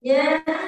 Yeah.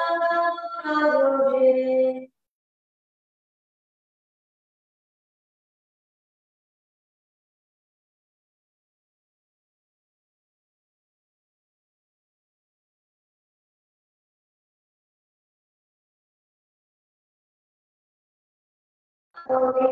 Yeah.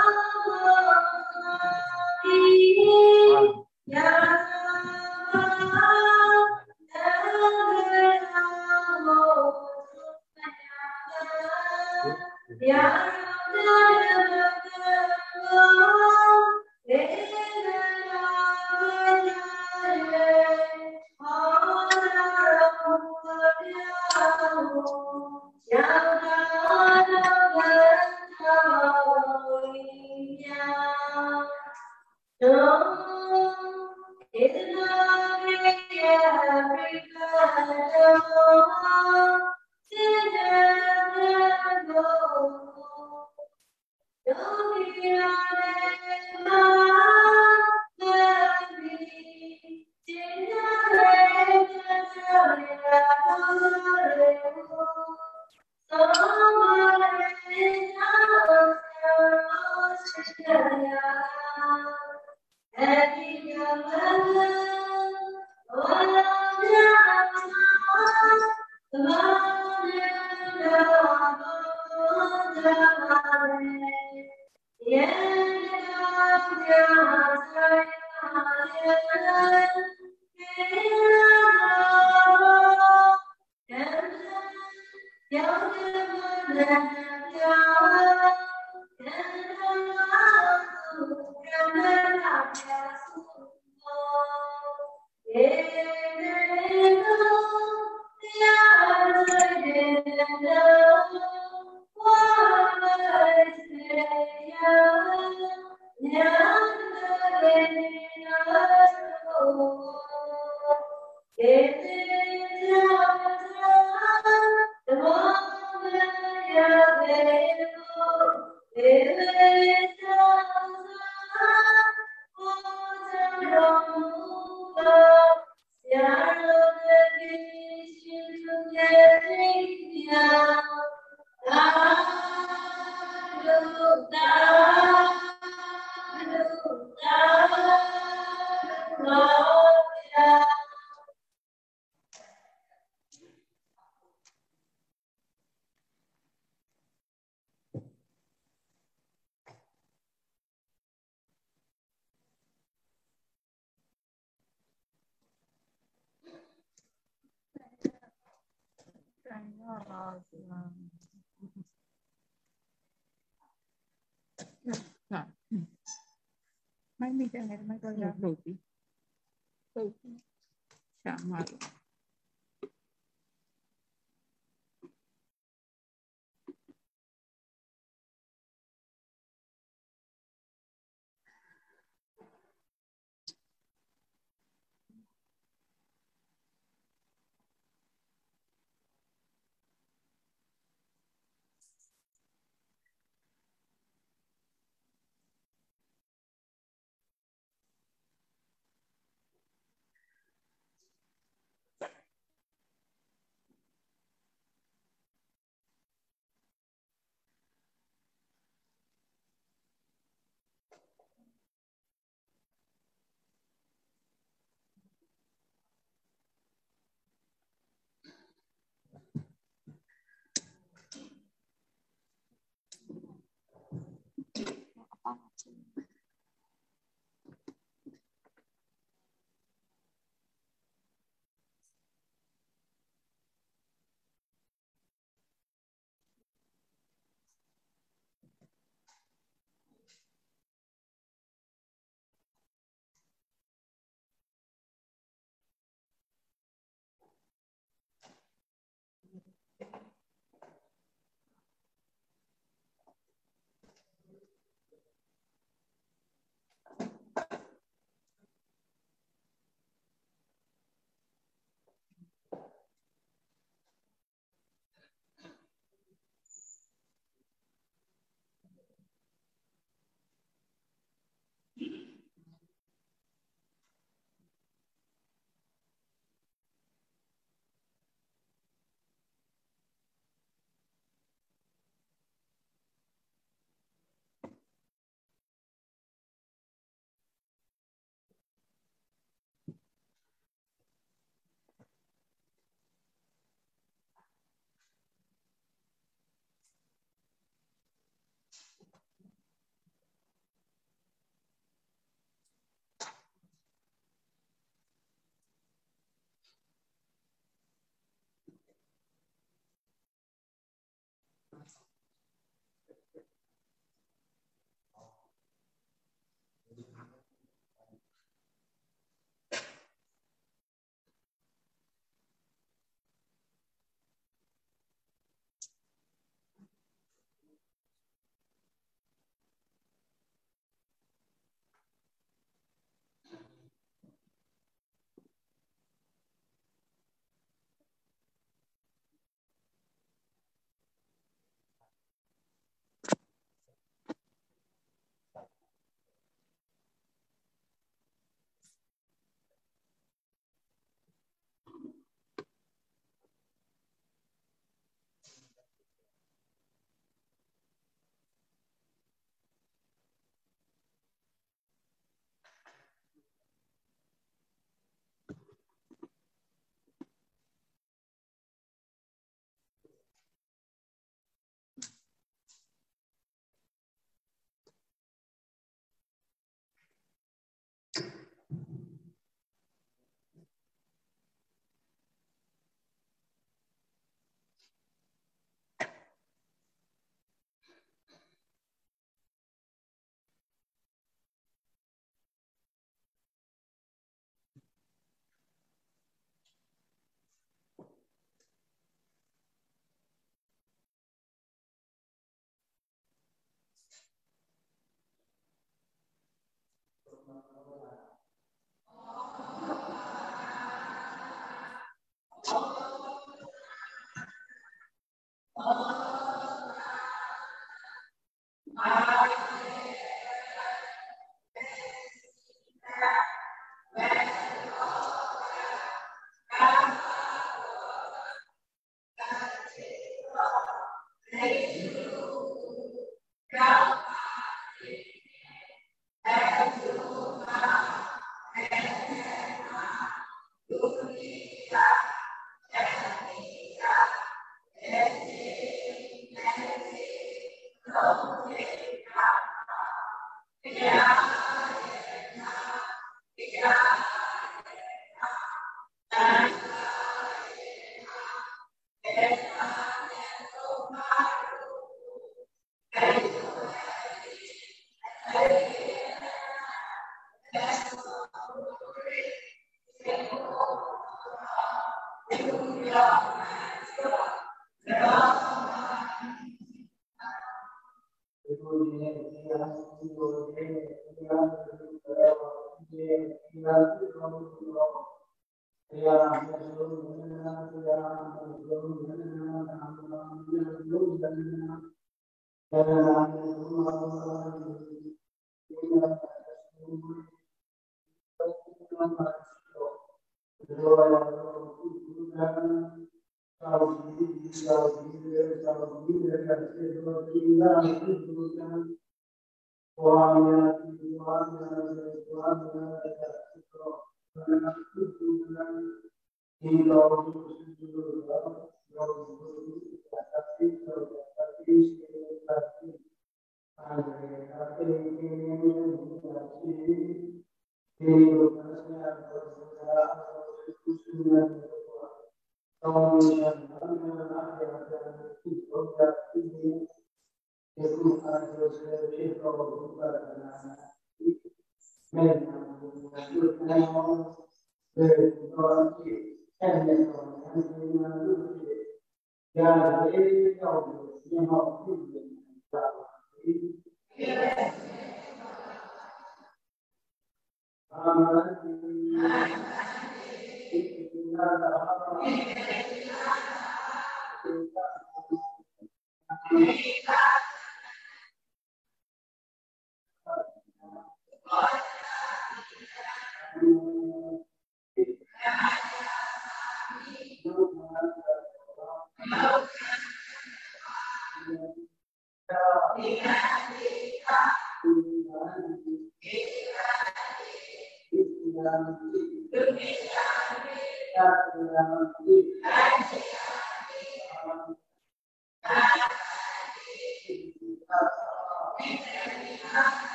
Yeah.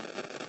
you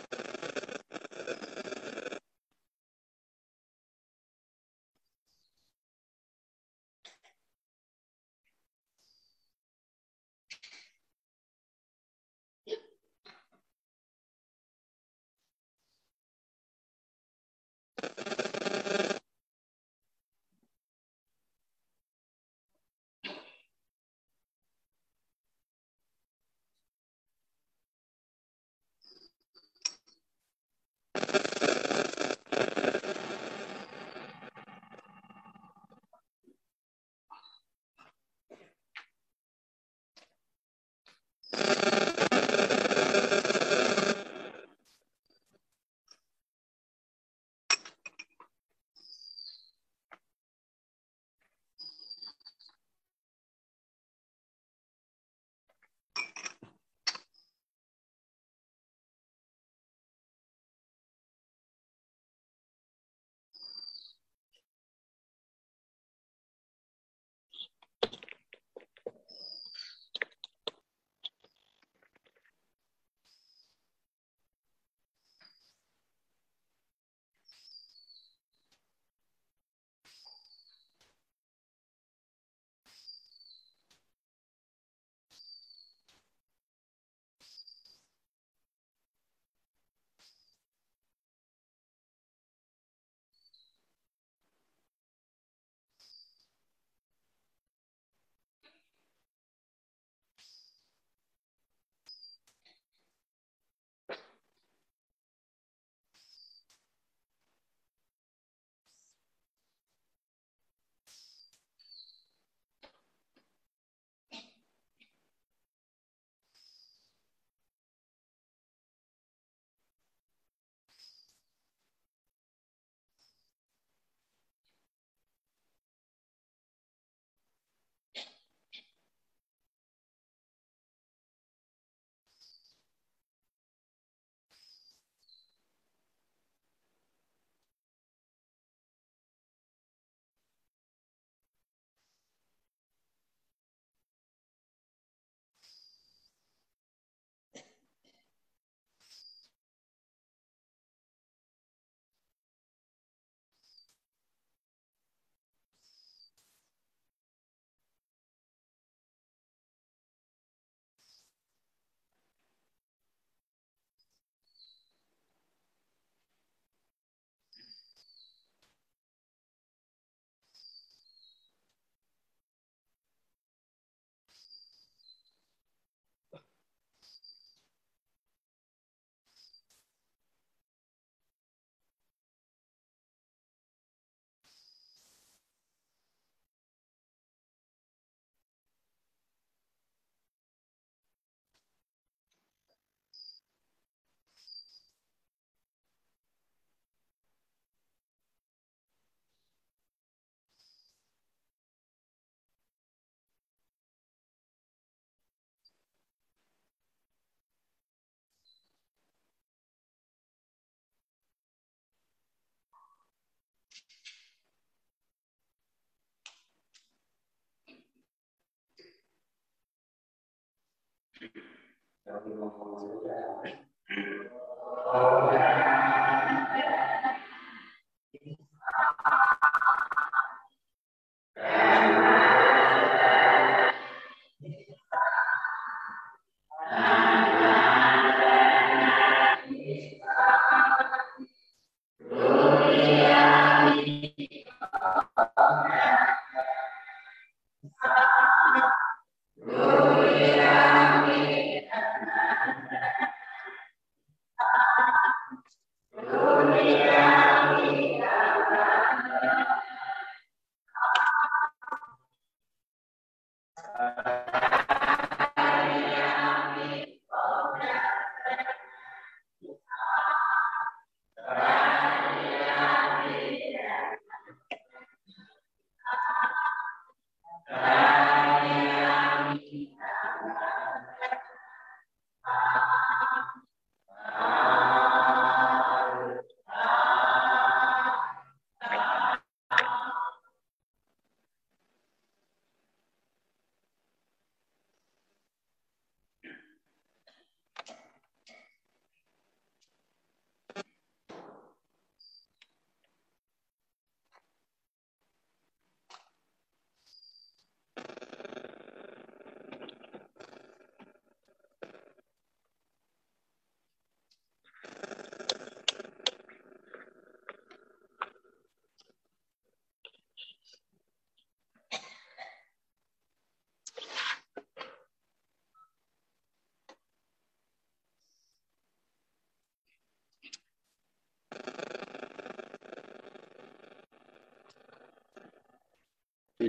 ဒီ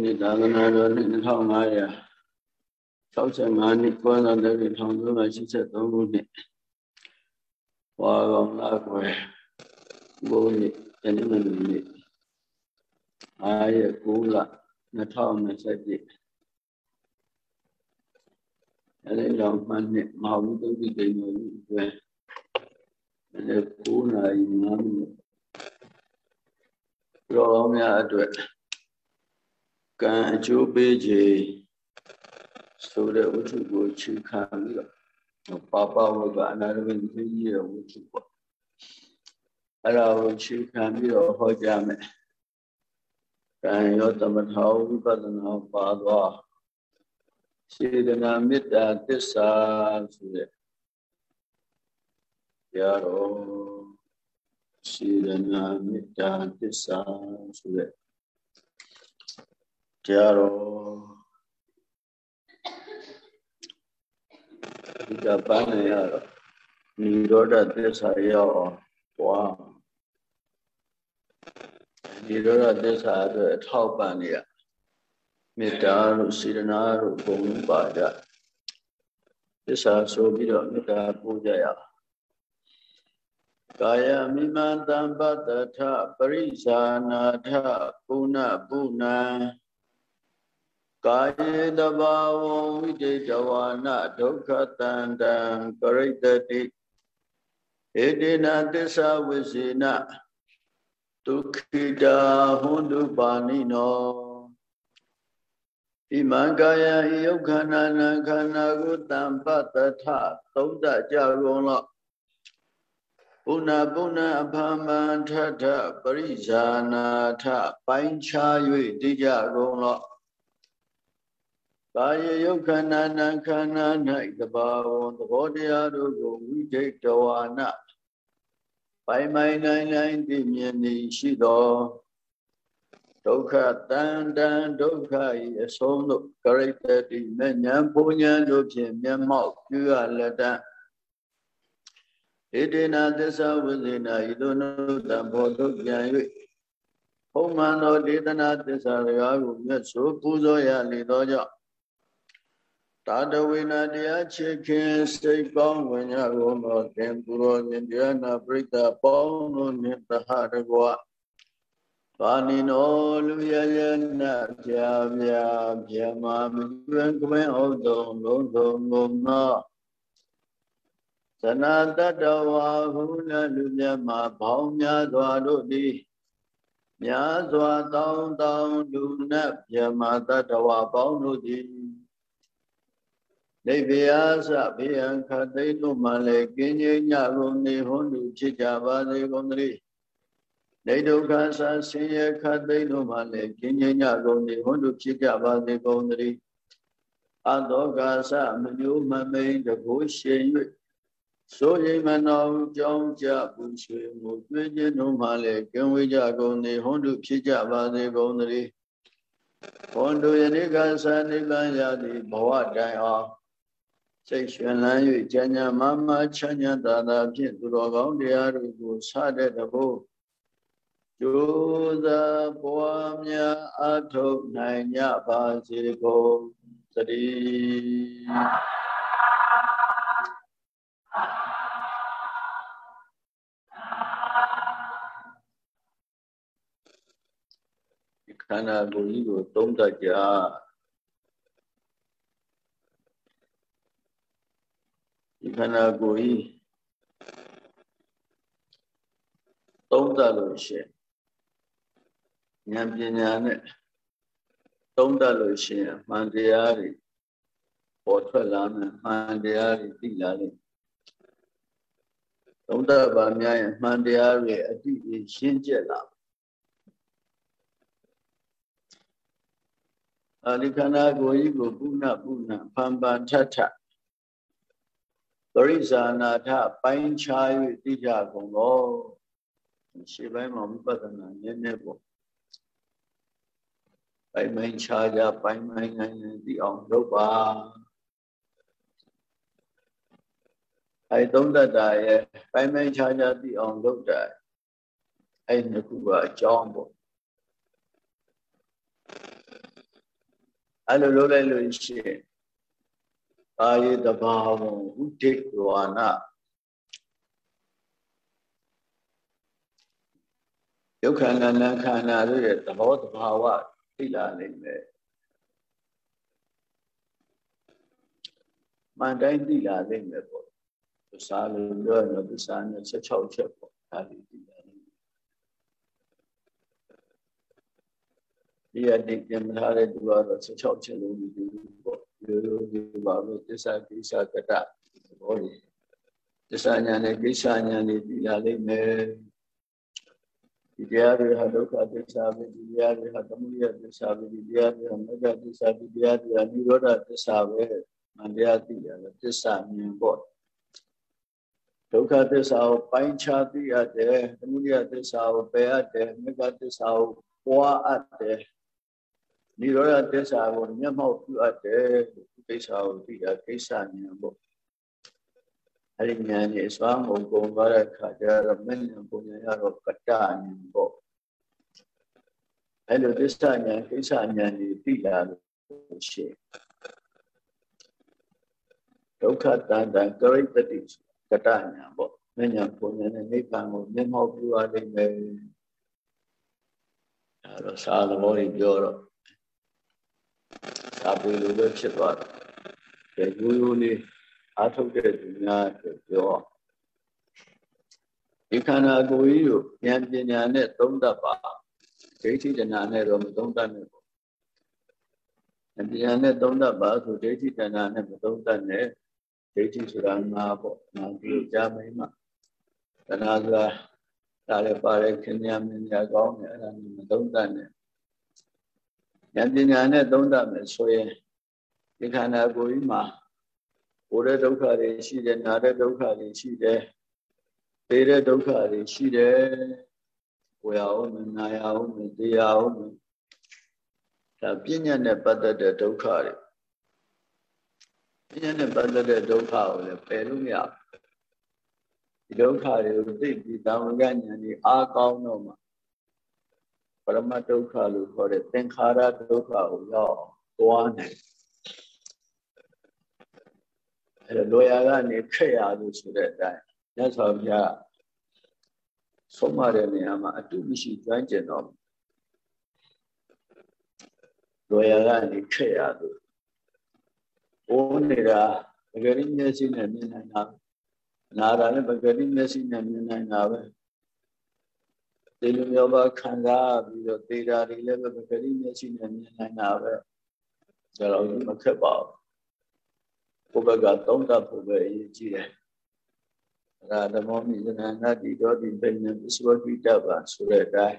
နေ့သာသနာတော်နှစ်2500 65နှစ်ကွမ်းသာတဲ့1383ခုနှစ်ဝါကောင်လာကွယ်ဘိုးနေ့တနင်္ဂနွေနေ့အားရ9လ2021အဲဒီတော့မှနှစ်မဟာဝိသုဒ္ဓိတိန်တော်ကြီးအတွင်းအဲဒီ9နာရီ5မိနစ်ရောင်းများအတွက် ကံအကျိုးပေးခြင်းဆိုတဲ့ဝတ္ထုကိုခြေခံပြီးတော့ပါပဝကအနာရဝိသီးရဲ့ဝတ္ထုပေါ့အဲ့ဒါကိုခြေခံပြီးတော့ဟောကြားမယ်ကံရောသမထဝိပဿနာပါသွားစေတနာမေတ္တာသစ္စာဆိုတဲ့ရတော့စေတနာမေတ္တာသစ္စာဆိုတဲ့ တရားတော်ဒီကပန်းနေရတော့និရောဓသစ္စာရောက်အောင်ပွားនិရောဓသစ္စာအတွက်အထောက်ပံ့နေရမေတ္တာတို့စေတနာတို့ဘုံပါကြသစ္စာဆိုပြီးတော့မေတ္တာပို့ကြရအောင်ကာယမိမန္တံပတ္တထပရိဇာနာထပုဏ္ဏပုဏ္ဏ ကာယေတဘာဝံဝိတေတဝါနဒုက္ခတန္တံပရိတတိဧတေနသစ္စာဝိစေနဒုက္ခိတာဟွန်တုပါဏိနောဣမံကာယဤယုတ်ခန္ဓာနာခန္ဓာကိုတံပတ္တထသုံးတကြကုန်လောပုဏ္ဏပုဏ္ဏအဖမန္ထထပရိဇာနာထပိုင်းခြား၍တိကြကုန်လော ကာယယုတ်ခန္ဓာနာခန္ဓာ၌တဘာဝသဘောတရားတို့ကိုဝိဒိတဝါနပိုင်ပိုင်နိုင်နိုင်သိမြင်နေရှိသောဒုက္ခတန်တန်ဒုက္ခ၏အဆုံးတို့ကရိတတိမဉ္ဇဉ်ဘုံဉ္ဇဉ်တို့ဖြင့်မျက်မှောက်ပြုရလက်တံဣတိနာသစ္စာဝိဇေနာဤသို့နုတံဘောတို့ပြန်၍ဘုံမှန်သောဒေသနာသစ္စာတရားကိုမြတ်ဆိုပူဇော်ရလေသောကြောင့် တာတဝိနာတရားချစ်ခင်စိတ်ကောင်းဝင်ရကုန်သောသင်ပုရောရှင်တရားနာပရိသတ်ပေါင်းတို့နှင့်သဟတကွာပါဏိနောလူရရနာပြာပြာပြမမွေကဝင်းဩတုံလုံးစုံမုံနောသနာတတဝါဟုလလူမြတ်မှာဘောင်းများစွာတို့သည်များစွာတောင်းတောင်းလူနတ်ပြမတတဝါပေါင်းတို့သည် နေဗယသဘေယံခသိတို့မှလည်းကင်းကြီးညကုန်နေဟွန်းသူဖြစ်ကြပါစေကုန်သတည်းနေဒုက္ခဆာဆင်းရဲခသိတို့မှလည်းကင်းကြီးညကုန်နေဟွန်းသူဖြစ်ကြပါစေကုန်သတည်းအတောကာသမညိုမမိန်တကိုးရှင်၍ဆိုရင်မနောကြောင်းကြပူရွှေမှုတွေ့ခြင်းတို့မှလည်းကင်းဝေးကြကုန်နေဟွန်းသူဖြစ်ကြပါစေကုန်သတည်းဘွန်တို့ယနေ့ကသာနိဗ္ဗာန်ရသည့်ဘဝတိုင်အောင် စိတ်ရှင်လန်း၍ကျမ်းညာမမချမ်းသာသာသာဖြင့်သူတော်ကောင်းတရားတို့ကိုစတဲ့တဘို့ကျိုးသာပွားများအထုတ်နိုင်ကြပါစေကုန်သတည်းခန္ဓာကိုယ်ကြီးကိုသုံးတတ်ကြဒီ ခန္ဓာကိုယ်ကြီးသုံးတတ်လို့ရှိရင်ဉာဏ်ပညာနဲ့သုံးတတ်လို့ရှိရင်မှန်တရားတွေပေါ်ထွက်လာမယ်မှန်တရားတွေသိလာလိမ့်သုံးတတ်ပါများရင်မှန်တရားတွေအတိအရှင်းကျက်လာအာဒီခန္ဓာကိုယ်ကြီးကိုပုဏ္ဏပုဏ္ဏဖန်ပန်ထထ ပရိဇာနာထပိုင်းခြား၍သိကြကုန်သောရှေ့ပိုင်းမှာဝိပဿနာနည်းနည်းပေါ့ပိုင်းပိုင်းခြားကြပိုင်းပိုင်းနိုင်နိုင်သိအောင်လုပ်ပါအဲသုံးတတ်တာရဲ့ပိုင်းပိုင်းခြားခြားသိအောင်လုပ်တာအဲနှစ်ခုကအကြောင်းပေါ့အဲ့လိုလုပ်လိုက်လို့ရှိရင် ကာယေတဘာဝဥဒိဝါနယုတ်ခန္ဓာနာခန္ဓာတို့ရဲ့သဘောတဘာဝသိလာနိုင်မယ်မှန်တိုင်းသိလာနိုင်မယ်ပေါ့သစ္စာလို့ပြောရင်သစ္စာနဲ့16ချက်ပေါ့ဒါလေးသိလာနိုင်မယ် ဒီအတိတ်ပြန်ထားတဲ့သူကတော့16ချက်လုံးဒီပေါ့ရိုးရိုးဒီပါလို့သစ္စာကိစ္စကတ္တသဘောတွေသစ္စာညာနဲ့ကိစ္စညာတွေသိလာနိုင်မယ်ဒီတရားတွေဟာဒုက္ခသစ္စာပဲဒီတရားတွေဟာသမုဒယသစ္စာပဲဒီတရားတွေဟာမဂ္ဂသစ္စာဒီတရားတွေဟာនិရောဓသစ္စာပဲမန္တရားသိရတယ်သစ္စာမြင်ပေါ့ဒုက္ခသစ္စာကိုပိုင်းခြားသိရတယ်သမုဒယသစ္စာကိုပယ်ရတယ်မဂ္ဂသစ္စာကိုပွားအပ်တယ် និရောဓသစ္စာကိုမျက်မှောက်ပြုအပ်တယ်ကိစ္စကိုသိတာကိစ္စဉာဏ်ပေါ့အဲ့ဒီဉာဏ်ကြီးအစွမ်းကုန်ကုန်သွားတဲ့အခါကျတော့မဉ္ဇဉ်ပုံဉာဏ်ရတော့ကတ္တဉာဏ်ပေါ့အဲ့လိုသစ္စာဉာဏ်ကိစ္စဉာဏ်ကြီးသိလာလို့ရှိရင်ဒုက္ခတန်တန်ကရိတတိကတ္တဉာဏ်ပေါ့မဉ္ဇဉ်ပုံဉာဏ်နဲ့နိဗ္ဗာန်ကိုမျက်မှောက်ပြုရနိုင်မယ်အဲ့တော့စာသဘောကြီးပြောတော့ စာပေလိုပဲဖြစ်သွားတယ်။ရိုးရိုးလေးအားထုတ်တဲ့သူများပြောဒီခန္ဓာကိုယ်ကြီးကိုဉာဏ်ပညာနဲ့သုံးတတ်ပါဒိဋ္ဌိတဏနဲ့တော့မသုံးတတ်နဲ့ပေါ့ဉာဏ်ပညာနဲ့သုံးတတ်ပါဆိုဒိဋ္ဌိတဏနဲ့မသုံးတတ်နဲ့ဒိဋ္ဌိဆိုတာငါပေါ့ငါဒီကြားမိမတဏဆိုတာဒါလည်းပါတယ်ခင်ဗျာမင်းညာကောင်းတယ်အဲ့ဒါမသုံးတတ်နဲ့ ဉာဏ်ပညာနဲ့သုံးတတ်မယ်ဆိုရင်ဒီခန္ဓာကိုယ်ကြီးမှာကိုယ်ရဲ့ဒုက္ခတွေရှိတယ်နာတဲ့ဒုက္ခတွေရှိတယ်သိတဲ့ဒုက္ခတွေရှိတယ်ကိုယ်ရအောင်နာရအောင်သိရအောင်ဒါပညာနဲ့ပတ်သက်တဲ့ဒုက္ခတွေပညာနဲ့ပတ်သက်တဲ့ဒုက္ခကိုလည်းပယ်လို့မရဒီဒုက္ခတွေကိုသိပြီးတာဝန်ကဉာဏ်ကြီးအားကောင်းတော့မှ ပရမဒုက္ခလို့ခေါ်တဲ့သင်္ခါရဒုက္ခကိုရောက်သွားနိုင်အဲလိုရာကနေခက်ရလို့ဆိုတဲ့အတိုင်းမြတ်စွာဘုရားဆုံးမတဲ့နေရာမှာအတုမရှိကျွမ်းကျင်တော့လိုရာကနေခက်ရလို့ဘိုးနေတာပဂရိမျက်စိနဲ့မြင်နိုင်တာနာတာလည်းပဂရိမျက်စိနဲ့မြင်နိုင်တာပဲ ဒီလိုမျိုးပါခံစားပြီးတော့သေတာတွေလည်းပဲပဂရိမျက်စိနဲ့မြင်နိုင်တာပဲဒါတော့မခက်ပါဘူးကိုယ်ဘက်ကသုံးသပ်ဖို့ပဲအရေးကြီးတယ်။အဲဒါဓမ္မမိဇနာနာတိတော်တိပိဏပစ္စဝကိတ္တပါဆိုတဲ့အတိုင်း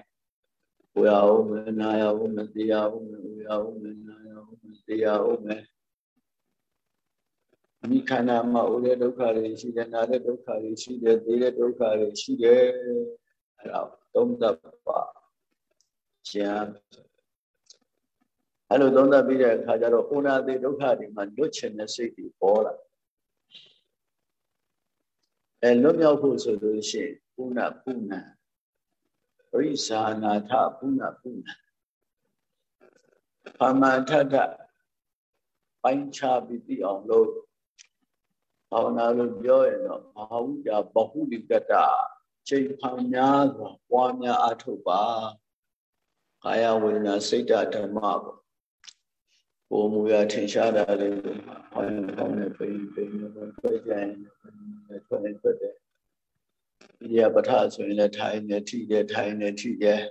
ဝေယအောင်မနာယအောင်မသိယအောင်မဝေယအောင်မနာယအောင်မသိယအောင်မမိခန္ဓာမှာဥရဒုက္ခတွေရှိတယ်နာတဲ့ဒုက္ခတွေရှိတယ်သိတဲ့ဒုက္ခတွေရှိတယ် အဲဒါသုံးသပ်ပါကျမ်းအဲ့လိုသုံးသပ်ပြီးတဲ့အခါကျတော့ဥနာတိဒုက္ခတွေမှာလွတ်ချင်တဲ့စိတ်တွေပေါ်လာအဲလွတ်မြောက်ဖို့ဆိုလို့ရှိရင်ပုဏ္ဏပုဏ္ဏပရိဇာနာထပုဏ္ဏပုဏ္ဏပမထထပိုင်းခြားပြီးသိအောင်လို့ဘာဝနာလို့ပြောရင်တော့ဘာဝုဒဘဟုလိကတ ချိန်ဖန်များစွာပွားများအထုတ်ပါကာယဝေဒနာစိတ်ဓမ္မပေါ့ကိုမူရထင်ရှားတာလေးကိုဟောင်းဟောင်းနဲ့ပိန်ပိန်နဲ့ထွက်ကြရင်ထွက်နေထွက်တယ်ဒီရပထဆိုရင်လည်းထိုင်နေထိတယ်ထိုင်နေထိတယ်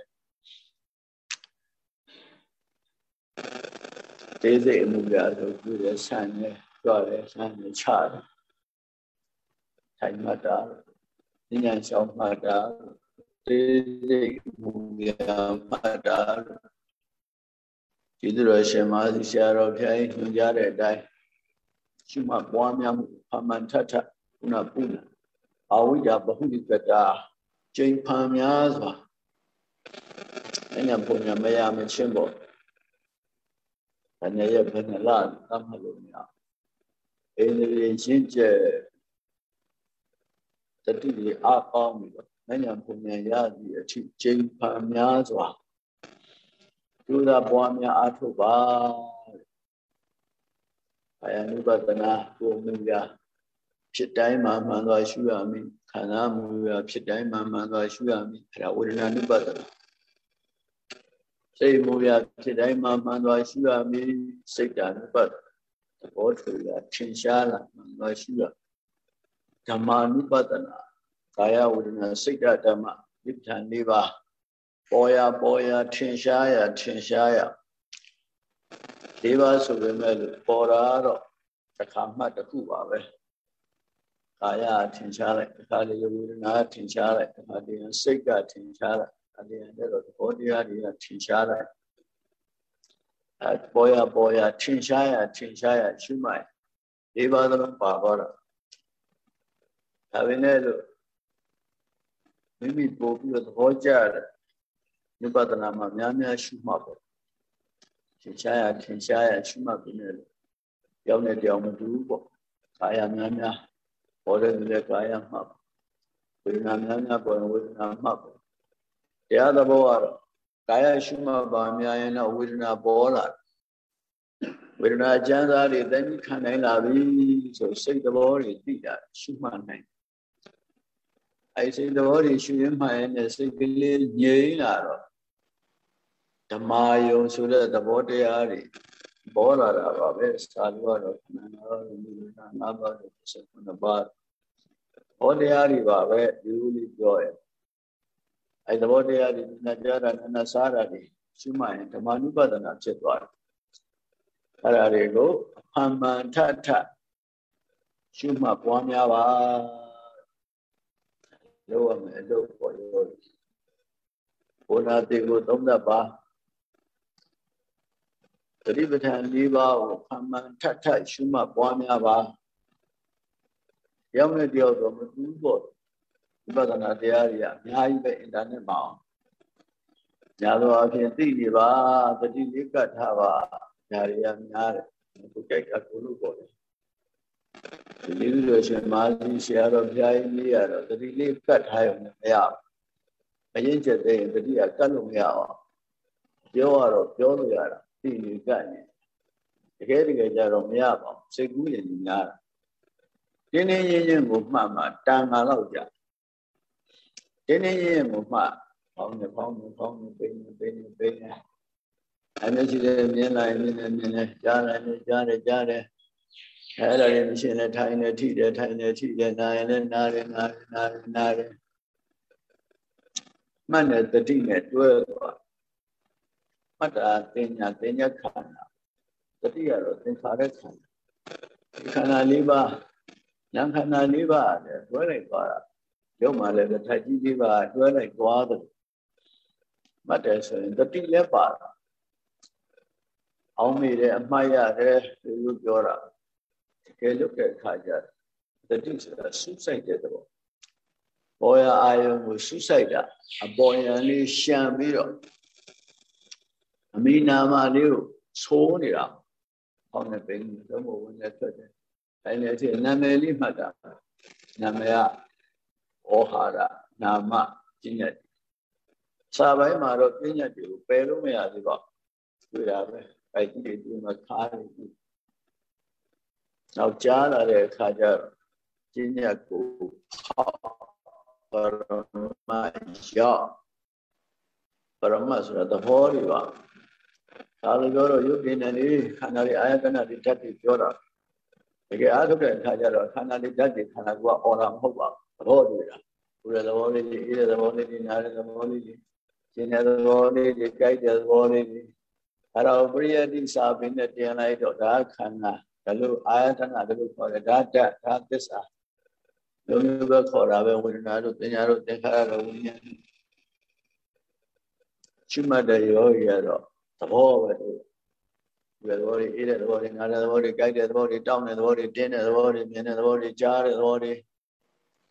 တေးစိတ်အမှုပြဆိုပြည့်ရဆန်နေကြွတယ်ဆန်နေချတယ်ထိုင်မှတ်တာ ဉာဏ်ရှောင်းမှတ်တာတေးစိတ်အမှုပြမှတ်တာကျေးဇူးတော်ရှင်မဆီဆရာတော်ဖျားကြီးညွှန်ကြားတဲ့အတိုင်းရှုမှတ်ပွားများမှုဖမန်ထထခုနပုဏ္ဏအဝိဒဘဟုတိကတာကျိန်ဖန်များစွာအဲ့ညာပုံညာမရမချင်းပေါ့။အနေရဲ့ဘယ်နှလားသတ်မှတ်လို့မရ။အိန္ဒြေရှင်းကျက် တတိတွေအားကောင်းပြီးတော့မဉ္ဇဉ်ပုံဉဏ်ရသည့်အထိချိန်ဖန်များစွာကျိုးစားပွားများအားထုတ်ပါအာယနုပဒနာကိုမြင်ရဖြစ်တိုင်းမှာမှန်စွာရှုရမည်ခန္ဓာမူရဖြစ်တိုင်းမှာမှန်စွာရှုရမည်အဲဒါဝေဒနာနုပဒနာစိတ်မူရဖြစ်တိုင်းမှာမှန်စွာရှုရမည်စိတ်ဓာတ်နုပဒနာသဘောထူရထင်ရှားလာမှန်စွာရှုရမည် ဓမ္မာ ानु ပဒနာကာယဝေဒနာစိတ်ဓမ္မဒီဋ္ဌာန်၄ပါးပေါ်ရပေါ်ရထင်ရှားရထင်ရှားရ၄ပါးဆိုပေမဲ့လို့ပေါ်တာတော့တစ်ခါမှတ်တစ်ခုပါပဲကာယထင်ရှားလိုက်တစ်ခါလေဝေဒနာထင်ရှားလိုက်တစ်ခါတည်းစိတ်ကထင်ရှားလိုက်အဲဒီတော့သဘောတရားတွေကထင်ရှားလိုက်အဲပေါ်ရပေါ်ရထင်ရှားရထင်ရှားရရှုမှတ်၄ပါးသလုံးပါသွားတော့ ဒါပဲနဲ့လို့မိမိပို့ပြီးတော့သဘောကျတယ်ဝိပဿနာမှာများများရှုမှတ်ပေါ့ထင်ရှားရထင်ရှားရရှုမှတ်ပြီးနေလို့ရောက်နေတရားမတူဘူးပေါ့ကာယများများပေါ်တဲ့လူလည်းကာယမှတ်ဝေဒနာများများပေါ်ရင်ဝေဒနာမှတ်ပေါ့တရားသဘောကတော့ကာယရှုမှတ်ပါများရင်တော့ဝေဒနာပေါ်လာဝေဒနာကျမ်းစာတွေသိပြီးခံနိုင်လာပြီဆိုစိတ်သဘောတွေသိတာရှုမှတ်နိုင် အဲစိတ်သဘောတွေရှုရင်းမှရင်စိတ်ကလေးငြိမ်လာတော့ဓမ္မယုံဆိုတဲ့သဘောတရားတွေပေါ်လာတာပါပဲစာလို့ကတော့ခန္ဓာတော်ဒီလိုနာနာပါလို့ဆက်ခုနပါဘောတရားတွေပါပဲဒီလိုလေးပြောရအဲသဘောတရားတွေနာကြတာနာစားတာတွေရှိမှရင်ဓမ္မနုပဒနာဖြစ်သွားတယ်အဲ့ဒါတွေကိုအမှန်မှန်ထထရှုမှတ်ပွားများပါ လို့ရမယ်လို့ပေါ်ရောဘုရားတေကိုသုံးသပ်ပါတတိပဋ္ဌာန်၄ပါးကိုအမှန်ထထရှုမှတ်ပွားများပါရောက်နေတယောက်တော့မတူပေါ့ဝိပဿနာတရားတွေကအများကြီးပဲအင်တာနက်မှာညာသောအဖြစ်သိနေပါတတိလေးကတ်ထားပါညာတွေကများတယ်ကိုကြိုက်ကကိုလို့ပေါ့လေ ဒီလိုလို့ရှင်မာသီဆရာတော်ဘုရားကြီးလေးရတော့တတိလေးကတ်ထားရုံနဲ့မရဘူးအရင်ချက်တဲ့တတိကကတ်လို့မရအောင်ပြောရတော့ပြောလို့ရတာသိနေကတ်နေတကယ်တကယ်ကြတော့မရပါဘူးစိတ်ကူးရင်များတာတင်းတင်းရင်းရင်းကိုမှတ်မှတန်ခါလောက်ကြာတင်းတင်းရင်းရင်းကိုမှတ်ပေါင်းနေပေါင်းနေပေါင်းနေပိနေပိနေပိနေအမျက်ရှိတယ်မြင်လိုက်မြင်တယ်မြင်တယ်ကြားတယ်ကြားတယ်ကြားတယ် အဲ့ဒါလည်းမရှိနဲ့ထိုင်နေထိတယ်ထိုင်နေထိတယ်နာရင်လည်းနားတယ်နားတယ်နားတယ်နားတယ်မှတ်တဲ့တတိနဲ့တွဲသွားမှတ်တာတင်ညာတင်ညာခန္ဓာတတိကတော့သင်္ခါရခန္ဓာခန္ဓာ၄ပါးဉာဏ်ခန္ဓာ၄ပါးလည်းတွဲလိုက်သွားတာရုပ်မှလည်းတစ်ထပ်ကြီးလေးပါတွဲလိုက်သွားတယ်မှတ်တယ်ဆိုရင်တတိလည်းပါတာအောင်မိတယ်အမှားရတယ်လို့ပြောတာတက ယ်လို့တဲ့အခါကျတတိဆိုတာစူးစိုက်တဲ့သဘောပေါ်ရအာယုံကိုစူးစိုက်တာအပေါ်ရန်လေးရှံပြီးတော့အမိနာမလေးကိုသိုးနေတာဟောင်းနေပင်သုံးဖို့ဝင်နေထွက်တယ်အဲလည်းဒီနာမည်လေးမှတ်တာနာမည်ကဩဟာရနာမပညာစာပိုင်းမှာတော့ပညာတွေကိုပယ်လို့မရသေးပါတွေ့တာပဲအဲ့ဒီဒီမှာခါနေပြီ နောက်ကြားလာတဲ့အခါကျတော့ပညာကိုပရမယောပရမဆိုတာသဘောတွေပါဒါလိုပြောတော့ယုတ်ပြင်းနေခန္ဓာတွေအာယတနာတွေဓာတ်တွေပြောတာတကယ်အားထုတ်တဲ့အခါကျတော့ခန္ဓာတွေဓာတ်တွေခန္ဓာကအော်တာမဟုတ်ပါဘူးသဘောတွေ့တာပူတဲ့သဘောလေးတွေအေးတဲ့သဘောလေးတွေနားတဲ့သဘောလေးတွေရှင်းတဲ့သဘောလေးတွေကြိုက်တဲ့သဘောလေးတွေအဲ့တော့ပရိယတိစာပင်နဲ့တင်လိုက်တော့ဒါခန္ဓာ ဒါလို့အာယတနာဒါလို့ခေါ်တယ်ဒါတတ်ဒါသစ္စာလုံးမျိုးပဲခေါ်တာပဲဝေဒနာတို့ပညာတို့သင်္ခါရတို့ဝိညာဉ်ရှိမှတ်တဲ့ယောဂီကတော့သဘောပဲတို့ဒီသဘောတွေအေးတဲ့သဘောတွေနားတဲ့သဘောတွေကြိုက်တဲ့သဘောတွေတောင်းတဲ့သဘောတွေတင်းတဲ့သဘောတွေမြင်တဲ့သဘောတွေကြားတဲ့သဘောတွေ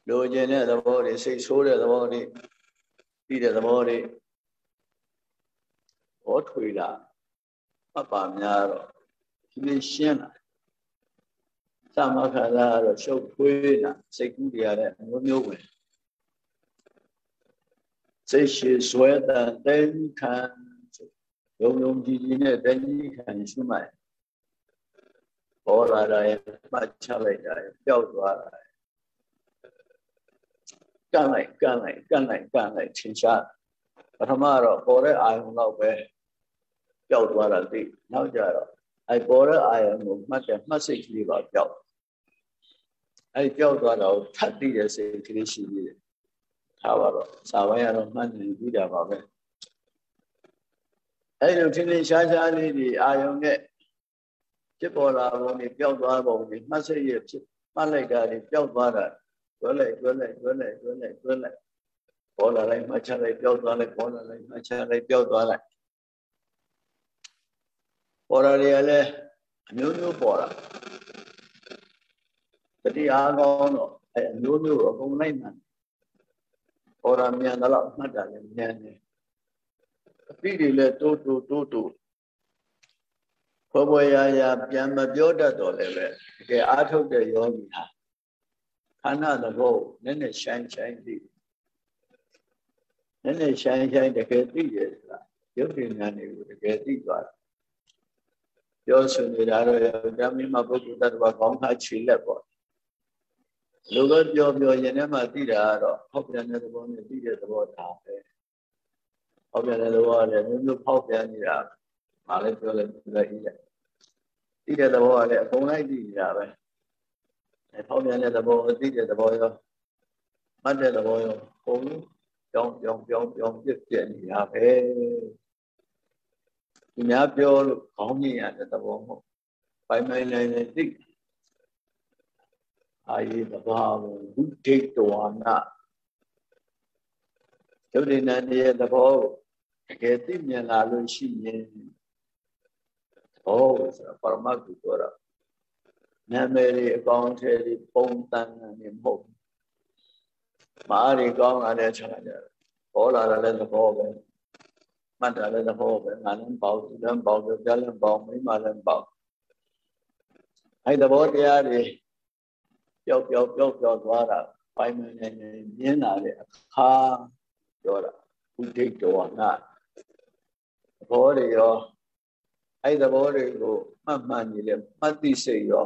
လိုချင်တဲ့သဘောတွေစိတ်ဆိုးတဲ့သဘောတွေပြီးတဲ့သဘောတွေဟောထွေလာအပ္ပါများတော့ဒီနေ့ရှင်းလာ သမခါလာတော့ရှုပ်ထွေးလာစိတ်ကူးတွေရတဲ့အမျိုးမျိုးဝင်စိတ်ရှိဇွဲတဲ့တဲခံယုံယုံကြည်ကြည်နဲ့တဏှိခံရှိမှပေါ်လာတယ်မှတ်ချလိုက်တာပျောက်သွားတာကန့်လိုက်ကန့်လိုက်ကန့်လိုက်ကန့်လိုက်ထင်ရှားပထမတော့ပေါ်တဲ့အာယုံတော့ပဲပျောက်သွားတာသိနောက်ကြတော့အဲပေါ်တဲ့အာယုံကိုမှတ်တဲ့မှတ်စိတ်ကလေးပါပျောက် အဲပျောက်သွားတော့ထပ်တည်တဲ့စိတ်ကလေးရှိသေးတယ်ထားပါတော့စာပိုင်းကတော့မှတ်နေပြီးတာပါပဲအဲလိုထင်းထင်းရှားရှားလေးဒီအာယုံနဲ့ဖြစ်ပေါ်လာပုံတွေပျောက်သွားပုံတွေမှတ်စိတ်ရဲ့ဖြစ်မှတ်လိုက်တာတွေပျောက်သွားတာတွဲလိုက်တွဲလိုက်တွဲလိုက်တွဲလိုက်တွဲလိုက်ပေါ်လာလိုက်မှတ်ချလိုက်ပျောက်သွားလိုက်ပေါ်လာလိုက်မှတ်ချလိုက်ပျောက်သွားလိုက်ပေါ်လာတွေကလည်းအမျိုးမျိုးပေါ်လာ တတိအားကောင်းတော့အဲအမျိုးမျိုးအကုန်လိုက်မှန်ပေါ်လာမြန်တော့မှတ်တာလည်းမြန်တယ်အပိတွေလည်းတိုးတိုးတိုးတိုးဘောဘောရာရာပြန်မပြောတတ်တော့လည်းပဲတကယ်အားထုတ်တဲ့ယောဂီဟာခန္ဓာသဘောနည်းနည်းရှိုင်းရှိုင်းသိနည်းနည်းရှိုင်းရှိုင်းတကယ်သိတယ်ဆိုတာရုပ်ဉာဏ်တွေကိုတကယ်သိသွားတယ်ပြောဆိုနေတာတော့ဓမ္မိမပုဂ္ဂိုလ်တ attva ကောင်းခါခြေလက်ပေါ့ လူကပြောပြောရင်ထဲမှာသိတာကတော့ဟောက်ပြန်တဲ့သဘောနဲ့သိတဲ့သဘောဒါပဲဟောက်ပြန်တဲ့သဘောကလည်းမျိုးမျိုးဖောက်ပြန်နေတာမလည်းပြောလည်းပြောလိုက်ရသိတဲ့သဘောကလည်းအကုန်လိုက်သိနေတာပဲအဲဖောက်ပြန်တဲ့သဘောသိတဲ့သဘောရောမှတ်တဲ့သဘောရောပုံပြောင်းပြောင်းပြောင်းပြောင်းပြည့်ပြည့်နေတာပဲဒီများပြောလို့ခေါင်းမြင်ရတဲ့သဘောမဟုတ်ပိုင်ပိုင်နိုင်နိုင်သိ အာယေတဘာဝဘုဒ္ဓိတဝနာဒုဒိနန္တရဲ့သဘောတကယ်သိမြင်လာလို့ရှိရင်ဟောဆိုတာပရမတ်ကိုပြောတာနာမည်တွေအကောင်းထဲတွေပုံတန်နေမဟုတ်မားတွေကောင်းလာတဲ့ခြားကြပေါ်လာတာလည်းသဘောပဲမှတ်တာလည်းသဘောပဲငါလည်းပေါ့သူလည်းပေါ့ကြလည်းပေါ့မိမလည်းပေါ့အဲ့သဘောတရားတွေ ပျောက်ပျောက်ပျောက်ပျောက်သွားတာပိုင်မနေနေမြင်လာတဲ့အခါပြောတာဥဒိတ်တော်နာသဘောတွေရောအဲ့သဘောတွေကိုမှတ်မှန်နေလေမှတ်သိစိတ်ရော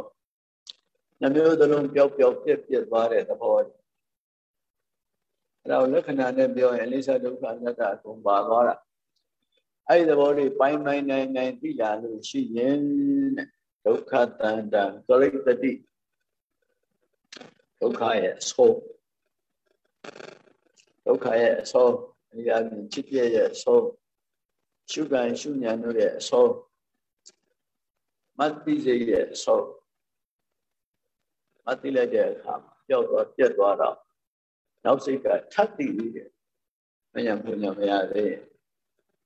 နှမျိုးသလုံးပျောက်ပျောက်ပြက်ပြက်သွားတဲ့သဘောအဲ့တော့လက္ခဏာနဲ့ပြောရင်အနိစ္စဒုက္ခအနတ္တအကုန်ပါသွားတာအဲ့ဒီသဘောလေးပိုင်းပိုင်းနိုင်နိုင်သိလာလို့ရှိရင်တဲ့ဒုက္ခတန်တံကရိတတိ ဒုက္ခရဲ့အဆုံးဒုက္ခရဲ့အဆုံးအရာမြင်ချစ်ပြရဲ့အဆုံးရှုကံရှုဉဏ်တို့ရဲ့အဆုံးမတ်တိစိတ်ရဲ့အဆုံးမသိလိုက်တဲ့အခါပျောက်သွားပြက်သွားတော့နောက်စိတ်ကထပ်တည်နေတယ်မညာပူညာမရသေး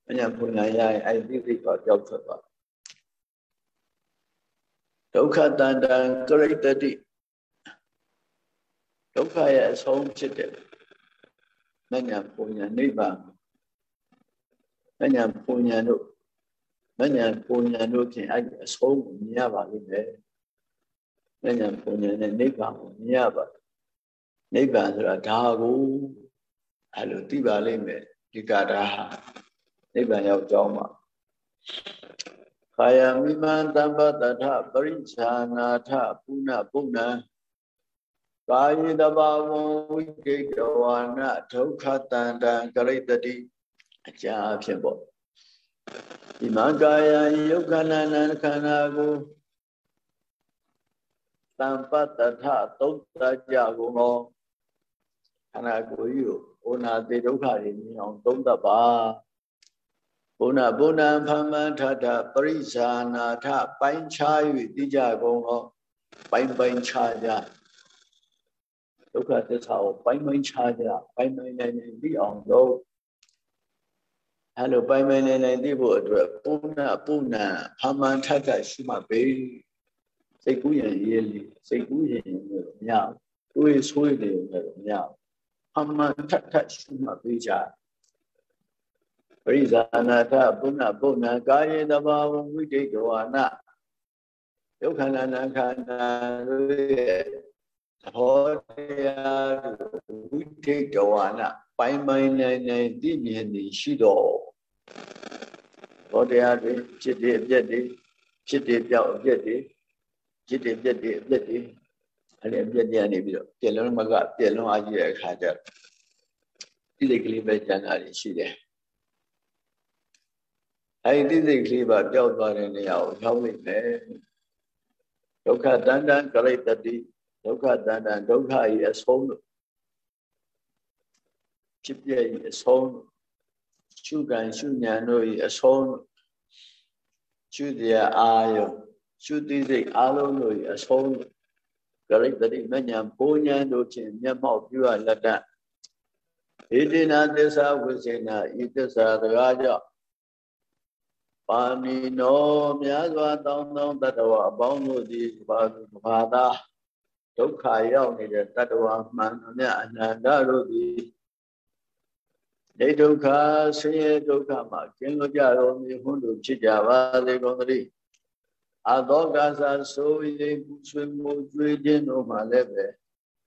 မညာပူညာရရင်အဲ့ဒီစိတ်ကပျောက်ထွက်သွားဒုက္ခတန်တံကရိတတိ ဒုက္ခရဲ့အဆုံးဖြစ်တယ်မညာပူညာနိဗ္ဗာန်မညာပူညာတို့မညာပူညာတို့ဖြင့်အဲ့ဒီအဆုံးကိုမြင်ရပါလိမ့်မယ်မညာပူညာနဲ့နိဗ္ဗာန်ကိုမြင်ရပါနိဗ္ဗာန်ဆိုတာဒါကိုအဲ့လိုသိပါလိမ့်မယ်ဒီကတာဟာနိဗ္ဗာန်ရောက်ကြောင်းပါခာယမိမံတမ္ပတထပရိစ္ဆာနာထပုဏ္ဏပုဏ္ဏ ကာယတဘာဝံဝိကိတဝါနဒုက္ခတန္တံကရိတတိအကြအဖြစ်ပေါ့ဒီမကာယယုက္ခဏနံခန္ဓာကိုတမ္ပတထသုံးတကြကုန်သောခန္ဓာကိုယ်ကြီးကိုဩနာတိဒုက္ခတွေမြင်အောင်သုံးသပ်ပါဘုနာဘုနာဖမ္မထထပရိဇာနာထပိုင်းခြား၍သိကြကုန်သောပိုင်းပိုင်းခြားကြ ဒုက္ခသစ္စာကိုပိုင်းပိုင်းခြားကြပိုင်းပိုင်းနိုင်နိုင်သိအောင်လုပ်အဲလိုပိုင်းပိုင်းနိုင်နိုင်သိဖို့အတွက်ပုဏ္ဏပုဏ္ဏဖမ္မထထရှိမှပဲစိတ်ကူးရင်ရေးလေစိတ်ကူးရင်လည်းမရဘူးတွေးဆွေးတယ်လည်းမရဘူးအမှန်ထထရှိမှပေးကြပရိဇာနာထပုဏ္ဏပုဏ္ဏကာယေတဘာဝဝိတိတောအနာဒုက္ခနာနာခန္ဓာရဲ့ သဘောတရားဝိတိတောအနာပိုင်းပိုင်းနိုင်နိုင်သိမြင်နေရှိတော်ဘောတရားတွေဖြစ်တဲ့အပြက်တွေဖြစ်တဲ့ပြောက်အပြက်တွေဖြစ်တဲ့ပြက်တွေအပြက်တွေအဲ့ဒီအပြက်တရားနေပြီးတော့ပြက်လုံးမကပြက်လုံးအားကြီးတဲ့အခါကျတိစိတ်ကလေးပဲကျန်တာရှိတယ်အဲ့ဒီတိစိတ်ကလေးပါပျောက်သွားတဲ့နေရာကိုရောက်နေတယ်ဒုက္ခတန်တန်ကရိတတိ ဒုက္ခတန်တန်ဒုက္ခဤအဆုံးလို့ဖြစ်ပြဤအဆုံးလို့ရှုကံရှုဉဏ်တို့ဤအဆုံးလို့ရှုတရားအာယုရှုတိစိတ်အာလုံးတို့ဤအဆုံးလို့ကရိတတိမညာဘုံညာတို့ဖြင့်မျက်မှောက်ပြုအပ်လက်တဣတိနာသစ္စာဝိစေနာဤသစ္စာတကားကြောင့်ပါဏိနောမြာစွာတောင်းတောင်းတတ္တဝအပေါင်းတို့သည်ဘာဘာသာ ဒုက္ခရောက်နေတဲ့တတ္တဝမှန်မြတ်အနန္တတို့သည်ဒိဒုက္ခဆင်းရဲဒုက္ခမှကျင်းလို့ကြတော်မူဟုတို့ဖြစ်ကြပါစေကုန်သတည်းအသောကသာဆိုရင်ပူဆွေးမှုကျွေးခြင်းတို့မှလည်းပဲ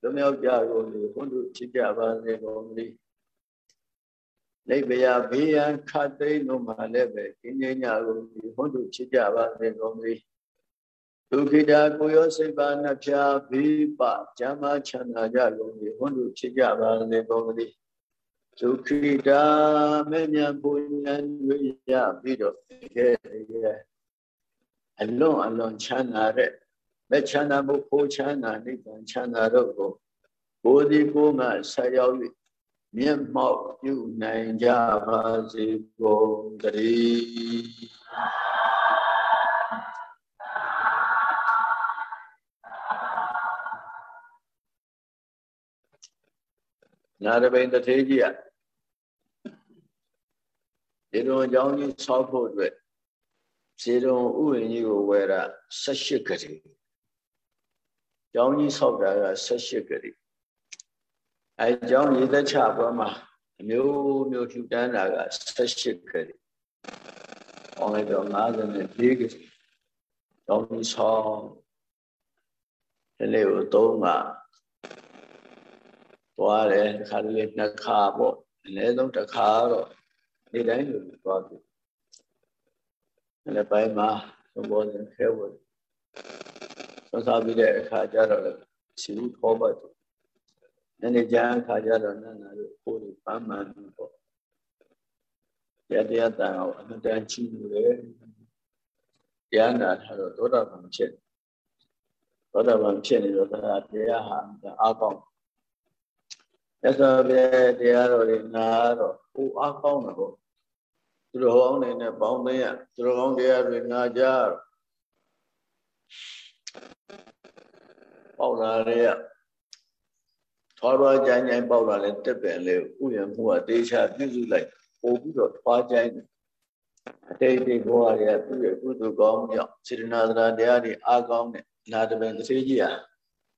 လွမြောက်ကြကုန်လေဘုန်းတို့ဖြစ်ကြပါစေကုန်သတည်းနိဗ္ဗယဘေးရန်ခတ်သိမ်းတို့မှလည်းပဲကျင်းချင်းကြကုန်လေဘုန်းတို့ဖြစ်ကြပါစေကုန်သတည်း ဒုက္ခိတာကိုရောစိတ်ပါနှဖျားဘေးပကျမ်းမာချမ်းသာကြကုန်လေဘုန်းတို့ဖြစ်ကြပါစေကုန်သတည်းဒုက္ခိတာမေမြတ်ဘုညာဝိရပြီးတော့ခဲ့ရဲ့အလွန်အလွန်ချမ်းသာတဲ့လက်ချမ်းသာမှုဖိုးချမ်းသာနိဗ္ဗာန်ချမ်းသာတို့ကိုကိုယ်ဒီကိုယ်မှဆက်ရောက်၍မျက်မှောက်ပြုနိုင်ကြပါစေကုန်သတည်း နာရဘိန်တထေးကြီးอ่ะဒီလိုအကြောင်းကြီးဆောက်ဖို့အတွက်ဇေတုံဥယျာဉ်ကြီးကိုဝယ်တာ18ကတိကျောင်းကြီးဆောက်တာက18ကတိအဲကျောင်းရေသက်ချပွဲမှာအမျိုးမျိုးထူတန်းတာက18ကတိ။အောင်လိုက်တော့54ကတိကျောင်းကြီးဆောက်ဒီလေးကိုသုံးမှာ သွားတယ်တစ်ခါလေးနှစ်ခါပေါ့အနည်းဆုံးတစ်ခါတော့ဒီတိုင်းလိုသွားပြီလည်းပိုင်းမှာသဘောနဲ့ခဲဝတ်ဆွမ်းစားပြီးတဲ့အခါကျတော့စီဦးထောပတ်နည်းနည်းကြာအခါကျတော့နန္နာတို့ကိုယ်ကိုပန်းမှန်ပေါ့ရတရားတန်အောင်အမှန်တန်ချီးလို့လေတရားနာထားတော့သောတာပန်ဖြစ်သောတာပန်ဖြစ်နေတော့တရားဟာအားကောင်း ရသော်ပြတရားတော်တွေနာတော့ဟိုအားကောင်းတယ်ပေါ့သူတော်ကောင်းတွေနဲ့ပေါင်းသိရသူတော်ကောင်းတရားတွေနာကြပေါက်လာတဲ့ထွားထွားကြိုင်းကြိုင်းပေါက်လာတဲ့တက်ပင်လေးဥယျာဉ်မှုကတေချာပြုစုလိုက်ပို့ပြီးတော့ထွားကြိုင်းအတိတ်တွေဘဝတွေကသူ့ရဲ့ကုသိုလ်ကောင်းကြောင့်စေတနာသရာတရားတွေအားကောင်းတဲ့နာတပင်တစ်သေးကြီးဟာ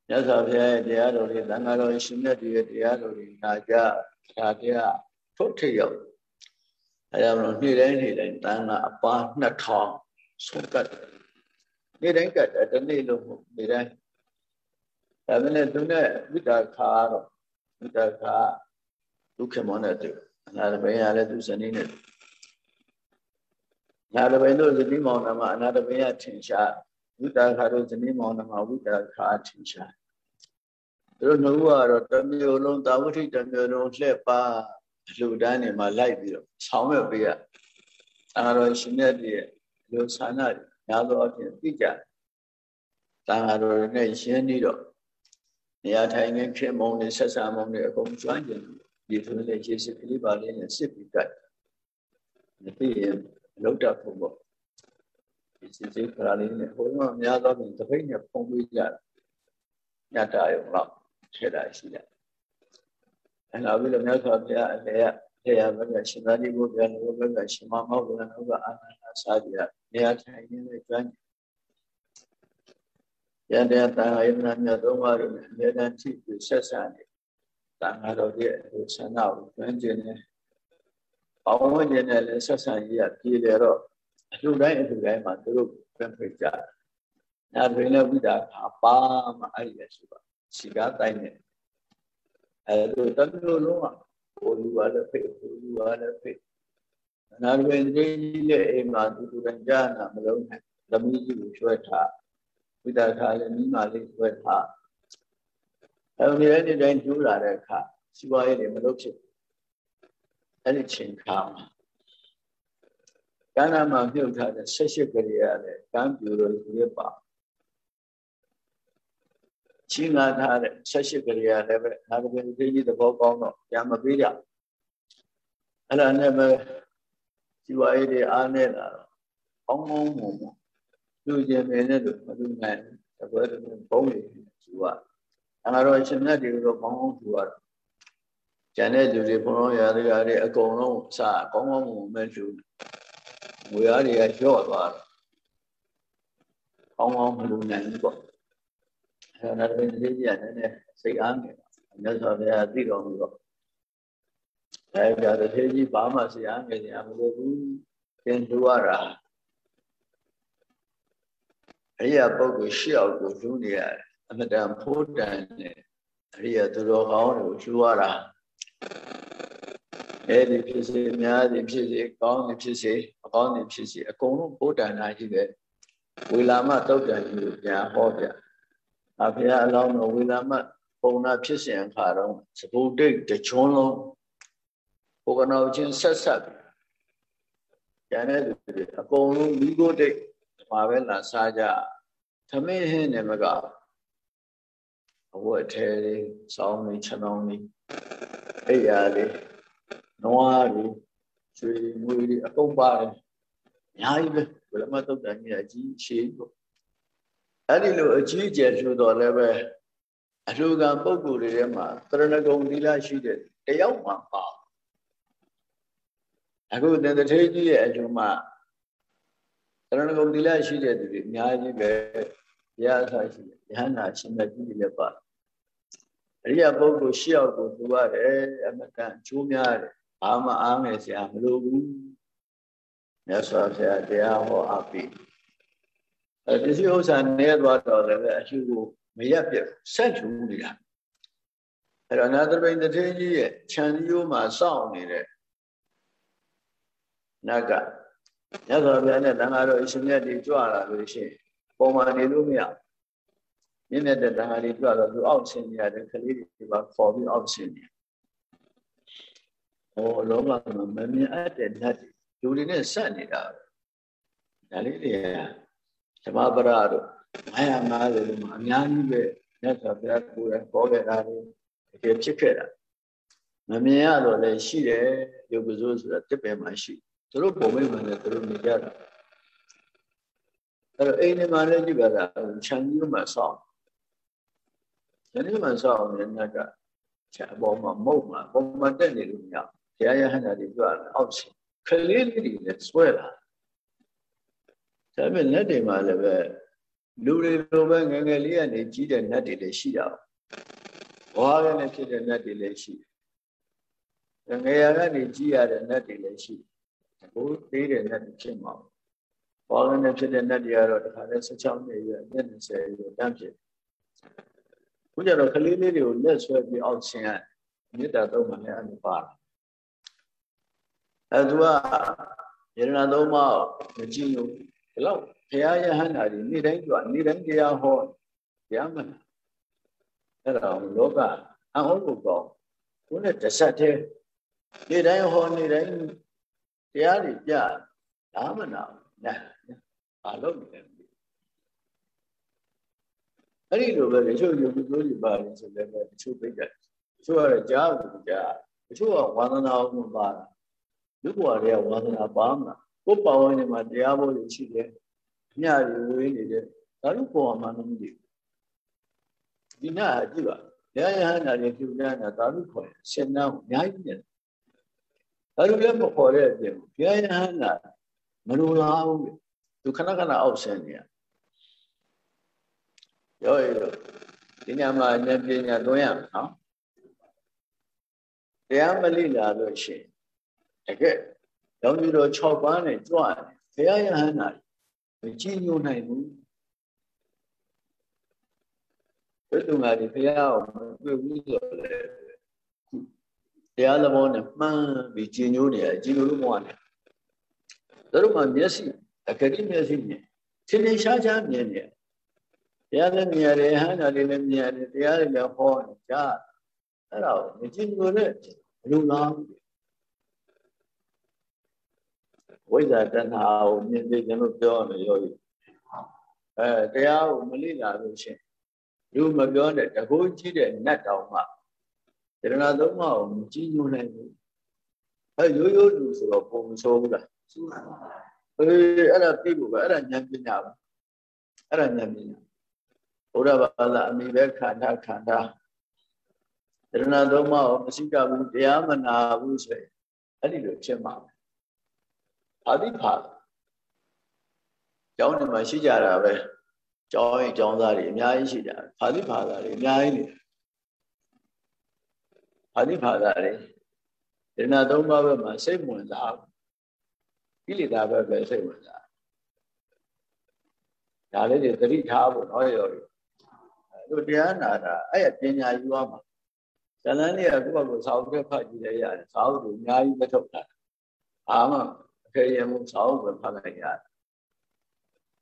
မြတ်စွာဘုရားရဲ့တရားတော်တွေသံဃာတော်ရှင်မြတ်တွေရဲ့တရားတော်တွေနာကြဒါတရားထုတ်ထရောက်အဲဒါမလို့နေ့တိုင်းနေ့တိုင်းတန်ခါအပါ2000ဆုံးကတ်နေ့တိုင်းကတ်တနေ့လုံးနေ့တိုင်းဒါပေမဲ့သူနဲ့ဝိတာခါတော့ဝိတာခါဒုက္ခမောနဲ့တူအနာတပင်ရလည်းသူစနေနဲ့နာတပင်တို့ဇတိမောင်နာမှာအနာတပင်ရထင်ရှား ဝိတာခါတို့ဇတိမောင်နာမှာဝိတာခါထင်ရှားသူတို့နှုတ်ကတော့တမျိုးလုံးတာဝတိတမျိုးလုံးလှည့်ပါလူတန်းနေမှာလိုက်ပြီးတော့ဆောင်းရွက်ပေးရအာရောရှင်မြတ်ရဲ့လူဆန္ဒများသောအဖြစ်သိကြတန်ဃာတော်နဲ့ရှင်းပြီးတော့နေရာထိုင်နေခင်မုံနဲ့ဆက်ဆံမုံနဲ့အကုန်ကျွမ်းကျင်ဒီလိုနဲ့ရေစစ်ကလေးပါလေးနဲ့စစ်ပြီးတိုက်မသိရင်လောက်တတ်ဖို့ပေါ့ ဒီစစ်စစ်ခါလေးနဲ့ဟိုမှာများသောဖြင့်တပိတ်နဲ့ပုံပေးကြတာညတာရုံတော့ထည့်တာရှိတယ်အဲနောက်ပြီးတော့မြတ်စွာဘုရားအလေရထေရဘက်ကရှင်သာတိဘုရားလောဘက်ကရှင်မမောကလောကအာနန္ဒစာကြရနေရာထိုင်နေတဲ့ကျွမ်းရတဲ့တန်ခါယမနာမြတ်သုံးပါးတို့နဲ့အမြဲတမ်းထိပြီးဆက်ဆံနေတန်ခါတော်ရဲ့အလိုဆန္ဒကိုကျွမ်းကျင်နေပေါင်းဝင်ကျင်နဲ့လည်းဆက်ဆံရည်ပြည်တယ်တော့ အလှတိုင်းအလှတိုင်းမှာသူတို့ပြန်ဖိတ်ကြတယ်။ညာတွင်လည်းဝိဒါခါပါမှအဲ့ရရှိပါစီကားတိုင်းနဲ့အဲလိုတမျိုးလုံးကဘိုလ်လူပါလည်းဖိတ်ဘိုလ်လူပါလည်းဖိတ်နာတွင်သိကြီးရဲ့အိမ်မှာသူတို့ကကြားနာမလုံးနဲ့သမီးကြီးကိုရွှဲထားဝိဒါခါလည်းမိမလေးရွှဲထားအဲဒီနေ့တိုင်းကျူးလာတဲ့အခါစီပွားရေးတွေမလုပ်ဖြစ်အဲ့ဒီချိန်ခါမှာ ကန္နာမှာမြုပ်ထားတဲ့ဆက်ရှိကလေးရတယ်ကံပြူလို့ဒီပါချင်းငါထားတဲ့ဆက်ရှိကလေးရလည်းပဲနာဂပင်သေးကြီးသဘောကောင်းတော့ပြန်မပေးကြအဲ့ဒါနဲ့ပဲဇီဝရေးတွေအားနေလာတော့ကောင်းကောင်းမွန်မွန်လူကျင်နေတယ်လို့မလူနိုင်တပွဲတည်းဘုံနေဇီဝအနာတော်ရှင်မြတ်တွေတော့ကောင်းကောင်းဇီဝတော့ကျန်တဲ့လူတွေဘုံတော်ရာတရားတွေအကုန်လုံးစာကောင်းကောင်းမွန်မဲ့လူ ငွေအားတွေကလျော့သွားတော့ကောင်းကောင်းမလူနိုင်ဘူးပေါ့အဲနာမည်လေးကြီးကလည်းစိတ်အားငယ်ပါမြတ်စွာဘုရားသိတော်မူတော့အဲဒါတထေကြီးဘာမှစိတ်အားငယ်နေမလို့ဘူးသင်လူရတာအရိယာပုဂ္ဂိုလ်ရှေ့အောင်ကိုလူနေရတယ်အမတန်ဖိုးတန်နဲ့အရိယာသူတော်ကောင်းတွေကိုလူရတာ အဲဒီဖြစ်စေများသည်ဖြစ်စေကောင်းသည်ဖြစ်စေအကောင်းသည်ဖြစ်စေအကုန်လုံးဖိုးတန်တာကြီးပဲဝေလာမတုတ်တန်ကြီးကိုပြန်ဟောပြအဖေအလောင်းတော်ဝေလာမပုံနာဖြစ်စဉ်အခါတော့စပုဒ္ဒိတ်တချွန်းလုံးဘုကနောချင်းဆက်ဆက်ကျန်တဲ့လူတွေအကုန်လုံးမိကိုတိတ်မှာပဲလာစားကြသမင်းဟင်းနေမကအဝတ်ထဲလေးစောင်းလေးခြံောင်းလေးအိယာလေး နွားလေးရွှေငွေလေးအကုန်ပါတယ်အများကြီးပဲဘယ်မှာတုတ်တန်ကြီးအကြီးရှည်ပေါ့အဲ့ဒီလိုအကြီးကျယ်ထူတော်လည်းပဲအလှကံပုဂ္ဂိုလ်တွေထဲမှာတရဏဂုံသီလရှိတဲ့တယောက်မှပါအခုသင်္တထေကြီးရဲ့အလှမှာတရဏဂုံသီလရှိတဲ့သူတွေအများကြီးပဲဘုရားအဆရှိတယ်ယဟန္တာရှင်မြတ်ကြီးလည်းပါ အရိယပုဂ္ဂိုလ်ရှေ့ရောက်ကိုသူရတယ်အမတန်အကျိုးများတယ်ဘာမှအားငယ်စရာမလိုဘူးမြတ်စွာဘုရားတရားဟောအပ်ပြီအဲပစ္စည်းဥစ္စာနဲသွားတော့လည်းအလှကိုမရက်ပြတ်ဆက်ထူနေတာအဲ့တော့နာသပိန်တထေကြီးရဲ့ခြံစည်းရိုးမှာစောင့်နေတဲ့နတ်ကမြတ်စွာဘုရားနဲ့တန်ခါတော်အရှင်မြတ်တွေကြွလာလို့ရှိရင်ပုံမှန်နေလို့မရ မြင့်မြတ်တဲ့တန်ခါတွေကြွတော့သူအောက်ဆင်းနေရတယ်ကလေးတွေပါခေါ်ပြီးအောက်ဆင်းနေဟောလောကမှာမမြင်အပ်တဲ့နတ်တွေလူတွေနဲ့ဆက်နေတာဒါလေးတွေကဓမ္မပရတို့950လို့မှအများကြီးပဲမြတ်စွာဘုရားကိုယ်တိုင်ပေါ်ခဲ့တာတွေတကယ်ဖြစ်ခဲ့တာမမြင်ရတော့လည်းရှိတယ်ရုပ်ကစိုးဆိုတာတစ်ပယ်မှရှိသူတို့ပုံမိတ်မှလည်းသူတို့နေကြတာအဲ့တော့အိမ်ထဲမှာလည်းကြည့်ပါလားခြံကြီးမှဆောင်း ယနေ့မှစောင့်နေတဲ့နတ်ကချက်အပေါ်မှာမုတ်မှာပုံမှန်တက်နေလို့မရဘုရားရဟန္တာတွေပြောတယ်အောက်ရှင်ခလေးလေးတွေလည်းဆွဲလာဒါပေမဲ့လက်တွေမှာလည်းပဲလူတွေလိုပဲငငယ်လေးကနေကြီးတဲ့နတ်တွေလည်းရှိတာဘွားကလည်းဖြစ်တဲ့နတ်တွေလည်းရှိတယ်ငယ်ရကနေကြီးရတဲ့နတ်တွေလည်းရှိတယ်ဘိုးသေးတဲ့နတ်တွေဖြစ်မှာဘွားကလည်းဖြစ်တဲ့နတ်တွေကတော့တခါလဲ16နှစ်ရွယ်အနှစ်20ရွယ်တန်းဖြစ် ခုကျတော့ကလေးလေးတွေကိုလက်ဆွဲပြီးအောက်ဆင်းရမေတ္တာသုံးမှလည်းအဲ့ပါအဲသူကယရဏသုံးပါးမကြည့်လို့ဒီလောက်ဘုရားယဟန္တာတွေနေ့တိုင်းကြွနေ့တိုင်းတရားဟောတရားမနာအဲ့ဒါလောကအဟောလို့ကောင်းဘုနဲ့တဆက်တည်းနေ့တိုင်းဟောနေ့တိုင်းတရားတွေပြဒါမနာနာဘာလို့လဲ အဲ့ဒီလိုပဲတချို့ယုံကြည်လို့ပါလို့ဆိုလည်းတချို့ပြိတ္တတချို့ကတော့ကြားဘူးကြားတချို့ကဝါသနာအောင်မပါလူဘဝတွေကဝါသနာပါမှာကိုယ်ပါဝင်နေမှာတရားဖို့ရှိတယ်ညရီဝေးနေတယ်ဒါလို့ပေါ်မှာမသိဘူးဒီနာကြည့်ပါရဟယဟနာတွေပြုနေတာဒါလို့ခေါ်ရင်ရှင်နာကိုအများကြီးနေတယ်ဒါလို့လည်းမခေါ်တဲ့အပြင်ဘုရားယဟနာမလိုလားဘူးသူခဏခဏအောက်ဆင်းနေရ ရောရလို့ဒီညမှာဉာဏ်ပညာသွင်းရမယ်နော်တရားမလိလာလို့ရှိရင်တကယ်လောင်းကြီးတော်6ပန်းနဲ့ကြွတယ်ဘုရားယဟန္တာမကြည်ညိုနိုင်ဘူးဘုသူငါဒီဘုရားကိုမတွေ့ဘူးဆိုလည်းတရားသဘောနဲ့မှန်းပြီးကြည်ညိုနေရကြည်ညိုလို့မဟုတ်နဲ့တို့မှမျက်စိအကတိမျက်စိနဲ့သင်္နေရှားရှားမြင်နေတ ရားလည်းမြင်ရတယ်ဟန္တာလေးလည်းမြင်ရတယ်တရားတွေလည်းဟောနေကြအဲ့ဒါကိုမကြည်ညိုတဲ့ဘလို့လားဝိဇ္ဇာတဏှာကိုမြင်သိကျွန်တော်ပြောရမယ်ရောကြီးအဲတရားကိုမလိလာလို့ရှင်လူမပြောတဲ့တကိုးကြီးတဲ့နတ်တော်မှတရဏသုံးပါးကိုမကြည့်ညိုနိုင်ဘူးအဲရိုးရိုးလူဆိုတော့ပုံမဆိုးဘူးလားဆိုးပါဘူးအေးအဲ့ဒါသိဖို့ပဲအဲ့ဒါဉာဏ်ပညာပါအဲ့ဒါဉာဏ်ပညာ ဘုရားဘာသာအမိပဲခန္ဓာခန္ဓာတရဏသုံးပါးကိုမရှိကြဘူးတရားမနာဘူးဆိုရင်အဲ့ဒီလိုဖြစ်မှာအာတိဖာကျောင်းထဲမှာရှိကြတာပဲကျောင်းရင်ကျောင်းသားတွေအများကြီးရှိကြတယ်အာတိဖာသားတွေအများကြီးနေအာတိဖာသားတွေဒနာသုံးပါးဘက်မှာစိတ်ဝင်စားကိလေသာဘက်ပဲစိတ်ဝင်စားဒါလေးတွေသတိထားဖို့တော့ရော တို့တရားနာတာအဲ့ပညာယူရမှာဇလန်းလေးကကိုယ့်ဘက်ကိုစာအုပ်ဖတ်ကြည့်ရရတယ်စာအုပ်တွေအများကြီးမထုတ်တာအာမခဲရမှုစာအုပ်ပဲဖတ်လိုက်ရတယ်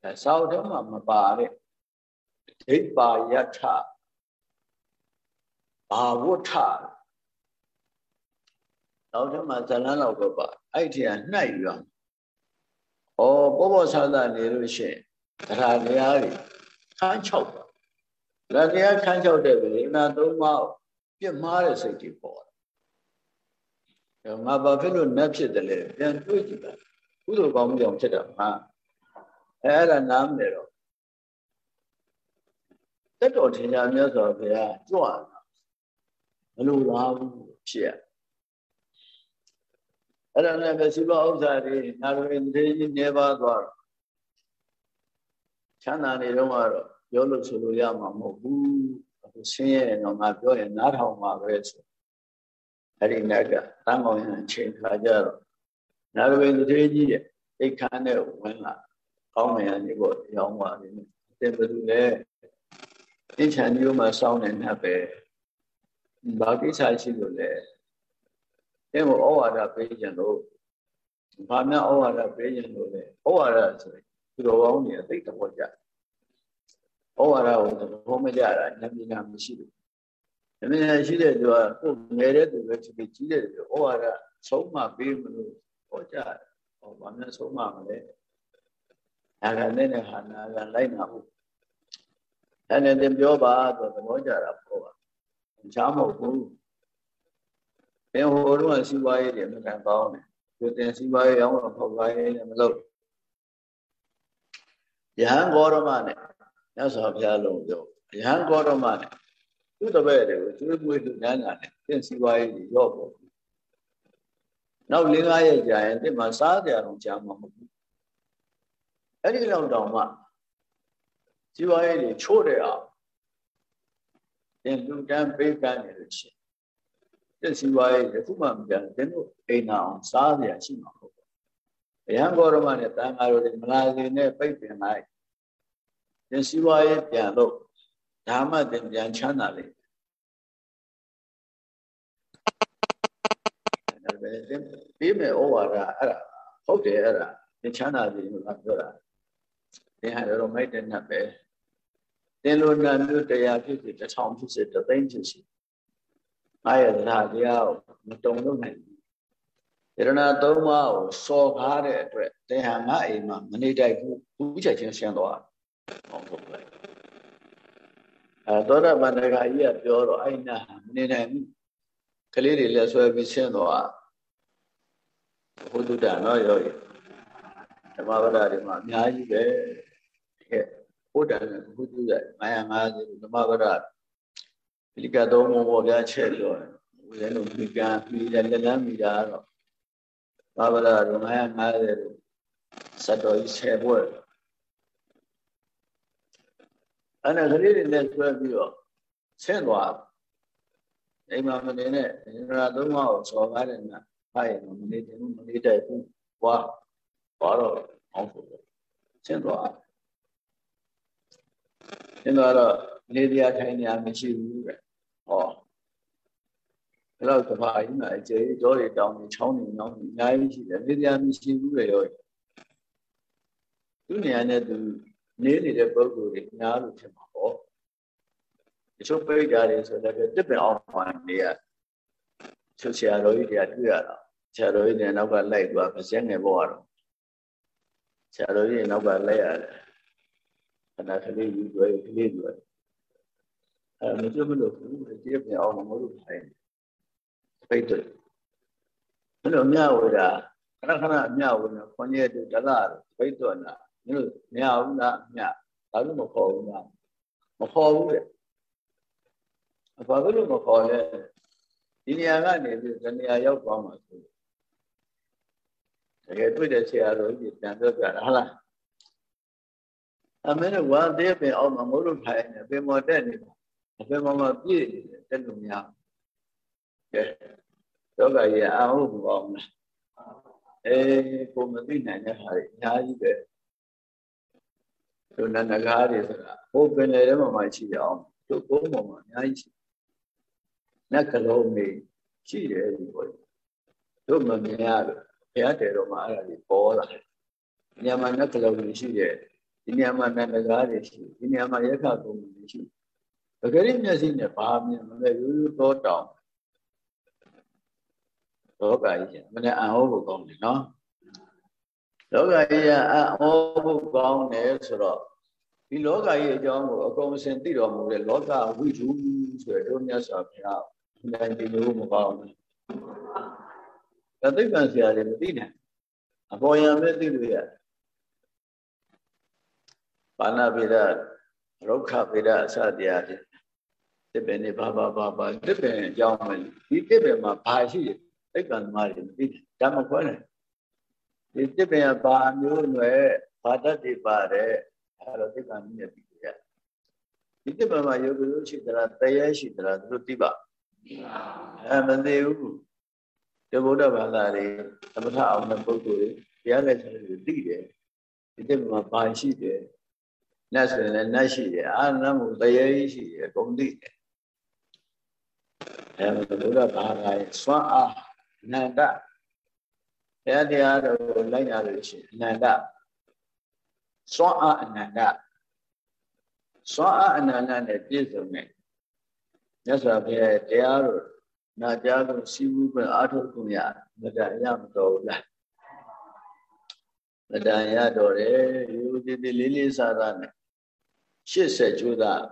အဲစာအုပ်ထဲမှာမပါတဲ့ဒိဋ္ဌာယထဘာဝဋ္ဌနောက်ထပ်မှာဇလန်းလောက်ပဲပါအဲ့ဒီကနှိုက်ရဩဘောဘောဆာသာနေလို့ရှိရင်တရားတရားတွေခန်း၆ပါတ ရားတရားခန်း၆တဲ့ဗေဒနာ၃ပါးပြစ်မှားတဲ့စိတ်တွေပေါ်တယ်ငါဘာဖြစ်လို့နတ်ဖြစ်တယ်လဲပြန်တွေးကြည့်ပါကုသိုလ်ကောင်းမှုကြောင့်ဖြစ်တာမှာအဲအဲ့ဒါနားမလဲတော့တက်တော်ထင်ရှားမြတ်စွာဘုရားကြွတာမလိုလားဘူးဖြစ်ရအဲ့ဒါနဲ့ပဲစီဘဥစ္စာတွေနာရဝိသေကြီးနေပါသွားတော့ချမ်းသာနေတော့ကတော့ ပြောလို့ဆိုလို့ရမှာမဟုတ်ဘူးအခုဆင်းရဲတော့ငါပြောရင်နားထောင်မှာပဲဆိုအဲ့ဒီနက်ကတန်ကောင်းရင်ချိန်ခါကြတော့နာရဝိသေကြီးရဲ့အိတ်ခမ်းနဲ့ဝင်လာကောင်းမယ်အနေပေါ့ရောင်းပါလိမ့်မယ်အတင်ဘယ်သူလဲအင်းချန်မျိုးမှာစောင်းနေနှက်ပဲဘာကိစ္စရှိလို့လဲအဲမို့ဩဝါဒပေးကြလို့ဘာများဩဝါဒပေးကြလို့လဲဩဝါဒဆိုရင်သူတော်ကောင်းတွေအသိတော်ကြ ဩဝါဒကိုသဘောမကျတာဉာဏ်ပညာမရှိဘူးဉာဏ်ပညာရှိတဲ့သူကကိုယ်ငယ်တဲ့သူပဲဖြစ်ဖြစ်ကြီးတဲ့သူဩဝါဒဆုံးမပေးမလို့ဟောကြတယ်ဟောဘာများဆုံးမမလဲနာဂနဲ့နဲ့ဟာနာဂလိုက်နာဖို့အဲ့နဲ့သင်ပြောပါဆိုသဘောကြတာပေါ့ပါချားမဟုတ်ဘူးဘယ်ဟိုတော့စီးပွားရေးတွေအမှန်တန်ကောင်းတယ်ဒီတင်စီးပွားရေးရောင်းတော့ဖောက်ပွားရေးလည်းမလုပ်ယဟန်ဂေါရမနဲ့ မြတ်စွာဘုရားလုံးပြောယဟန်ဂေါရမနဲ့သူသူ့တပည့်တွေကိုကျွေးမွေးလူနန်းတာနဲ့သင်စီပွားရေးတွေရော့ပေါ်နောက်၄၅ရက်ကြာရင်ဒီမှာစားကြအောင်ကြာမှာမဟုတ်ဘူးအဲ့ဒီလောက်တောင်မှစီပွားရေးတွေချို့တဲ့အောင်သင်လူတန်းပေးကမ်းနေလို့ရှိရင်သင်စီပွားရေးတခုမှမကြသင်တို့အိမ်နာအောင်စားကြရရှိမှာဟုတ်ဘူးအရန်ဂေါရမနဲ့တန်ဃာတော်တွေမလာခင်နဲ့ပိတ်ပင်လိုက် သင်စီပွားရေးပြန်လို့ဒါမှသင်ပြန်ချမ်းသာလိမ့်မယ်သင်ပြီးမယ်ဩဝါဒအဲ့ဒါဟုတ်တယ်အဲ့ဒါသင်ချမ်းသာပြီလို့ပြောတာသင်ဟာတော့မိုက်တဲ့နတ်ပဲသင်လိုနာမျိုးတရားဖြစ်ဖြစ်တစ်ထောင်ဖြစ်ဖြစ်တစ်သိန်းဖြစ်ဖြစ်အားရတရားတရားမတုံလို့နိုင်ဘူးယရဏသုံးပါးကိုစော်ကားတဲ့အတွက်သင်ဟာငါအိမ်မှာမနေတိုက်ဘူးဘူးချက်ချင်းရှင်းသွားဟုတ် ဟုတ်ပဲအဲသောတာပန်တခါကြီးကပြောတော့အဲ့နာမနေနိုင်ဘူးကလေးတွေလည်းဆွဲပြီးရှင်းသွားဘုဒ္ဓတာနော်ရောဓမ္မပဒတွေမှာအများကြီးပဲတဲ့ဘုဒ္ဓနဲ့ဘုဒ္ဓရဲ့950ဓမ္မပဒပိလိကသုံးပုံပေါ်ပြချက်ပြောတယ်ဦးဇင်းတို့မိကံမိတယ်လက်လန်းမိတာတော့ဘာပဒတို့950တို့စက်တော်ကြီး10ဘွဲ့ အဲ့ဒါကလေးတွေနဲ့ဆွဲပြီးတော့ဆင်းသွားအိမ်မှာမနေနဲ့ဉာဏ်သုံးပါးကိုစော်ကားတယ်နာဖိုင်မနေတယ်မနေတဲ့ဘူးဘွားဘာတော့အောင်ဖို့ဆင်းသွားဆင်းသွားတော့နေတရားထိုင်နေရမရှိဘူးတဲ့ဟောအဲ့တော့ကဘာကြီးမှာအကျေတော်တွေတောင်းနေချောင်းနေညောင်းနေအများကြီးရှိတယ်နေတရားမရှိဘူးလေရောသူနေရာနဲ့သူ နေနေတဲ့ပုဂ္ဂိုလ်တွေများလို့ဖြစ်မှာပေါ့တချို့ပိဋကတွေဆိုလည်းတစ်ပင်အောင်မှနေရချို့ဆရာတော်ကြီးတွေကတွေ့ရတာဆရာတော်ကြီးတွေနောက်ကလိုက်သွားပစက်ငယ်ပေါ်တော့ဆရာတော်ကြီးနောက်ကလိုက်ရတယ်ခဏကလေးယူတွေ့ကလေးယူအဲမကြည့်မလို့ဘူးဒီပြအောင်မလို့ထိုင်ပိတ်တယ်ဘယ်လိုမြဝေတာခဏခဏမြဝေနေခွန်ကြီးတို့တလားပိတ်တော့နာ မင်းတို့မရဘူးလားမြဒါလို့မခေါ်ဘူးလားမခေါ်ဘူးတဲ့ဘာလို့မခေါ်လဲဒီနေရာကနေပြီးဒီနေရာရောက်သွားမှာဆိုတကယ်တွေ့တဲ့ဆရာတော်ကြီးပြန်ပြောပြတာဟုတ်လားအမင်းတို့ဝါသေးပင်အောင်မမိုးလို့ထိုင်နေပင်မော်တက်နေပါအပင်မော်မှာပြည့်နေတယ်တက်လို့မရကဲယောဂကြီးအာဟုတ်ဘူးအောင်လားအေးကိုမသိနိုင်တဲ့ဟာတွေအများကြီးပဲ တို့နန္ဒကားတွေဆိုတာဟိုပင်လေထဲမှာမှရှိရအောင်တို့ကုန်းပေါ်မှာအများကြီးရှိနက်ကလုံးနေရှိတယ်ဒီပေါ်တို့မမြင်ရလို့ဘုရားတယ်တော်မှာအဲ့ဒါကြီးပေါ်လာဒီညမှာနက်ကလုံးနေရှိတယ်ဒီညမှာနန္ဒကားတွေရှိဒီညမှာရက်ခကုန်းတွေရှိပဂရိမျက်စိနဲ့ဘာမြင်မလဲရိုးရိုးတော့တောင်းလောကကြီးမနဲ့အံ့ဩဖို့ကောင်းတယ်နော် လောကကြီးကအံ့ဩဖို့ကောင်းတယ်ဆိုတော့ဒီလောကကြီးအကြောင်းကိုအကုန်စင်သိတော်မူတဲ့လောကဝိဓုဆိုတဲ့တို့မြတ်စွာဘုရားအမှန်တည်းလို့မကောင်းဘူး။ဒါသိပ္ပံဆရာတွေမသိနိုင်အပေါ်ယံပဲသိလို့ရတယ်။ပါဏဗေဒရုက္ခဗေဒအစတရားတွေတစ်ပင်နေဘာဘာဘာဘာတစ်ပင်အကြောင်းပဲဒီတစ်ပင်မှာဘာရှိတယ်သိပ္ပံသမားတွေမသိတယ်ဒါမှခွဲတယ် ဒီတစ်ပင်ကဘာမျိုးနွယ်ဘာတတ်တွေပါတယ်အဲ့တော့သိက္ခာနည်းနဲ့ပြီးရဒီတစ်ပံမှာယောဂလို့ရှိသလားတရားရှိသလားသူတို့သိပါအဲမသိဘူးဒီဗုဒ္ဓဘာသာတွေသမထအောင်တဲ့ပုဂ္ဂိုလ်တွေတရားလက်ချက်တွေသိတယ်ဒီတစ်ပံမှာဘာရှိတယ်နတ်ဆိုရင်လည်းနတ်ရှိတယ်အာနတ်မှုတရားရှိတယ်ဂုံသိတယ်အဲဗုဒ္ဓဘာသာရဲ့စွမ်းအားအနန္တ တရားတရားတော်လိုက်ရလို့ရှိရင်အနန္တစွမ်းအားအနန္တစွမ်းအားအနန္တနဲ့ပြည့်စုံတဲ့မြတ်စွာဘုရားတရားတော်နာကြားလို့ရှိဘူးပဲအာထုခွင့်ရမတန်ရမတော်ဘူးလားမတန်ရတော်တယ်ရိုးသေးသေးလေးလေးစားစားနဲ့ရှစ်ဆက်ကျိုးသား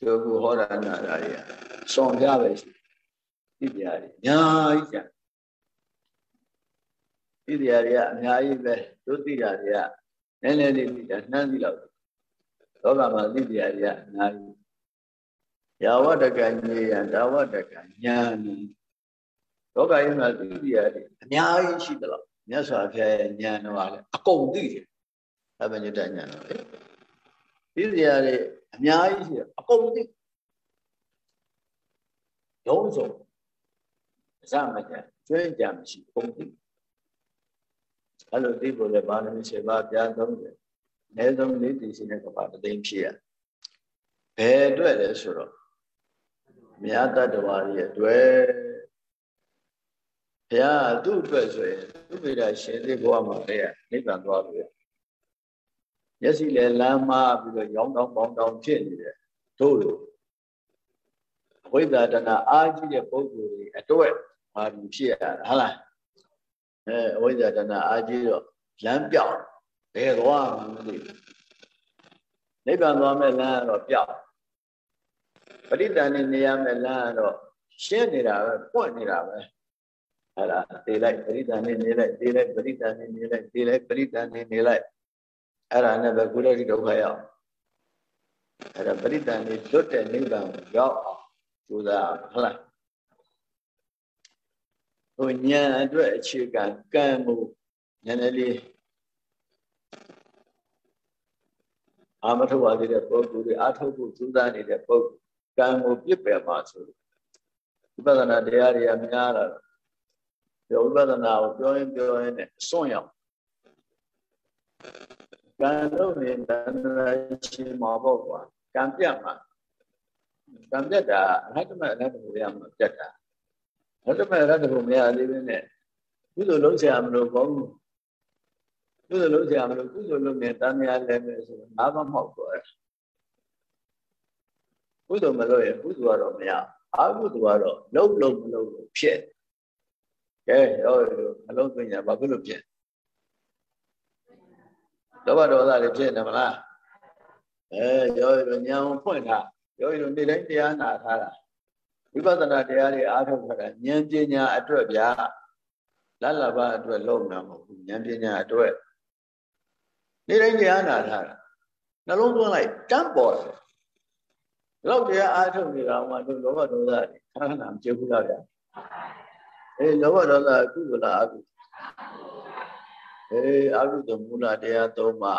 တို့ကဟောရနာရာရစွန်ပြပဲရှိဒီတရားတွေအများကြီးကြာ ဒီတရားတွေကအများကြီးပဲတို့သိတာတွေကနည်းနည်းလေးသိတာနှမ်းသိလောက်လောကမှာသိတရားတွေကအများကြီးယာဝတကညေယဒါဝတကညာနိလောကကြီးမှာသိတရားတွေအများကြီးရှိသလားမြတ်စွာဘုရားရဲ့ဉာဏ်တော်ကလည်းအကုန်သိတယ်အဘညတဉာဏ်တော်လေသိတရားတွေအများကြီးရှိတယ်အကုန်သိလုံးစုံအစမတန်ကျွမ်းကြမရှိအကုန်သိ အဲ့လိုသိဖို့လည်းဘာလို့ရှိပါပြားသုံးတယ်အနည်းဆုံးလေးတည်ရှိတဲ့ကဘာတသိန်းဖြစ်ရဘယ်အတွက်လဲဆိုတော့မြတ်တတ္တဝါရဲ့အတွက်ဘုရားသူ့အတွက်ဆိုရင်သူ့မိတာရှင်သေးဘဝမှာတည်းကနိဗ္ဗာန်သွားလို့ရမျက်စိလည်းလမ်းမပြီးတော့ရောင်းတောင်းပေါင်းတောင်းဖြစ်နေတယ်တို့လိုအဝိဇ္ဇာတနာအားကြီးတဲ့ပုဂ္ဂိုလ်တွေအတွက်ဘာလို့ဖြစ်ရတာဟုတ်လား အဲအဝိဇ္ဇာတနာအားကြီးတော့လမ်းပြောင်းဘယ်သွားမှမသိဘူးနိဗ္ဗာန်သွားမဲ့လမ်းကတော့ပြောင်းပရိသန်နေနေရမဲ့လမ်းကတော့ရှင်းနေတာပဲပွင့်နေတာပဲအဲ့ဒါသေလိုက်ပရိသန်နေနေလိုက်သေလိုက်ပရိသန်နေနေလိုက်သေလိုက်ပရိသန်နေနေလိုက်အဲ့ဒါနဲ့ပဲကုလတိဒုက္ခရောက်အဲ့ဒါပရိသန်နေလွတ်တဲ့နိဗ္ဗာန်ရောက်အောင်ကြိုးစားဟုတ်လား ဟိုဉာဏ်အတွက်အခြေခံကံမှုနည်းနည်းလေးအာမထုပ်ပါသေးတဲ့ပုဂ္ဂိုလ်တွေအာထုတ်ဖို့ကြိုးစားနေတဲ့ပုဂ္ဂိုလ်ကံကိုပြစ်ပယ်ပါဆိုဝိပဿနာတရားတွေကများလာတော့ဝိပဿနာကိုပြောရင်ပြောရင်နဲ့အစွန့်ရောက်ကံလို့နေတာရှင်မှာပေါ့ကွာကံပြတ်မှာကံပြတ်တာအရဟတမအရဟတဘုရားမှာပြတ်တာ အရဟတမအရဟတဘုမရသေးဘဲနဲ့ကုသိုလ်လုံးဆရာမလို့ပေါ့ကုသိုလ်လုံးဆရာမလို့ကုသိုလ်လုံးနဲ့တန်မြာလည်းပဲဆိုတော့ငါးပါးမောက်သွားတယ်ကုသိုလ်မလုပ်ရင်ကုသိုလ်ကတော့မရအာကုသိုလ်ကတော့လုံးလုံးမလုံးလို့ဖြစ်ကဲရောအလုံးသွင်းရဘာဖြစ်လို့ဖြစ်လောဘဒေါသတွေဖြစ်နေမလားအဲရောရောညံဖွင့်တာရောရောနေ့တိုင်းတရားနာထားတာ ဝိပဿနာတရားတွေအားထုတ်တာဉာဏ်ပညာအတွက်ဗျာလလဘအတွက်လုံးမှာမဟုတ်ဘူးဉာဏ်ပညာအတွက်နေ့တိုင်းတရားနာထားတာနှလုံးသွင်းလိုက်တန်းပေါ်တယ်လောက်တရားအားထုတ်နေတာမှတို့လောဘဒေါသတွေခဏခဏမကြည့်ဘူးလားဗျာအေးလောဘဒေါသကုသလအကုအေးအကုသမူလတရားသုံးပါ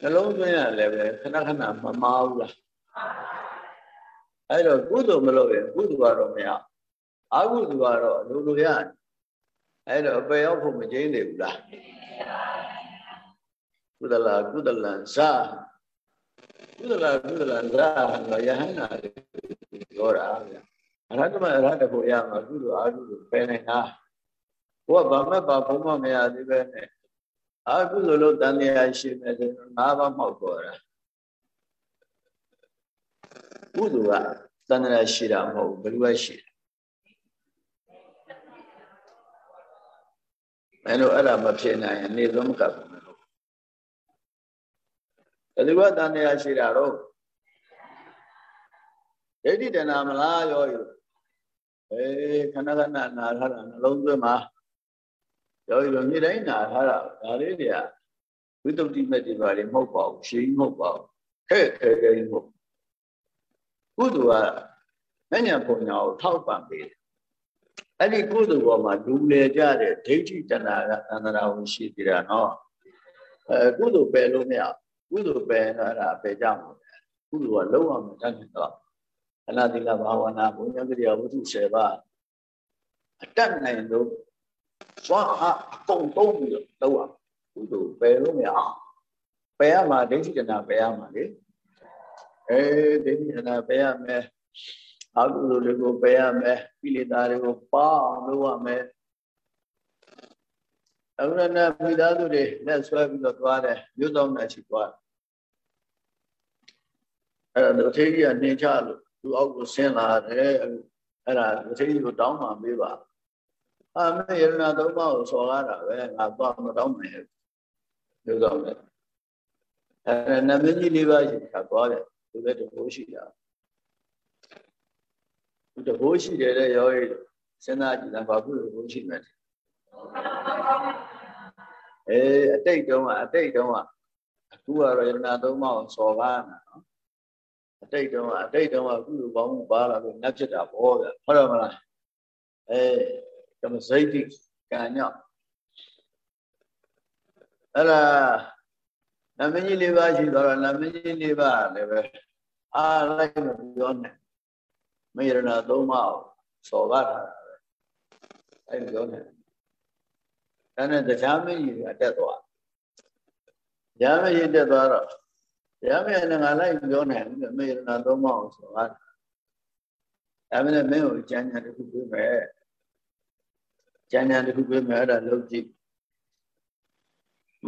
နှလုံးသွင်းရလည်းပဲခဏခဏမမားဘူးလား အဲ့တော့ကုသိုလ်မလုပ်ရင်ကုသိုလ်ကတော့မရအကုသိုလ်ကတော့လိုလိုရအဲ့တော့အပယ်ရောက်ဖို့မကျင်းနေဘူးလားကုသလကုသလံဇာကုသလကုသလံဇာဆိုယဟန္တာပြောတာဗျာအရဟတမအရဟတဖို့ရမှာကုသိုလ်အာကုသိုလ်ဖယ်နေတာဘုရားဗမတ်ပါဘုံမမရသေးပဲနဲ့အာကုသိုလ်လို့တန်တရားရှိမယ်ဆိုတော့ငါးပါးမောက်ပေါ်တာ ကုသိုလ်ကတန်တရားရှိတာမဟုတ်ဘူးဘယ်လိုရှိတာအဲလိုအဲ့ဒါမဖြစ်နိုင်ရင်နေဆုံးမကဘူးလို့ဘယ်လိုကတန်တရားရှိတာတော့ဒိဋ္ဌိတဏမလားရောယူအေးခဏခဏနာထားတာနှလုံးသွင်းမှာရောယူမြေတိုင်းနာထားတာဒါလေးတွေကဝိတုဒ္ဓိမက်တွေပါလေမဟုတ်ပါဘူးရှင်းမဟုတ်ပါဘူးခဲခဲခဲမဟုတ် ကုသိုလ်ကမဉ္ဇဉ်ပုံညာကိုထောက်ပံ့ပေးတယ်အဲ့ဒီကုသိုလ်ပေါ်မှာလူလေကြတဲ့ဒိဋ္ဌိတဏကသန္တရာဝင်ရှိသေးတာနော်အဲကုသိုလ်ပယ်လို့မရကုသိုလ်ပယ်တော့အဲ့ဒါပယ်ကြမှာကုသိုလ်ကလုံးဝမတတ်နိုင်တော့အနာတိလဘာဝနာဘုညကရိယာဝတ္ထု7ပါးအတတ်နိုင်လို့သွားအကုန်သုံးပြီးတော့လောက်အောင်ကုသိုလ်ပယ်လို့မရအောင်ပယ်ရမှာဒိဋ္ဌိတဏပယ်ရမှာလေ အဲဒိဋ္ဌိတဏပယ်ရမယ်အကုသိုလ်တွေကိုပယ်ရမယ်ကိလေသာတွေကိုပါအောင်လုပ်ရမယ်အခုနကမိသားစုတွေလက်ဆွဲပြီးတော့သွားတယ်မြို့တော်နဲ့ချီသွားအဲ့ဒါတို့ထေကြီးကနှင်ချလို့သူအောက်ကိုဆင်းလာတယ်အဲ့ဒါတို့ထေကြီးကိုတောင်းမှမေးပါအာမေယရဏသုံးပါးကိုဆော်လာတာပဲငါသွားမတောင်းမယ်မြို့တော်နဲ့အဲ့ဒါနမင်းကြီးလေးပါးရှိတာသွားတယ် သူလည်းတဘိုးရှိတာသူတဘိုးရှိတယ်တဲ့ရောရေးစဉ်းစားကြည့်တာဘာဖြစ်လို့တဘိုးရှိမယ်အေးအတိတ်တုန်းကအတိတ်တုန်းကအခုကတော့ယရဏသုံးပါးကိုစော်ကားတာနော်အတိတ်တုန်းကအတိတ်တုန်းကကုသိုလ်ကောင်းမှုပါလာလို့နတ်ဖြစ်တာပေါ့ဗျဟုတ်တယ်မလားအဲကမစိတ်တိကံညော့အဲ့ဒါ နာမည်ကြီးလေးပါးရှိတော့နာမည်ကြီးလေးပါးလည်းပဲအားလိုက်မပြောနဲ့မေရဏသုံးပါးစော်ကားတာပဲအဲ့ပြောနေဒါနဲ့တရားမင်းကြီးကတက်သွားတရားမင်းကြီးတက်သွားတော့တရားမင်းကငါလိုက်ပြောနေမေရဏသုံးပါးစော်ကားဒါမင်းလည်းမင်းကိုကြံညာတစ်ခုပြမယ်ကြံညာတစ်ခုပြမယ်အဲ့ဒါလုပ်ကြည့်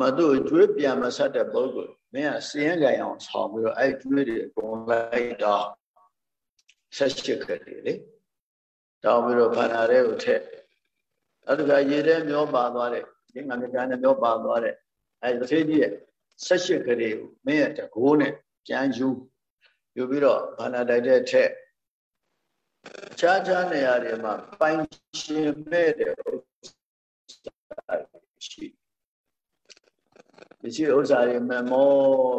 မတို့ကျွေးပြန်မဆက်တဲ့ပုဂ္ဂိုလ်မင်းကစည်ရင်ကြအောင်ဆောင်ပြီးတော့အဲ့ကျွေးတွေအကုန်လိုက်တော့ဆက်ရှိခဲ့တယ်လေတောင်းပြီးတော့ခန္ဓာတွေကိုထည့်အဲ့ဒါကရေထဲမျောပါသွားတဲ့ဒီငါမြပြန်နဲ့မျောပါသွားတဲ့အဲ့ဒီသေးကြီးရဲ့ဆက်ရှိခဲ့တယ်မင်းရဲ့တကိုးနဲ့ပြန်ယူယူပြီးတော့ခန္ဓာတိုက်တဲ့ထက်ခြားခြားနေရာတွေမှာပိုင်ရှင်မဲ့တဲ့ဥစ္စာရှိ မရှိဥစ္စာတွေမမော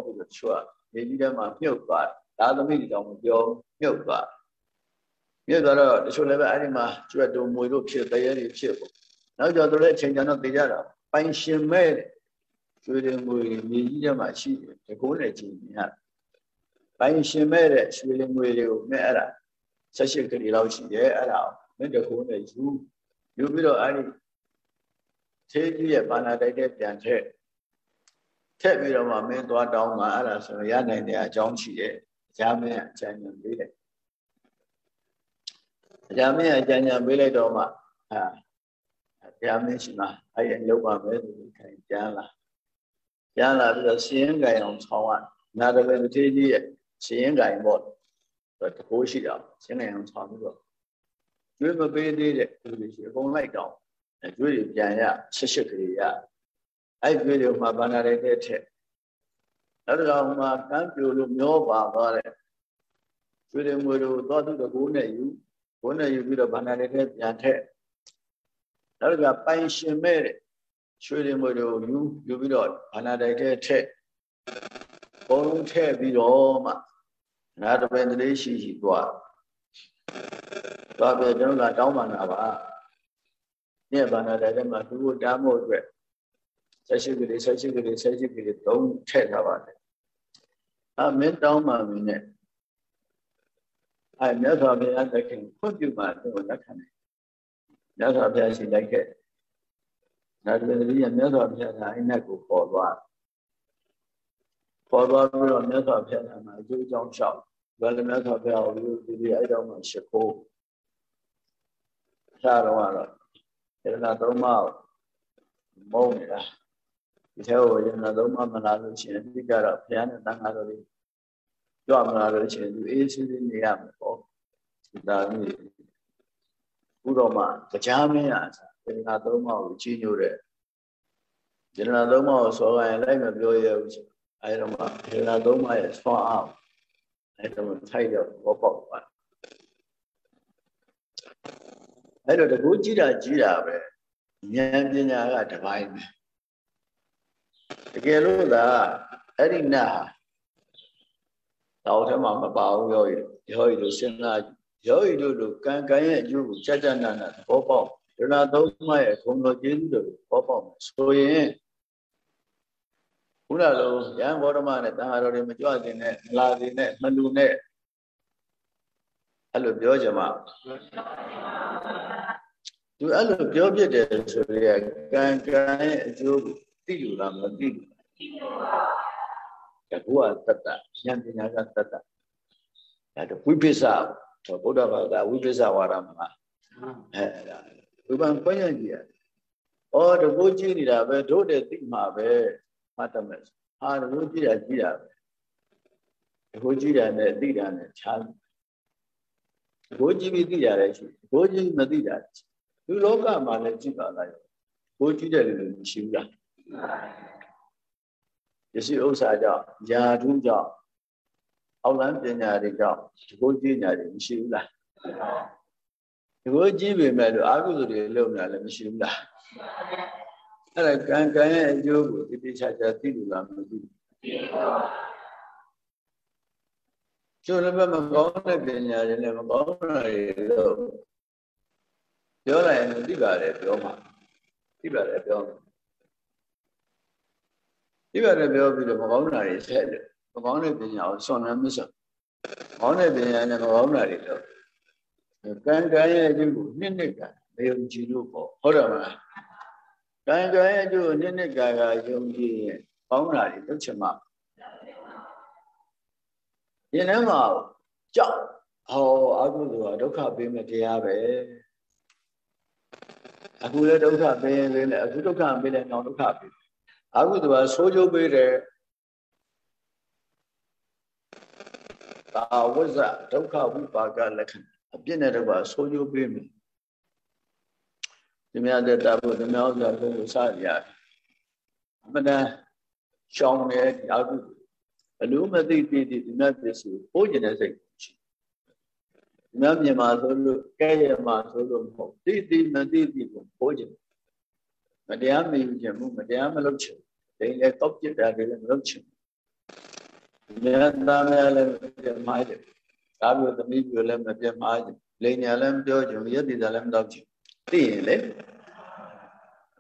ပြီးတော့ချွတ်မြေကြီးထဲမှာမြုပ်သွားဒါသမီးတွေတောင်မပြောမြုပ်သွားမြုပ်သွားတော့တချို့လည်းပဲအဲ့ဒီမှာကျွတ်တုံမွေတို့ဖြစ်တရေတွေဖြစ်ပေါ့နောက်ကြတော့လည်းအချိန်ကျတော့သိကြတာပိုင်ရှင်မဲ့တဲ့ကျွေးတယ်မွေမြေကြီးထဲမှာရှိတယ်တကိုးနဲ့ကြည့်နေရပိုင်ရှင်မဲ့တဲ့ရွှေလင်ငွေတွေကိုမဲ့အဲ့ဒါဆက်ရှိကလေးလောက်ရှိတယ်အဲ့ဒါမင်းတကိုးနဲ့ယူယူပြီးတော့အဲ့ဒီသေးကြီးရဲ့ဘာနာတိုက်တဲ့ပြန်ထက် ထက်ပြီးတော့မှမင်းသွားတောင်းမှာအဲ့ဒါဆိုရနိုင်တဲ့အကြောင်းရှိတယ်အကြမ်းမင်းအကြံဉာဏ်ပေးတယ်အကြမ်းမင်းအကြံဉာဏ်ပေးလိုက်တော့မှအာတရားမင်းရှိမှာအဲ့ဒီလောက်ပါမယ်ဆိုပြီးခိုင်ပြန်လာပြန်လာပြီးတော့စည်ရင်ကြိုင်အောင်ဆောင်းရနာတပည့်သေးကြီးရဲ့စည်ရင်ကြိုင်ပေါ့တကိုးရှိတာစည်ရင်အောင်ဆောင်းပြီးတော့ကျွေးမပေးသေးတဲ့လူတွေရှိအကုန်လိုက်တော့ကျွေးတွေပြန်ရရှစ်ရှစ်ကလေးရ အဲ့ကျွေးတွေမှာဘာနာတဲ့တဲ့ထက်နောက်တစ်ခါဟိုမှာကမ်းပြိုလို့မျောပါသွားတဲ့ကျွေးတွေငွေတို့သွားသူတကိုးနဲ့ယူဘုန်းနဲ့ယူပြီးတော့ဘာနာတဲ့တဲ့ပြန်ထက်နောက်တစ်ခါပိုင်ရှင်မဲ့တဲ့ရွှေတွေငွေတို့ယူယူပြီးတော့ဘာနာတိုက်တဲ့ထက်ဘုံလုံးထည့်ပြီးတော့မှနာတပင်တလေးရှိရှိသွားသွားပြကျွန်တော်ကတောင်းပန်တာပါညဘာနာတိုက်တဲ့မှာသူ့ကိုတားဖို့အတွက် ဆက်ရှိကလေးဆက်ရှိကလေးဆက်ရှိကလေးသုံးထည့်ထားပါတယ်အမင်းတောင်းပါမင်းနဲ့အဲမြတ်စွာဘုရားသခင်ခွင့်ပြုပါတော့လက်ခံတယ်မြတ်စွာဘုရားရှိလိုက်ခဲ့ဒါတပင်တည်းကမြတ်စွာဘုရားကအဲ့နဲ့ကိုပေါ်သွားပေါ်သွားပြီးတော့မြတ်စွာဘုရားကမှာအကျိုးအကြောင်းလျှောက်ဘယ်လိုမြတ်စွာဘုရားကိုဒီဒီအဲ့တော့မှရှိခိုးရှားတော့ကတော့ေရနာသုံးပါးမုံနေတာ ဒီထဲကိုရနာသုံးပါးမလာလို့ရှိရင်ဒီကတော့ဘုရားနဲ့တန်ခါတော်လေးကြွမလာလို့ရှိရင်သူအေးဆေးဆေးနေရမှာပေါ့ဒါမျိုးဥတော်မှာကြားမင်းရစေရနာသုံးပါးကိုကြီးညိုတဲ့စေရနာသုံးပါးကိုစောရင်လိုက်မပြောရဘူးအဲဒါမှစေရနာသုံးပါးရဲ့ဆွမ်းအောင်အဲဒါမှထိုက်တော့ဘောပေါက်ပါအဲ့တော့တကူကြည့်တာကြည့်တာပဲဉာဏ်ပညာကတပိုင်းပဲ တကယ်လို့သာအဲ့ဒီနတ်ဟာတော့ထဲမှာမပါဘူးရောရောတို့စဉ်းစားရောတို့တို့ကံကံရဲ့အကျိုးကိုကြကြနာနာသဘောပေါက်ဒနာသုံးမရဲ့ဂုဏ်တော်ကျေးဇူးတွေသဘောပေါက်ဆိုရင်ဘုရားလုံးရဟန်းဘောဓမနဲ့တန်ဃာတော်တွေမကြွတင်နဲ့မလာတင်နဲ့မလူနဲ့အဲ့လိုပြောကြမှာသူအဲ့လိုပြောပြတယ်ဆိုရယ်ကံကံရဲ့အကျိုးကို သိလို့လားမသိဘူးတကူကတတ္တဉာဏ်ပညာကတတ္တဒါတော့ဝိပဿနာဗုဒ္ဓဘာသာဝိပဿနာဝါဒမှာအဲဒါဝိပန်ပွင့်ရကြည့်ရဩတကူကြည့်နေတာပဲတို့တဲ့သိမှာပဲမှတ်တမဲ့ဟာတကူကြည့်တာကြည့်တာပဲတကူကြည့်တာနဲ့သိတာနဲ့ခြားတကူကြည့်ပြီးသိတာလည်းရှိတကူကြည့်မသိတာရှိလူလောကမှာလည်းကြည့်ပါလားကိုကြည့်တဲ့လူမရှိဘူးလား ယရှိဥစ္စာကြောင့်ယာထုကြောင့်အောက်လန်းပညာတွေကြောင့်ဒီကိုကြည့်ညာတွေမရှိဘူးလားဒီကိုကြည့်ပေမဲ့လို့အာဟုသူတွေလုံနေတာလည်းမရှိဘူးလားအဲ့ဒါကံကံရဲ့အကျိုးကိုဒီတိချာချာသိလို့လားမသိဘူးကျွလည်းပဲမကောင်းတဲ့ပညာတွေနဲ့မကောင်းတာတွေလို့ပြောလိုက်ရင်သိပါတယ်ပြောမှာသိပါတယ်ပြောမှာ သိပါတယ်ပြောပြီးတော့မကောင်းတာတွေဆက်တယ်မကောင်းတဲ့ပညာကိုစွန့်နေမစွန့်ကောင်းတဲ့ပညာနဲ့မကောင်းတာတွေလို့ကံကံရဲ့အကျိုးကိုနှစ်နှစ်ကမယုံကြည်လို့ပေါ့ဟုတ်တယ်မလားကံကံရဲ့အကျိုးကိုနှစ်နှစ်ကကယုံကြည်ရင်ကောင်းတာတွေလုပ်ချင်မှာယင်ထဲမှာကြောက်ဟောအကုသိုလ်ကဒုက္ခပေးမဲ့တရားပဲအခုလည်းဒုက္ခပေးရင်လည်းအခုဒုက္ခပေးတယ်နောက်ဒုက္ခပေး အကုသိုလ်ကဆိုးကျိုးပေးတယ်ဘာဝဇ္ဇဒုက္ခဝိပါကလက္ခဏာအပြစ်နဲ့တော့ဆိုးကျိုးပေးမယ်ဒီများတဲ့တာဖို့ဒီများဥစ္စာကိုစရအမှန်တန်ရှောင်းနေအကုသိုလ်အလိုမသိသိသိဒီများပစ္စည်းပို့ကျင်တဲ့စိတ်ရှိဒီများမြင်မှာဆိုလို့ကဲရမှာဆိုလို့မဟုတ်သိသိမသိသိကိုပို့ကျင် မတရားမယူခြင်းမှုမတရားမလုပ်ချင်ဒိန်လည်းတောက်ပြတာတွေလည်းမလုပ်ချင်မြတ်သားများလည်းပြမှားတယ်ဒါမျိုးသမီးမျိုးလည်းမပြမှားချင်လိန်ညာလည်းမပြောချင်ရည်တည်တာလည်းမတော့ချင်သိရင်လေ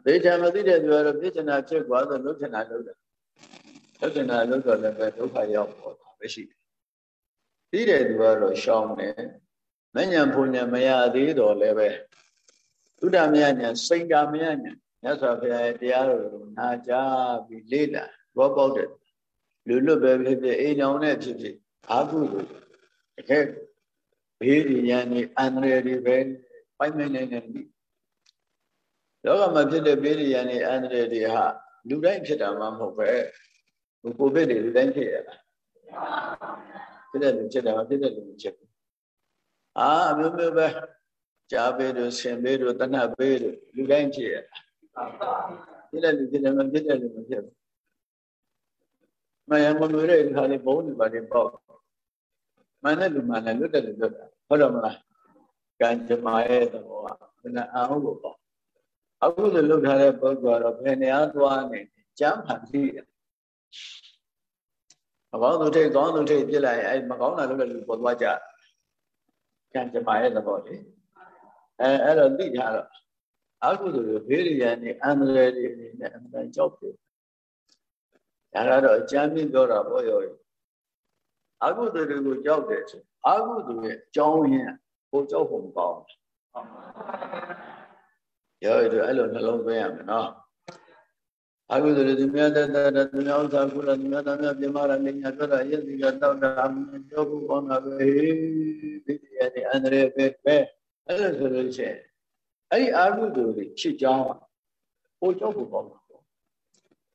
သေချာမသိတဲ့သူကတော့ပြည့်ချင်တာဖြစ်သွားတော့လုပ်ချင်တာလုပ်တယ်လုပ်ချင်တာလုပ်တော့လည်းပဲဒုက္ခရောက်ပေါ်တာပဲရှိတယ်သိတဲ့သူကတော့ရှောင်းတယ်မညံဖုန်ညံမရသေးတော့လည်းပဲသုဒ္ဓမယညာစိန်ကာမယညာ မြတ်စွာဘုရားရဲ့တရားတော်ကိုနာကြားပြီးလေ့လာဘောပေါက်တဲ့လူလွတ်ပဲဖြစ်ဖြစ်အိမ်တော်နဲ့ဖြစ်ဖြစ်အာဟုလို့တကယ်ဘေးဒီရန်နေအန္တရာယ်တွေပဲပိုင်မနေနေပြီလောကမှာဖြစ်တဲ့ဘေးဒီရန်နေအန္တရာယ်တွေဟာလူတိုင်းဖြစ်တာမှမဟုတ်ပဲဟိုကိုဗစ်တွေလူတိုင်းဖြစ်ရလားဖြစ်တဲ့လူဖြစ်တာမဖြစ်တဲ့လူမဖြစ်ဘူးအာအမျိုးမျိုးပဲကြားဘေးတို့ဆင်ဘေးတို့တဏှဘေးတို့လူတိုင်းဖြစ်ရလား ဖြစ်တဲ့လူဖြစ်တယ်မဖြစ်တဲ့လူမဖြစ်ဘူးမယံမလို့တဲ့ခါလေးဘုံတွေပါနေပေါ့မနဲ့လူမနဲ့လွတ်တဲ့လူလွတ်တာဟုတ်တယ်မလားကံကြမ္မာရဲ့သဘောကဘယ်နဲ့အောင်လို့ပေါ့အခုလိုလုပ်ထားတဲ့ပုဂ္ဂိုလ်ကတော့ဘယ်နေရာသွားနေကြမ်းဖန်သိတယ်မကောင်းသူထိတ်ကောင်းသူထိတ်ပြစ်လိုက်ရင်အဲမကောင်းတာလုပ်တဲ့လူပေါ်သွားကြကံကြမ္မာရဲ့သဘောလေအဲအဲ့တော့သိထားတော့ အကုသိုလ်တွေဘေးရန်နေအန္တရာယ်တွေနဲ့အမှန်ကြောက်တယ်ဒါကတော့အကျမ်းမြင့်ပြောတာပေါ့ရောအကုသိုလ်တွေကိုကြောက်တယ်ဆိုအကုသိုလ်ရဲ့အကြောင်းရင်းကိုကြောက်ဖို့မကောင်းရောရအဲ့လိုနှလုံးသွင်းရမယ်နော်အကုသိုလ်တွေမြတ်တဲ့တဲ့သူများဥစ္စာကုလသူများသားများပြမရနေညာပြောတာယက်စီကတောက်တာကြောက်ဖို့ကောင်းတာပဲဒီတရားတွေအန္တရာယ်ပဲပဲအဲ့လိုဆိုလို့ရှိရင် အဲ့ဒီအာဟုသူတွေဖြစ်ကြောင်းဟိုကြောက်ဖို့ကောင်းတာပေါ့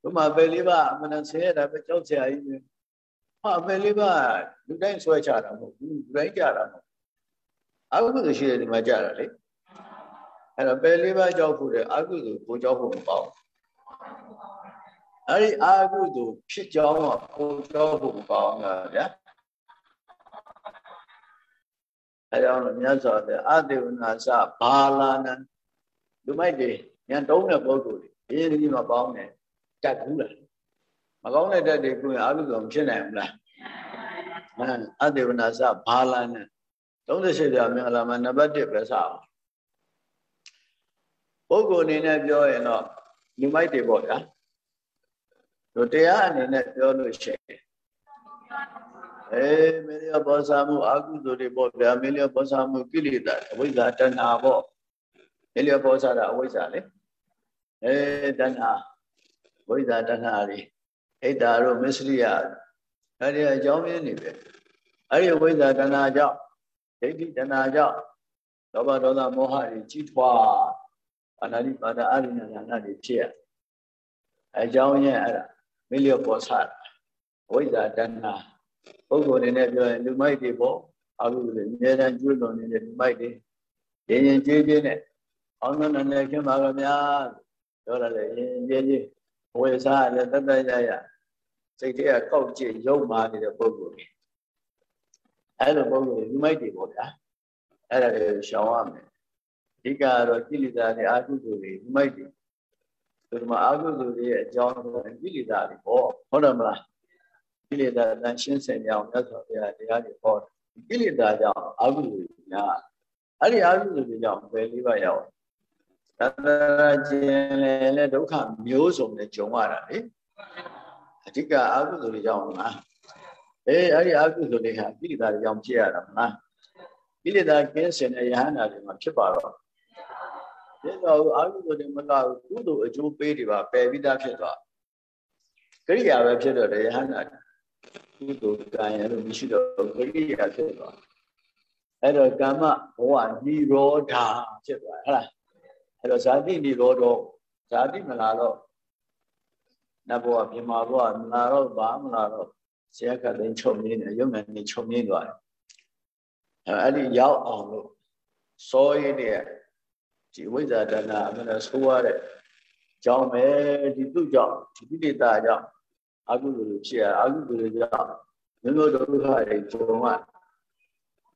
ဒီမှာပဲလေးပါအမှန်ဆဲရတာပဲကြောက်ချရာကြီးပဲဟာပဲလေးပါလူတိုင်းဆွဲချတာမဟုတ်ဘူးလူတိုင်းကြတာမဟုတ်အာဟုသူရှိတယ်ဒီမှာကြတာလေအဲ့တော့ပဲလေးပါကြောက်ဖို့တဲ့အာဟုသူကိုကြောက်ဖို့မပေါ့အဲ့ဒီအာဟုသူဖြစ်ကြောင်းကကိုကြောက်ဖို့မပေါ့ငါဗျာ အဲကြောင့်မြတ်စွာဘုရားအတေဝနာစဘာလာနံလူမိုက်တွေညံတုံးတဲ့ပုဂ္ဂိုလ်တွေရေးကြီးမပေါင်းနဲ့တက်ဘူးလားမကောင်းတဲ့တက်တွေကိုအာဟုသောဖြစ်နိုင်မလားမှန်အတေဝနာစဘာလာနံ38ပြမင်္ဂလာမှာနံပါတ်1ပဲစအောင်ပုဂ္ဂိုလ်အနေနဲ့ပြောရင်တော့လူမိုက်တွေပေါ့ဗျာတို့တရားအနေနဲ့ပြောလို့ရှိရင် အေးမင်းရဘောဆာမှုအာကုသိုလ်တွေပေါ့ဗျာမင်းရဘောဆာမှုကိလေသာအဝိဇ္ဇာတဏှာပေါ့မင်းရဘောဆာတာအဝိဇ္ဇာလေအေးတဏှာဝိဇ္ဇာတဏှာတွေဣဒ္ဓာတို့မစ္စရိယအဲ့ဒီအကြောင်းရင်းနေပဲအဲ့ဒီဝိဇ္ဇာတဏှာကြောင့်ဒိဋ္ဌိတဏှာကြောင့်လောဘဒေါသမောဟတွေကြီးထွားအနာတိပါဒအရိညာဏတွေဖြစ်ရအကြောင်းရင်းအဲ့ဒါမင်းလျောပေါ်ဆာဝိဇ္ဇာတဏှာ ပုဂ္ဂိုလ်အနေနဲ့ပြောရင်လူမိုက်တွေပေါ့အာဟုတွေအများတန်းကျွလွန်နေတဲ့လူမိုက်တွေရင်ရင်ကျေးကျေးနဲ့အောင်နန်းနဲ့ခင်ပါကများပြောရတယ်ရင်ကျေးကျေးဝေစားလည်းတတ်တတ်ရရစိတ်ထဲကကောက်ကြည့်ရုပ်မာနေတဲ့ပုဂ္ဂိုလ်တွေအဲ့လိုပုဂ္ဂိုလ်လူမိုက်တွေပေါ့ဗျာအဲ့ဒါတွေရှောင်ရမယ်အဓိကတော့ကိလေသာတွေအာဟုတွေလူမိုက်တွေဒီမှာအာဟုတွေရဲ့အကြောင်းကိလေသာတွေပေါ့ဟုတ်တယ်မလား ကိလေသာတန်ရှင်းစင်ကြအောင်မြတ်စွာဘုရားတရားတွေဟောတယ်ကိလေသာကြောင့်အကုသိုလ်တွေများအဲ့ဒီအကုသိုလ်တွေကြောင့်ဘယ်လေးပါရောက်သတ္တရာကျင်လေလေဒုက္ခမျိုးစုံနဲ့ကြုံရတာလေအဓိကအကုသိုလ်တွေကြောင့်မလားအေးအဲ့ဒီအကုသိုလ်တွေဟာကိလေသာတွေကြောင့်ဖြစ်ရတာမလားကိလေသာကင်းစင်တဲ့ယဟန္တာတွေမှာဖြစ်ပါတော့ဒီတော့အကုသိုလ်တွေမကဘူးကုသိုလ်အကျိုးပေးတွေပါပယ်ပြီးသားဖြစ်သွားကရိယာပဲဖြစ်တော့တယ်ယဟန္တာ ကုသိုလ်ကံရလို့မရှိတော့ကရိယာဖြစ်သွားအဲ့တော့ကာမဘဝនិရောဓဖြစ်သွားဟုတ်လားအဲ့တော့ဇာတိនិရောဓဇာတိမလာတော့နတ်ဘဝပြမဘဝမလာတော့ဘာမလာတော့ဆရာကလည်းချုပ်နေတယ်ရုပ်နာနေချုပ်နေသွားတယ်အဲ့ဒီရောက်အောင်လို့စောရည်တဲ့ဒီဝိဇ္ဇာတဏအမှန်ဆိုးရတဲ့ကြောင့်ပဲဒီသူ့ကြောင့်ဒီပိဋကကြောင့် အကုသိုလ်ဖြစ်ရအကုသိုလ်ကြောင့်မျိုးမျိုးဒုက္ခတွေကြုံရ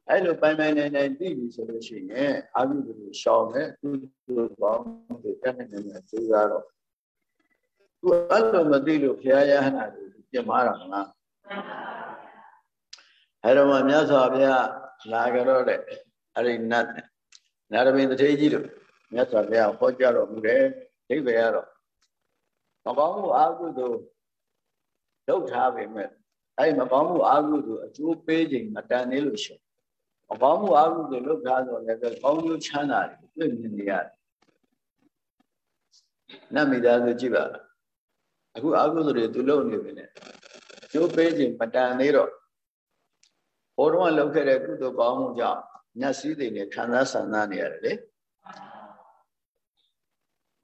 အဲ့လိုပိုင်ပိုင်နိုင်နိုင်သိပြီဆိုလို့ရှိရင်အကုသိုလ်ရှောင်တယ်ကုသိုလ်ပေါင်းတွေတက်နေနေကြိုးစားတော့သူအဲ့လိုမသိလို့ဘုရားရဟန္တာတွေပြမတာမလားအဲ့တော့မှမြတ်စွာဘုရားလာကြတော့တဲ့အဲ့ဒီနတ်နာရမင်းတထေကြီးတို့မြတ်စွာဘုရားဟောကြားတော်မူတယ်ဒိဗေရတော့မကောင်းမှုအာဟုသို့လော က်ထားပေမဲ့အဲ့မကောင်းမှုအာဟုသို့အကျိုးပေးခြင်းမတန်သေးလို့ရှိရင်မကောင်းမှုအာဟုသို့လောက်ထားတော့လည်းကောင်းကျိုးချမ်းသာတွေတွေ့မြင်နေရတယ်နတ်မိသားစုကြည့်ပါအခုအာဟုသို့တွေသူလုံနေပြီနဲ့အကျိုးပေးခြင်းမတန်သေးတော့ဘိုးတော်ကလုပ်ခဲ့တဲ့ကုသိုလ်ကောင်းမှုကြောင့်ညက်စည်းတွေနဲ့ခံစားဆန္ဒနေရတယ်လေ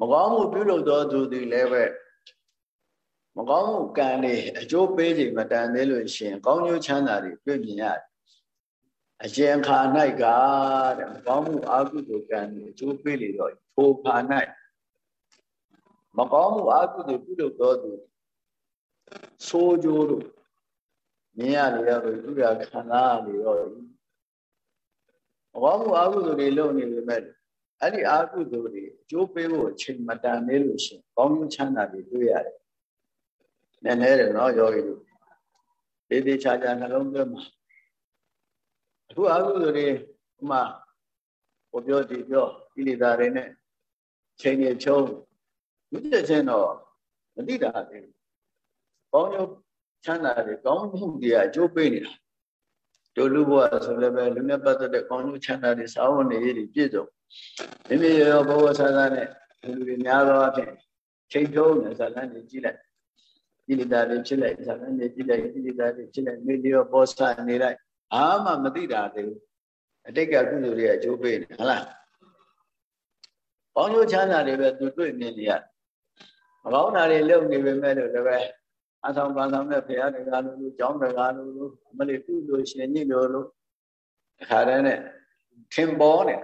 မကောင်းမှုပြုလုပ်တော်သူသည်လည်းပဲ မကောင်းမှုကံတွေအကျိုးပေးခြင်းမတန်သေးလို့ရှင်ကောင်းကျိုးချမ်းသာတွေတွေ့မြင်ရတယ်အကျဉ်ခါ၌ကတဲ့မကောင်းမှုအာဟုတုကံတွေအကျိုးပေးလေတော့ထိုခါ၌မကောင်းမှုအာဟုတုပြုလုပ်တော်သူဆိုးကျိုးတို့မြင်ရနေရလို့သူရခံစားနေတော့မကောင်းမှုအာဟုတုတွေလုပ်နေပေမဲ့အဲ့ဒီအာဟုတုတွေအကျိုးပေးဖို့အချိန်မတန်သေးလို့ရှင်ကောင်းကျိုးချမ်းသာတွေတွေ့ရတယ် နည်းနည်းတယ်နော်ယောဂီတို့သေးသေးချာချာနှလုံးသွင်းမှာအခုအာဟုဆိုတွေဥမာဟိုပြောဒီပြောကိလေသာတွေနဲ့ချိန်နေချုံမြစ်တဲ့ချင်းတော့မတိတာသေးဘူးကောင်းကျိုးချမ်းသာတွေကောင်းမှုတွေအကျိုးပေးနေတာတို့လူဘဝဆိုလည်းပဲလူနဲ့ပတ်သက်တဲ့ကောင်းကျိုးချမ်းသာတွေစာဝန်တွေပြည့်စုံမိမိရောဘဝဆန်းဆန်းနဲ့လူတွေများသောအဖြစ်ချိန်ထုံးနေဇာလန်းတွေကြည့်လိုက် ကိလေသာတွေဖြစ်လိုက်ဇာလန်းတွေကြည့်လိုက်ကိလေသာတွေဖြစ်လိုက်မိလျောပေါ်ဆနေလိုက်အားမှမသိတာတည်းအတိတ်ကကုသိုလ်တွေအကျိုးပေးနေဟုတ်လားကောင်းကျိုးချမ်းသာတွေပဲသူတွေ့မြင်နေရမကောင်းတာတွေလုပ်နေပေမဲ့လို့လည်းအဆောင်ပါဆောင်တဲ့ဘုရားတရားလိုလိုကျောင်းတရားလိုလိုအမလေးကုသိုလ်ရှင်ကြီးလိုလိုတခါတည်းနဲ့ထင်ပေါ်နေ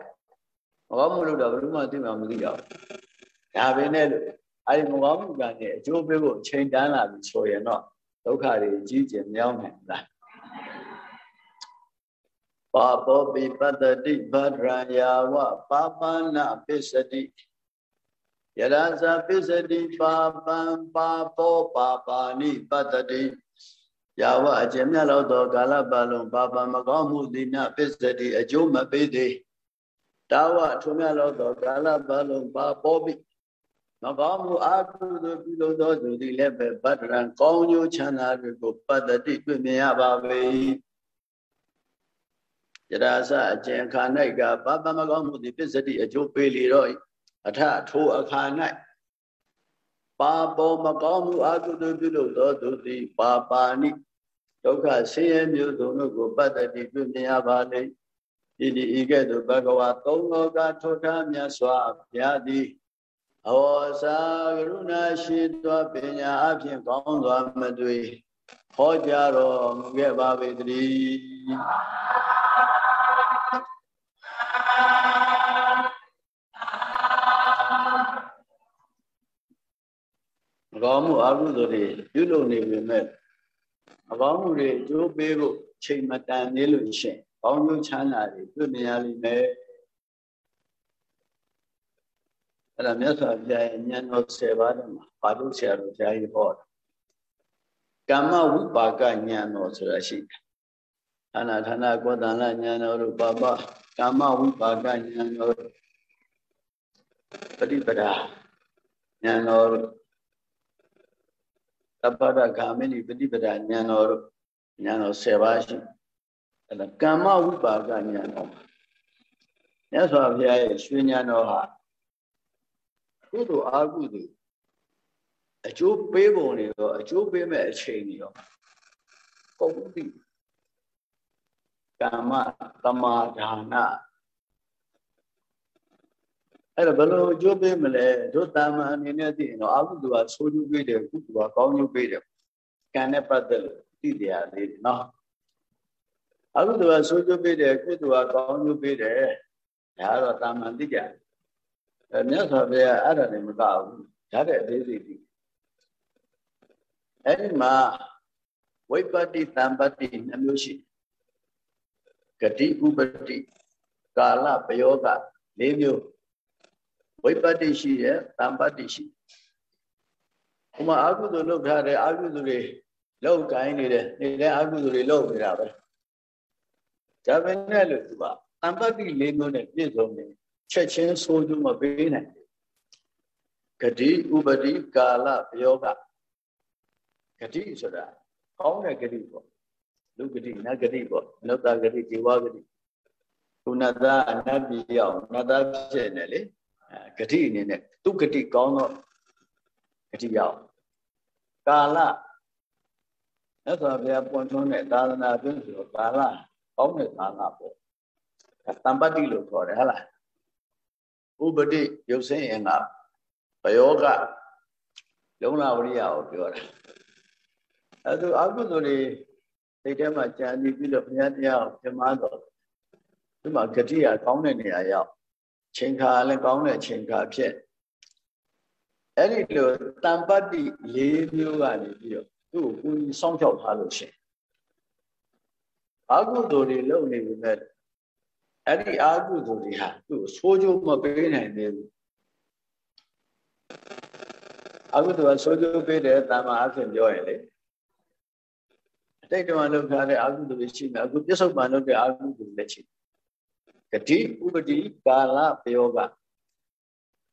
မကောင်းမှုလို့တော့ဘယ်သူမှသိမှမသိတော့ဒါပဲနဲ့လို့ အဲဒီမကောင်းမှုကလည်းအကျိုးပေးဖို့ချိန်တန်းလာပြီဆိုရင်တော့ဒုက္ခတွေကြီးကျယ်မြောင်းနိုင်လားပါပောပိပတ္တိဗဒရယာဝပါပနာပစ္စတိယရဇာပစ္စတိပါပံပါပောပါပါဏိပတ္တိယာဝအကျဉ်းမြတ်လောက်သောကာလပတ်လုံးပါပံမကောင်းမှုသည်နပစ္စတိအကျိုးမပေးသေးတာဝထုံမြတ်လောက်သောကာလပတ်လုံးပါပောပိ မကောင်းမှုအာဟုသို့ပြုလုပ်သောသူသည်လည်းပဲဗတ္တရံကောင်းကျိုးချမ်းသာတွေကိုပတ္တိတွေ့မြင်ရပါပေယရာစအကျဉ်ခါ၌ကပါပမကောင်းမှုသည်ပစ္စတိအကျိုးပေးလေတော့အထထိုအခါ၌ပါပေါ်မကောင်းမှုအာဟုသို့ပြုလုပ်သောသူသည်ပါပါဏိဒုက္ခဆင်းရဲမျိုးစုံတို့ကိုပတ္တိတွေ့မြင်ရပါလေဒီဒီဤကဲ့သို့ဘဂဝါသုံးလောကထောထားမြတ်စွာဘုရားသည် အဝေါစာကရုဏာရှိသောပညာအဖြင့်ကောင်းစွာမတွေ့ဟောကြားတော်မူခဲ့ပါပေတည်းကောင်းမှုအကုသိုလ်တွေပြုလုပ်နေပေမဲ့အကောင်းမှုတွေအကျိုးပေးဖို့ချိန်မတန်သေးလို့ရှင်ကောင်းကျိုးချမ်းသာတွေတွေ့မြင်ရလိမ့်မယ် အဲ့ဒါမြတ်စွာဘုရားရဲ့ဉာဏ်တော်10ပါးထဲမှာဘာလို့ဆရာတော်ဘုရားကြီးဟောတာကမ္မဝိပါကဉာဏ်တော်ဆိုတာရှိတယ်ဌာနဌာနကောတန္လဉာဏ်တော်တို့ပါပကမ္မဝိပါကဉာဏ်တော်ပฏิပဒါဉာဏ်တော်တပ္ပဒဂာမိနိပฏิပဒါဉာဏ်တော်ဉာဏ်တော်10ပါးရှိအဲ့ဒါကမ္မဝိပါကဉာဏ်တော်မြတ်စွာဘုရားရဲ့ရွှေဉာဏ်တော်ဟာ ကုသိုလ်အာကုသိုလ်အကျိုးပေးပုံတွေရောအကျိုးပေးမဲ့အချိန်တွေရောပုံပြီးကာမတမာဒါနအဲ့တော့ဘယ်လိုအကျိုးပေးမလဲတို့တာမန်အနေနဲ့သိရင်တော့အကုသိုလ်ကဆိုးကျိုးပေးတယ်ကုသိုလ်ကကောင်းကျိုးပေးတယ်ကံနဲ့ပတ်သက်လို့သိတရားလေးနော်အကုသိုလ်ကဆိုးကျိုးပေးတယ်ကုသိုလ်ကကောင်းကျိုးပေးတယ်ဒါကတော့တာမန်သိကြ အဲမြတ်စွာဘုရားအဲ့ဒါလည်းမကဘူးဒါတဲ့အသေးစိတ်သိအဲ့ဒီမှာဝိပတ္တိတံပတ္တိနှမျိုးရှိဂတိဥပတိကာလပယောဂ၄မျိုးဝိပတ္တိရှိတယ်တံပတ္တိရှိဥမာအာဟုသူလုပ်ထားတယ်အာဟုသူတွေလောက်ကိုင်းနေတယ်နေတဲ့အာဟုသူတွေလောက်နေတာပဲဒါပဲနဲ့လို့သူကတံပတ္တိ၄မျိုးနဲ့ပြည့်စုံတယ် ချက်ချင်းဆိုးကျမပေးနိုင်ဘူးဂတိဥပတိကာလပယောဂဂတိဆိုတာကောင်းတဲ့ဂတိပေါ့လူဂတိနတ်ဂတိပေါ့နုတ္တဂတိဒေဝဂတိကုဏတအနတ်ပြည်ရောက်နတ်သားဖြစ်နေလေဂတိအနေနဲ့သူဂတိကောင်းတော့ဂတိရောက်ကာလမြတ်စွာဘုရားပွင့်ထွန်းတဲ့သာသနာ့အတွင်းဆိုတော့ကာလကောင်းတဲ့ကာလပေါ့တံပတ္တိလို့ခေါ်တယ်ဟုတ်လား ဥပတိရုပ်ဆင်းရင်ကဘယောကလုံလဝရိယကိုပြောတာအဲသူအကုသိုလ်တွေစိတ်ထဲမှာကြံနေပြီးတော့ဘုရားတရားကိုပြမတော့ဒီမှာဂတိရကောင်းတဲ့နေရာရောက်ချိန်ခါလည်းကောင်းတဲ့ချိန်ခါဖြစ်အဲ့ဒီလိုတံပတ္တိ၄မျိုးကနေပြီးတော့သူ့ကိုကိုယ်စောင့်ရှောက်ထားလို့ရှိရင်အကုသိုလ်တွေလုပ်နေပြီမဲ့ အဲ့ဒီအကုသိုလ်တွေဟာသူ့ကိုဆိုးကျိုးမပေးနိုင်သေးဘူးအကုသိုလ်ကဆိုးကျိုးပေးတယ်တာမအဖြစ်ပြောရင်လေအတိတ်ကမှလုပ်ထားတဲ့အကုသိုလ်တွေရှိမယ်အခုပြစ္ဆုတ်ပန်လုပ်တဲ့အကုသိုလ်တွေလည်းရှိဂတိဥပတိကာလပယောဂ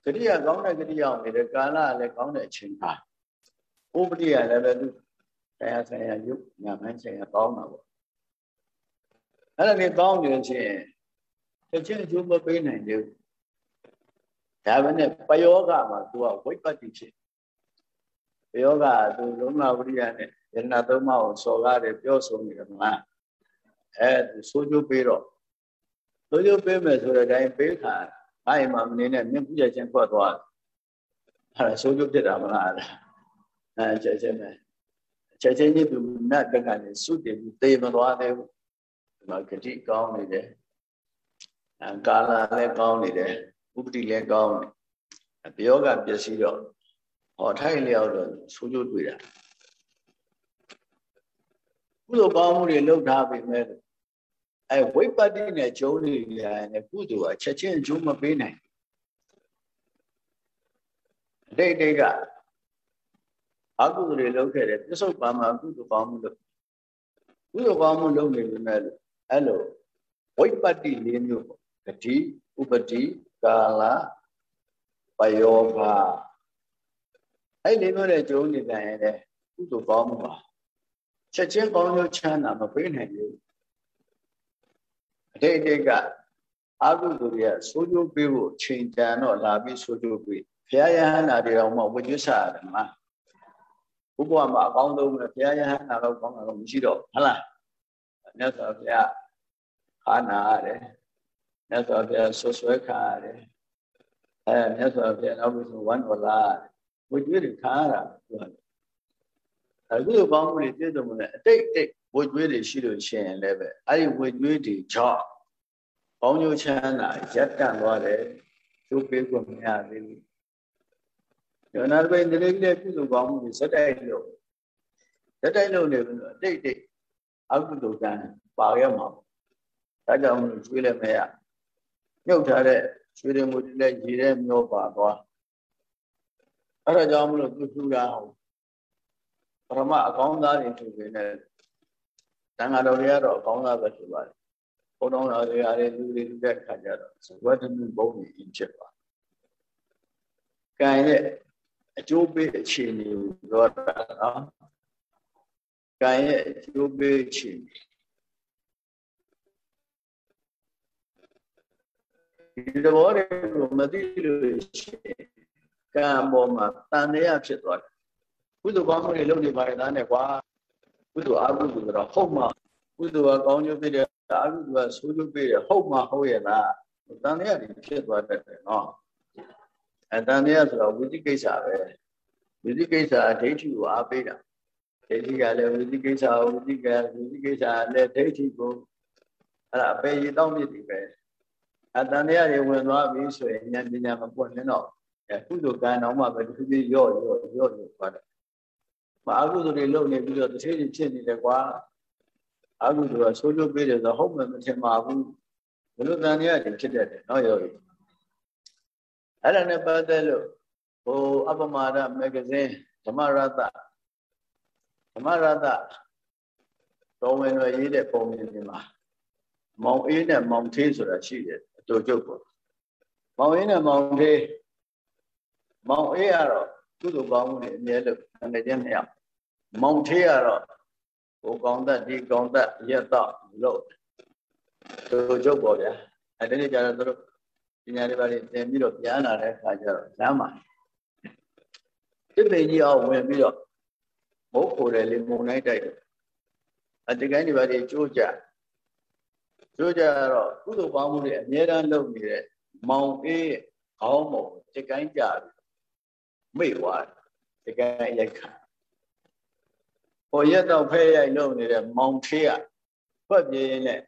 ဂတိကကောင်းတဲ့ဂတိရောက်နေတဲ့ကာလကလည်းကောင်းတဲ့အချိန်ပါဥပတိကလည်းပဲသူဆရာဆရာယုညာမှန်းဆရာကောင်းတာပေါ့အဲ့ဒါနဲ့ကောင်းနေချင်း တစ်ချက်အကျိုးမပေးနိုင်ဘူးဒါပဲနဲ့ပယောဂမှာသူကဝိပတ္တိဖြစ်ပယောဂသူလုံးလာဝိရိယနဲ့ယန္နာသုံးပါးကိုစော်ကားတယ်ပြောဆိုနေတယ်မလားအဲသူဆိုးကျိုးပေးတော့ဆိုးကျိုးပေးမယ်ဆိုတဲ့အတိုင်းပေးခါငါ့အိမ်မှာမနေနဲ့မြင့်ပူဇော်ခြင်းဖွက်သွားတယ်အဲဒါဆိုးကျိုးဖြစ်တာမလားအဲချက်ချင်းပဲချက်ချင်းကြီးသူနတ်တက္ကနေစုတည်ပြီးသေမသွားသေးဘူးဒီမှာဂတိကောင်းနေတယ်အဲ ကာလလည်းကောင်းနေတယ်ဥပတိလည်းကောင်းတယ်ပြောကပျက်စီးတော့ဟောထိုင်လျောက်တော့ဆိုးကျိုးတွေ့တာကုသိုလ်ကောင်းမှုတွေလုပ်ထားပြီမဲ့အဲဝိပတ္တိနဲ့ကျုံးနေရတယ်ကုသိုလ်ကချက်ချင်းအကျိုးမပေးနိုင်အတိတ်တိတ်ကအကုသိုလ်တွေလုပ်ခဲ့တယ်ပြစ္ဆုတ်ပါမှာကုသိုလ်ကောင်းမှုလုပ်ကုသိုလ်ကောင်းမှုလုပ်နေပြီမဲ့အဲ့လိုဝိပတ္တိလေးမျိုးပေါ့ ဂတိဥပတိကာလပယောဂအဲ့လေးမျိုးနဲ့ကျုံးနေတယ်တဲ့ကုသိုလ်ကောင်းမှုပါချက်ချင်းကောင်းကျိုးချမ်းသာမပေးနိုင်ဘူးအတိတ်အတိတ်ကအကုသိုလ်တွေကဆိုးကျိုးပေးဖို့ချိန်တန်တော့လာပြီးဆိုးကျိုးပေးဘုရားယဟန္တာတွေတော့မှဝိကျွဆရတယ်မှာဘုရားမှာအကောင်းဆုံးပဲဘုရားယဟန္တာတော့ကောင်းတာတော့မရှိတော့ဟုတ်လားမြတ်စွာဘုရားခါနာရတယ် မြတ်စွာဘုရားဆွဆွဲခါရတယ်အဲမြတ်စွာဘုရားနောက်ပြီးဆိုဝမ်းတော်လာဝိကျွတွေခါရတာသူကအခုကောင်းမှုတွေပြည့်စုံမှုနဲ့အတိတ်တိတ်ဝိကျွေးတွေရှိလို့ရှိရင်လည်းပဲအဲ့ဒီဝိကျွေးတွေကြောင့်ကောင်းကျိုးချမ်းသာရပ်တန့်သွားတယ်သူပေးခွင့်မရသေးဘူး။ယောနာပိန်တလေးလေးပြုစုကောင်းမှုတွေစက်တိုက်လို့စက်တိုက်လို့နေပြီးတော့အတိတ်တိတ်အကုသိုလ်ကံပါရမှာ။ဒါကြောင့်မလို့ကျွေးလည်းမရ။ မြုပ်ထားတဲ့ကျွေးတယ်မှုတွေလည်းရေထဲမျောပါသွား။အဲ့ဒါကြောင့်မလို့သူထူတာဟုတ်ပရမအကောင်းသားတွေသူတွေနဲ့တန်ဃာတော်တွေကတော့အကောင်းသားပဲဖြစ်ပါတယ်ဘုန်းတော်တော်တွေအားလည်းလူတွေလူတဲ့ခါကြတော့ဝတ္တမှုဘုံကြီးအဖြစ်ပါကံရဲ့အကျိုးပေးအခြေအနေကိုပြောတာနော်ကံရဲ့အကျိုးပေးအခြေအနေ ဒီသဘောတွေကိုမသိလို့ရှိရင်ကံပေါ်မှာတန်ရဖြစ်သွားတယ်ကုသိုလ်ကောင်းမှုတွေလုပ်နေပါရဲ့သားနဲ့ကွာကုသိုလ်အကုသိုလ်ကတော့ဟုတ်မှကုသိုလ်ကကောင်းကျိုးဖြစ်တယ်အကုသိုလ်ကဆိုးကျိုးဖြစ်တယ်ဟုတ်မှဟုတ်ရဲ့လားတန်ရတွေဖြစ်သွားတတ်တယ်နော်အဲတန်ရဆိုတော့ဝိသိကိစ္စပဲဝိသိကိစ္စအဒိဋ္ဌိကိုအားပေးတာဒိဋ္ဌိကလည်းဝိသိကိစ္စဝိသိကဝိသိကိစ္စလည်းဒိဋ္ဌိကိုအဲ့ဒါအပေရတောင်းမြစ်ဒီပဲ အတန်တရားတွေဝင်သွားပြီဆိုရင်ဉာဏ်ပညာမပွင့်တော့အဲကုသိုလ်ကံတော်မှပဲဒီလိုရော့ရော့ရော့ရော့သွားတယ်မအကုသိုလ်တွေလုပ်နေပြီးတော့တစ်သေးသေးဖြစ်နေတယ်ကွာအကုသိုလ်ကဆိုးကျိုးပေးတယ်ဆိုဟုတ်မှမထင်ပါဘူးဘယ်လိုတန်တရားတွေဖြစ်တတ်တယ်နော်ရော့ရော့အဲ့ဒါနဲ့ပတ်သက်လို့ဟိုအပမာဒမဂ္ဂဇင်းဓမ္မရတဓမ္မရတတော်ဝင်တွေရေးတဲ့ပုံမြင်ဒီမှာမောင်အေးနဲ့မောင်သေးဆိုတာရှိတယ် အတူကျုပ်ပေါ့မောင်အေးနဲ့မောင်သေးမောင်အေးကတော့ကုသိုလ်ကောင်းမှုတွေအမြဲလို့ငယ်ချင်းနှစ်ယောက်မောင်သေးကတော့ဟိုကောင်းသက်ဒီကောင်းသက်ရက်တော့လို့တူကျုပ်ပေါ့ဗျာအဲဒီနေ့ကျတော့သူတို့ပညာတွေပါနေသင်ပြီးတော့ပြန်လာတဲ့အခါကျတော့လမ်းမှာတစ်ပင်ကြီးအောင်ဝင်ပြီးတော့မုတ်ခိုတယ်လေမုံလိုက်တိုက်တယ်အတကိုင်းတွေပါနေကြိုးကြ ကြိုးကြတော့ကုသိုလ်ကောင်းမှုတွေအများအားလုပ်နေတဲ့မောင်အေးခေါင်းပုံတကိုင်းကြပြီမိတ်သွားတကိုင်းရိုက်ခါဟိုရက်တော့ဖဲရိုက်လုပ်နေတဲ့မောင်ထေးကဖွက်ပြေးနဲ့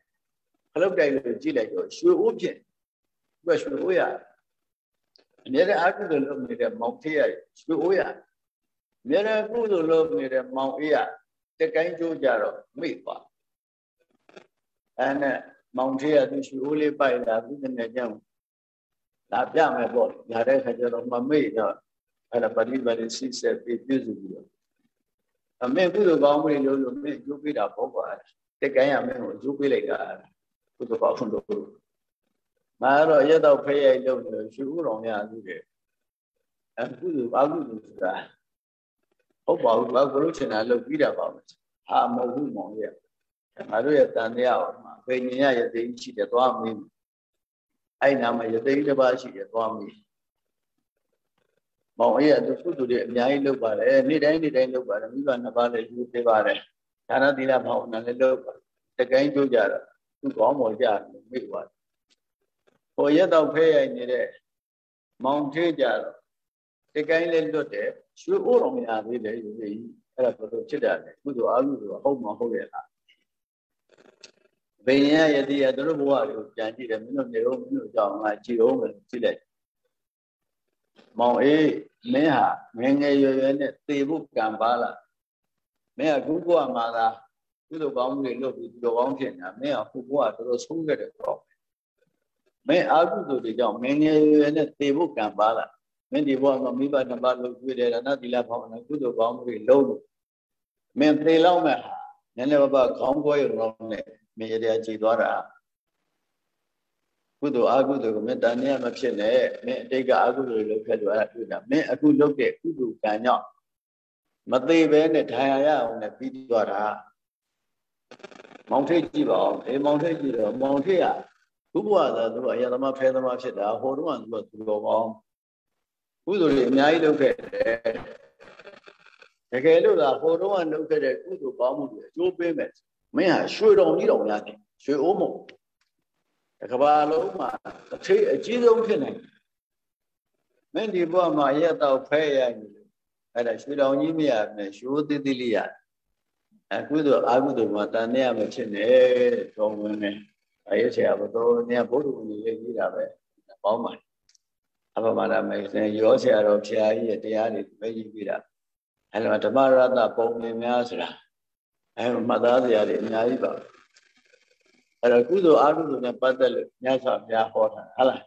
ခလုတ်တိုက်လို့ကြည့်လိုက်တော့ရွှေအိုးဖြစ်သူကရွှေအိုးရအများအားအကုသိုလ်လုပ်နေတဲ့မောင်ထေးရရွှေအိုးရအများအားကုသိုလ်လုပ်နေတဲ့မောင်အေးရတကိုင်းကျိုးကြတော့မိတ်သွားအဲ့နဲ့ မောင်ထေးရသူရွှေအိုးလေးပိုက်လာသူနဲ့ကြောင့်လာပြမယ်ပေါ့လာတဲ့ခါကျတော့မမိတ်တော့အဲ့ဒါပရိပါရိစိဆက်ပြီးပြည့်စုံပြီးတော့အမေကုသိုလ်ကောင်းမှုတွေလို့လို့မင်းကျိုးပေးတာပေါ့ကွာတကိုင်းရမင်းကိုကျိုးပေးလိုက်တာကုသိုလ်ကောင်းမှုလို့ငါတော့ရက်တော့ဖဲရိုက်လို့ရွှေဥတော်များသူတွေအကုသိုလ်အကုသိုလ်ဆိုတာဟုတ်ပါဘူးဘာကိုလို့ချင်တာလုပ်ပြီးတာပါမယ်ဟာမဟုတ်ဘူးမောင်ရဲ့ ငါတို့ရဲ့တန်တရားဟောမှာဘယ်ညင်ရရသိရှိတယ်သွားမင်းအဲ့နာမှာရသိတစ်ပါးရှိတယ်သွားမင်းမောင်အေးကသူကုသိုလ်တွေအများကြီးလုပ်ပါတယ်နေ့တိုင်းနေ့တိုင်းလုပ်ပါတယ်မိဘနှစ်ပါးလည်းယူပေးပါတယ်ဒါနသီလဘာဝနာလည်းလုပ်ပါတကိုင်းကြိုးကြတော့သူကောင်းမော်ကြမိသွားတယ်ဟိုရက်တော့ဖဲရိုက်နေတဲ့မောင်ထေးကြတော့တကိုင်းလည်းလွတ်တယ်ရွှေအိုးတော်များသေးတယ်ယူပြီးအဲ့ဒါဘယ်လိုဖြစ်တာလဲကုသိုလ်အကုသိုလ်ဟုတ်မဟုတ်ရဲ့လား ဘိညာယတိယသူတို့ဘဝကိုပြန်ကြည့်တယ်မင်းတို့နေတော့မင်းတို့ကြောင့်ငါကြည့်အောင်ပဲကြည့်လိုက်မောင်အေးမင်းဟာငယ်ငယ်ရွယ်ရွယ်နဲ့သေဖို့ကံပါလားမင်းကခုဘဝမှာသာကုသိုလ်ကောင်းမှုတွေလုပ်ပြီးတော်ကောင်းဖြစ်နေတာမင်းကခုဘဝတော်တော်ဆုံးခဲ့တယ်တော့မင်းအာကုသိုလ်တွေကြောင့်ငယ်ငယ်ရွယ်ရွယ်နဲ့သေဖို့ကံပါလားမင်းဒီဘဝမှာမိဘနှစ်ပါးလုပ်တွေ့တယ်ဒါနသီလဖောင်းတယ်ကုသိုလ်ကောင်းမှုတွေလုပ်လို့မင်းသေလောက်မဲ့ဟာနည်းနည်းပါးပါးခေါင်းခွဲရုံတော့နဲ့ မင်းရတဲ့ကြည်သွားတာကုသိုလ်အကုသိုလ်ကိုမင်းတန်နေရမဖြစ်နဲ့မင်းအတိတ်ကအကုသိုလ်လုပ်ခဲ့လို့အဲ့ဒါတွေ့တာမင်းအခုလုပ်တဲ့ကုသိုလ်ကံကြောင့်မသေးပဲနဲ့ဒဏ်ရာရအောင်နဲ့ပြီးသွားတာမောင်ထိတ်ကြည့်ပါအောင်အေးမောင်ထိတ်ကြည့်တော့မောင်ထိတ်ကဘုဘဝသာသူအယသမားဖဲသမားဖြစ်တာဟိုတုန်းကသူကသူတော်ကောင်းကုသိုလ်တွေအများကြီးလုပ်ခဲ့တယ်တကယ်လို့သာဟိုတုန်းကလုပ်ခဲ့တဲ့ကုသိုလ်ကောင်းမှုတွေအကျိုးပေးမယ် မင်းဟာရွှေတော်ကြီးတော်များတယ်ရွှေအိုးမုံတကဘာလုံးမှာအထေးအကြီးဆုံးဖြစ်နေမင်းဒီဘဝမှာရက်တော့ဖဲရရင်အဲ့ဒါရွှေတော်ကြီးမရနဲ့ရွှိသေးသေးလေးရအခုတော့အာဟုတုမှာတန်နေရမဖြစ်နဲ့တော်ဝင်နေအဲ့ဆရာဘတော်နေဘုဒ္ဓဝင်ရေးကြီးတာပဲပေါင်းပါအပမနာမေစင်ရောဆရာတော်ဖျားကြီးရဲ့တရားတွေပဲကြီးပြီးတာအဲ့လိုဓမ္မရတ္တပုံမြင်များဆိုတာ အဲမှတ်သားစရာတွေအများကြီးပါအဲ့တော့ကုသိုလ်အကုသိုလ်နဲ့ပတ်သက်လို့မြတ်စွာဘုရားဟောတာဟုတ်လား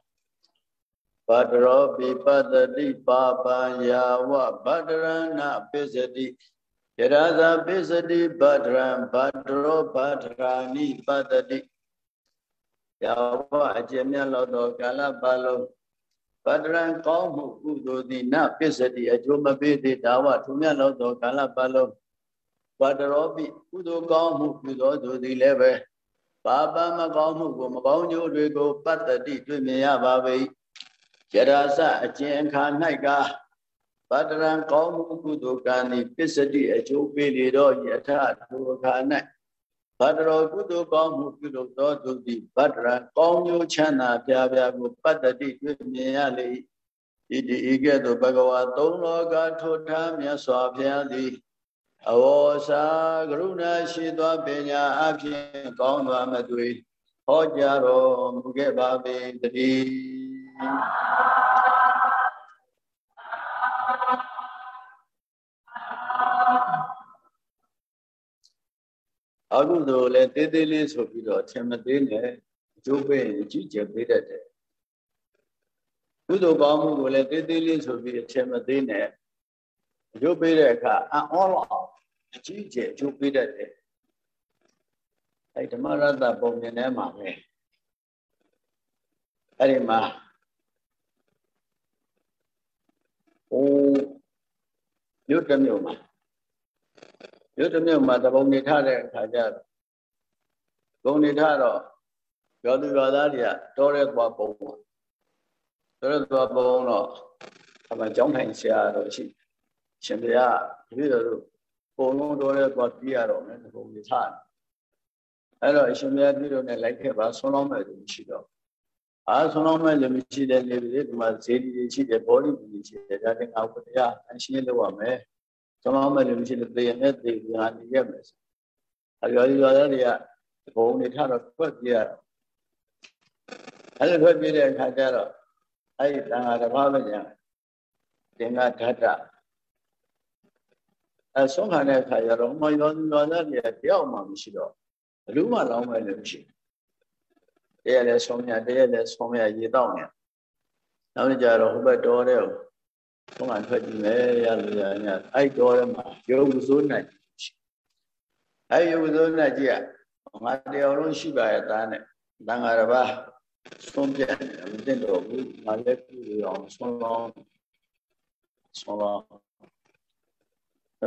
ဗတရောပိပတတိပါပံယာဝဗတရဏပစ္စတိယရသာပိစတိဗဒရံဗဒရောဗဒရာနိပတတိယောဘအကျဉ်းမြတ်လို့သောကာလပတ်လုံးဗဒရံကောင်းမှုကုသိုလ်သည်နပိစတိအကျိုးမပေးသေးဒါဝထုမြတ်လို့သောကာလပတ် လုံးဗဒရောပိကုသိုလ်ကောင်းမှုပြုသောသူသည်လည်းပဲပါပမကောင်းမှုကိုမကောင်းကျိုးတွေကိုပတ္တိတွေ့မြင်ရပါ၏ယရာစအကျဉ်ခါ၌ကဗတရံကောင်းမှုကုသိုလ်ကံဤပစ္စတိအကျိုးပေးလေတော့ယထထိုအခါ၌ဗတရောကုသိုလ်ကောင်းမှုပြုလုပ်သောသူသည်ဗတရံကောင်းကျိုးချမ်းသာပြားပြားကိုပတ္တိတွေ့မြင်ရလေဤဒီဤကဲ့သို့ဘဂဝါသုံးလောကထိုထားမြတ်စွာဘုရားသည် အဝေါ်စာကရုဏာရှိသောပညာအဖြစ်ကောင်းစွာမသွေဟောကြားတော်မူခဲ့ပါပေတည်းအခုဆိုလည်းသေးသေးလေးဆိုပြီးတော့အထင်မသေးနဲ့အကျိုးပေးရင်အကြီးကျယ်ပေးတတ်တယ်ကုသိုလ်ကောင်းမှုကိုလည်းသေးသေးလေးဆိုပြီးအထင်မသေးနဲ့အကျိုးပေးတဲ့အခါအံ့ဩလောက် အကြီးကျယ်အကျိုးပေးတတ်တယ်အဲဓမ္မရတ္တပုံမြင်ထဲမှာပဲအဲ့ဒီမှာဟိုမြို့တစ်မြို့မှာမြို့တစ်မြို့မှာတပုံနေထတဲ့အခါကျတော့ပုံနေထတော့ရောသူရောသားတွေကတောရဲသွားပုံပေါ့တောရဲသွားပုံတော့အမှကျောင်းထိုင်ဆရာတော်ရှိရှင်ဘုရားတပည့်တော် တို့ပုံလုံးတောရဲသွားပြီးရတော့မယ်ပုံနေထတယ်အဲ့တော့အရှင်ဘုရားပြုလို့နဲ့လိုက်ခဲ့ပါဆွမ်းလောင်းမဲ့သူရှိတော့အားဆွမ်းလောင်းမဲ့လူမရှိတဲ့နေပြည်ဒီမှာဇေဒီတွေရှိတယ်ဘောဓိတွေရှိတယ်ဒါတင်ငါဘုရားအရှင်းလို့ရမယ်ဆွမ်းလောင်းမဲ့လူမရှိတဲ့သေရနဲ့သေရနေရမယ်အရောရောသားတွေကဘုံနေထတော့ထွက်ပြေးရတော့အဲ့လိုထွက်ပြေးတဲ့အခါကျတော့အဲ့ဒီတန်ဃာတစ်ပါးပဲညာတင်္ဂဓာတ အဲဆုံးခံတဲ့အခါကျတော့မောင်ရောရောသားတွေကတယောက်မှမရှိတော့ဘလူးမှလောင်းမဲ့လည်းမရှိတရက်လည်းဆုံးမြတရက်လည်းဆုံးမြရေတော့နေနောက်ကြတော့ဟိုဘက်တော်တဲ့ဘုံကထွက်ကြည့်မယ်ရလို့ရညာအဲ့တော်ထဲမှာရုပ်စိုးနိုင်အဲ့ရုပ်စိုးနိုင်ကြီးကငါတယောက်လုံးရှိပါရဲ့သားနဲ့တန်ဃာတစ်ပါးဆုံးပြတ်မသိတော့ဘူးငါလည်းပြုရအောင်ဆုံးလောင်းဆုံးလောင်း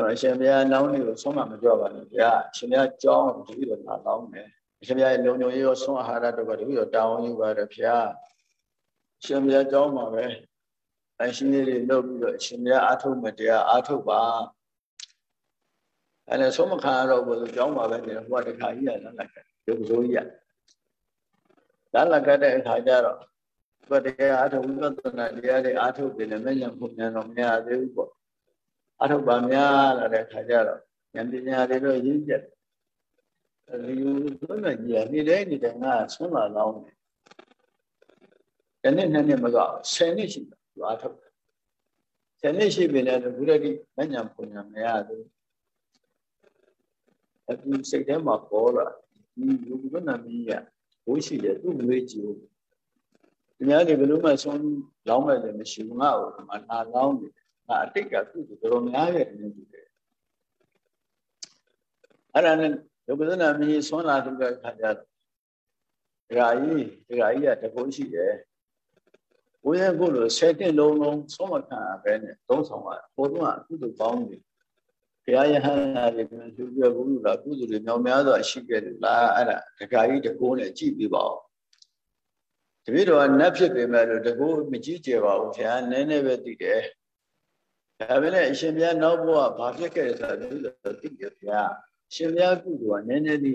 အဲ့အရှင်ဘုရားနောင်းနေကိုဆုံးမမကြောက်ပါနဲ့ဗျာအရှင်ဘုရားကြောင်းတတိတော်လာလောင်းမယ်အရှင်ဘုရားလုံုံရေးရောဆုံးအာဟာရတော့ကတတိတော်တောင်းယူပါတယ်ဗျာအရှင်ဘုရားကြောင်းမှာပဲအရှင်ကြီးတွေလုပ်ပြီးတော့အရှင်ဘုရားအာထုတ်မတရားအာထုတ်ပါအဲ့ဒါဆုံးမခံရတော့ဘူးကြောင်းမှာပဲနေဟိုကတခါကြီးရလာလိုက်တယ်ရုပ်စိုးကြီးရလာလကတဲ့အခါကျတော့ဘယ်တရားအာထုတ်ဝိပဿနာတရားတွေအာထုတ်တယ်လည်းမညံဖို့ညံတော့မရသေးဘူးပေါ့ အာထုတ်ပါများလာတဲ့အခါကျတော့ဉာဏ်ပညာတွေတော့ရင်းကျက်ဒီလိုသွန်းနေကြနေတဲ့နေတဲ့ငါဆွမ်းလာလောင်းတယ်ဒီနေ့နှစ်နှစ်မက10နှစ်ရှိတယ်သူအာထုတ်တယ်10နှစ်ရှိပြီလည်းဘုရားတိမညံဖို့ညံမရသေးဘူးအခုစိတ်ထဲမှာပေါ်လာဒီယုဂနာမီးရဘိုးရှိတယ်သူ့ငွေကြည့်ဒီများတွေဘယ်လိုမှဆုံးလောင်းမဲ့လည်းမရှိဘူးငါ့ကိုဒီမှာလာလောင်းနေတယ် ငါအတိတ်ကသူ့ကိုတော်တော်များရဲ့နေတူတယ်အဲ့ဒါနဲ့ယုဂနာမီးဆွမ်းလာတဲ့အခါကျတော့ဒကာကြီးဒကာကြီးကတကုန်းရှိတယ်ဘိုးရဲ့ကိုလိုဆယ်တင်လုံးလုံးဆုံးမခံရပဲနဲ့သုံးဆောင်ပါဘိုးကကုသိုလ်ကောင်းတယ်ဘုရားယဟန်နာတွေသူပြဘူးလားကုသိုလ်တွေမြောင်များစွာရှိခဲ့တယ်လားအဲ့ဒါတခါကြီးတကိုးနဲ့ကြည့်ပြီးပါဦးတပည့်တော်ကနတ်ဖြစ်ပေမဲ့လို့တကိုးမကြည့်ကြပါဘူးဘုရားနည်းနည်းပဲသိတယ် ဒါပေမဲ့အရှင်ဘုရားနောက်ဘဝဘာဖြစ်ခဲ့တယ်ဆိုတာသိလို့သိတယ်ဘုရားအရှင်ဘုရားကုသိုလ်ကနည်းနည်းသိ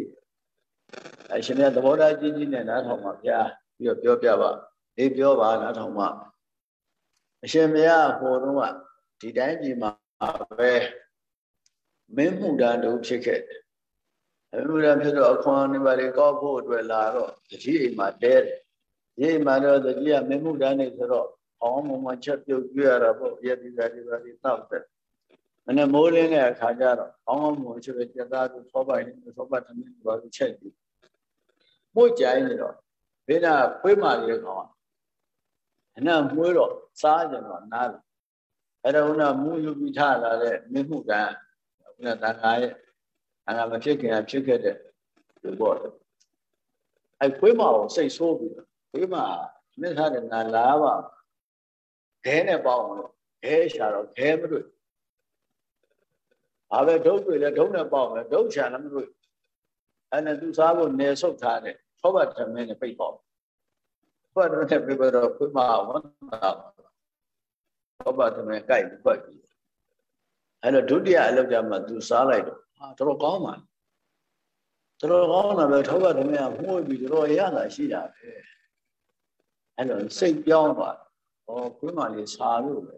အရှင်ဘုရားသဘောထားကြီးကြီးနဲ့နားထောင်ပါဗျာပြီးတော့ပြောပြပါဒီပြောပါနားထောင်ပါအရှင်ဘုရားဟိုတုန်းကဒီတိုင်းပြည်မှာပဲမင်းမှုတန်တို့ဖြစ်ခဲ့တယ်အမှုတန်ဖြစ်တော့အခွန်နေပါလေကောက်ဖို့အတွက်လာတော့တတိအိမ်မှာတဲတယ်ဒီအိမ်မှာတော့တတိကမင်းမှုတန်နေဆိုတော့ အောင်းမမချက်ပြုတ်ကြရတာပေါ့ယတိသာဒီပါဒီတောက်တယ်မနေ့မိုးလင်းတဲ့အခါကျတော့အောင်းမချက်ပဲကျသားသူသောပိုင်နေသောပတ်သမီးဘာလို့ချက်ကြည့်ပို့ကြိုင်းနေတော့ဘေးနာဖွေးမှလေးကောင်အနံ့မွေးတော့စားကြတော့နားတယ်အဲ့ဒါကမူယူပြီးထားလာတဲ့မင်းမှုတန်ဒါတန်ခါရဲ့အငါမဖြစ်ခင်ကဖြစ်ခဲ့တဲ့ဒီပေါ့အဲခွေးမအောင်စိတ်ဆိုးပြီးတော့ခွေးမမြစ်ထားတဲ့နာလာပါ ခဲနဲ့ပေါအောင်လို့ခဲရှာတော့ခဲမတွေ့ဘာပဲဒုတ်တွေ့လဲဒုတ်နဲ့ပေါအောင်လဲဒုတ်ချာလည်းမတွေ့အဲ့နဲ့သူစားဖို့နေဆုတ်ထားတဲ့ထောဘတ်သမင်းနဲ့ပိတ်ပေါက်ဘတ်နဲ့ပြပြတော့ခွေးမဝန်တာထောဘတ်သမင်းကြိုက်ပြီးပတ်ပြီးအဲ့တော့ဒုတိယအလုပ်ကြမှာသူစားလိုက်တော့ဟာတော်တော်ကောင်းပါတော်တော်ကောင်းတာပဲထောဘတ်သမင်းကမှုပြီးတော်တော်ရတာရှိတာပဲအဲ့တော့စိတ်ပြောင်းသွား ဟောခွေးမလေးစားလို့ပဲ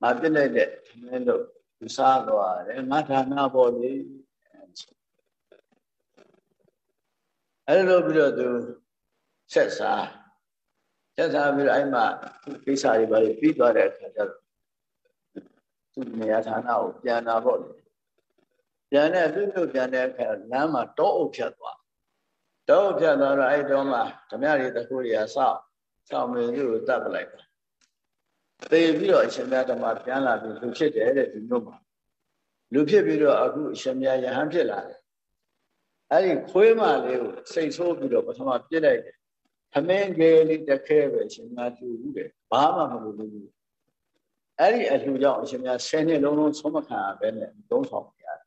ငါပြစ်လိုက်တဲ့သမင်းတို့သူစားသွားတယ်ငါဌာနပေါ်လေအဲ့လိုပြီးတော့သူဆက်စားဆက်စားပြီးတော့အဲ့မှာကိစ္စတွေပါပြီးသွားတဲ့အခါကျတော့သူနေရာဌာနကိုပြန်လာပေါ့လေပြန်တဲ့သူ့တို့ပြန်တဲ့အခါလမ်းမှာတောအုပ်ဖြတ်သွားတောအုပ်ဖြတ်သွားတော့အဲ့တော့မှဓမြတွေတခုတွေကစောက် စောက်မေသူ့ကိုတတ်ပလိုက်တာသေပြီးတော့အရှင်မြတ်ဓမ္မပြန်လာပြီးလူဖြစ်တယ်တဲ့ဒီမျိုးမှာလူဖြစ်ပြီးတော့အခုအရှင်မြတ်ယဟန်ဖြစ်လာတယ်အဲ့ဒီခွေးမလေးကိုစိတ်ဆိုးပြီးတော့ပထမပြစ်လိုက်တယ်ခမင်းကလေးတစ်ခဲပဲရှင်မြတ်သူဘူးတယ်ဘာမှမလုပ်ဘူးအဲ့ဒီအလှကြောင့်အရှင်မြတ်10နှစ်လုံးလုံးဆုံးမခံရပဲနဲ့သုံးဆောင်ရတယ်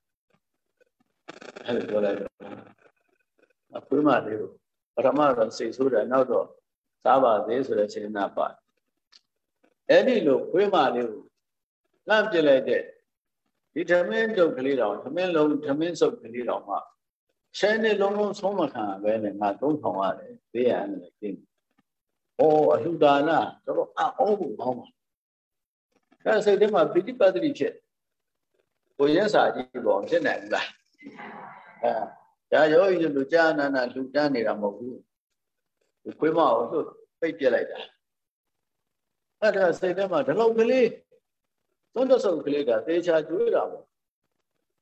အဲ့လိုပြောလိုက်တော့အခွေးမလေးကိုပထမတော့စိတ်ဆိုးတယ်နောက်တော့ စားပါသေးဆိုတဲ့စေနာပါအဲ့ဒီလိုခွေးမလေးကိုလန့်ပြစ်လိုက်တဲ့ဒီဓမင်းတုတ်ကလေးတောင်ဓမင်းလုံးဓမင်းစုပ်ကလေးတောင်မှဆယ်နှစ်လုံးလုံးဆုံးမခံပဲနဲ့ငါသုံးဆောင်ရတယ်ဘေးရန်လည်းကျင်း။ဩအလှဒါနတော်တော်အောဖို့ကောင်းပါ။အဲစိတ်ထဲမှာပိဋိပတ်တိဖြစ်ကိုရဲစာကြီးပေါ်ဖြစ်နိုင်ဘူးလား။အဲဒါရောဤလူကြာနာနာလှူဒန်းနေတာမဟုတ်ဘူး။ ခွေးမအောင်လှုပ်ပိတ်ပြလိုက်တာ။အဲ့ဒါစိတ်ထဲမှာဒီလောက်ကလေးသုံးတဆုပ်ကလေးကသေချာကျွေးတာပေါ့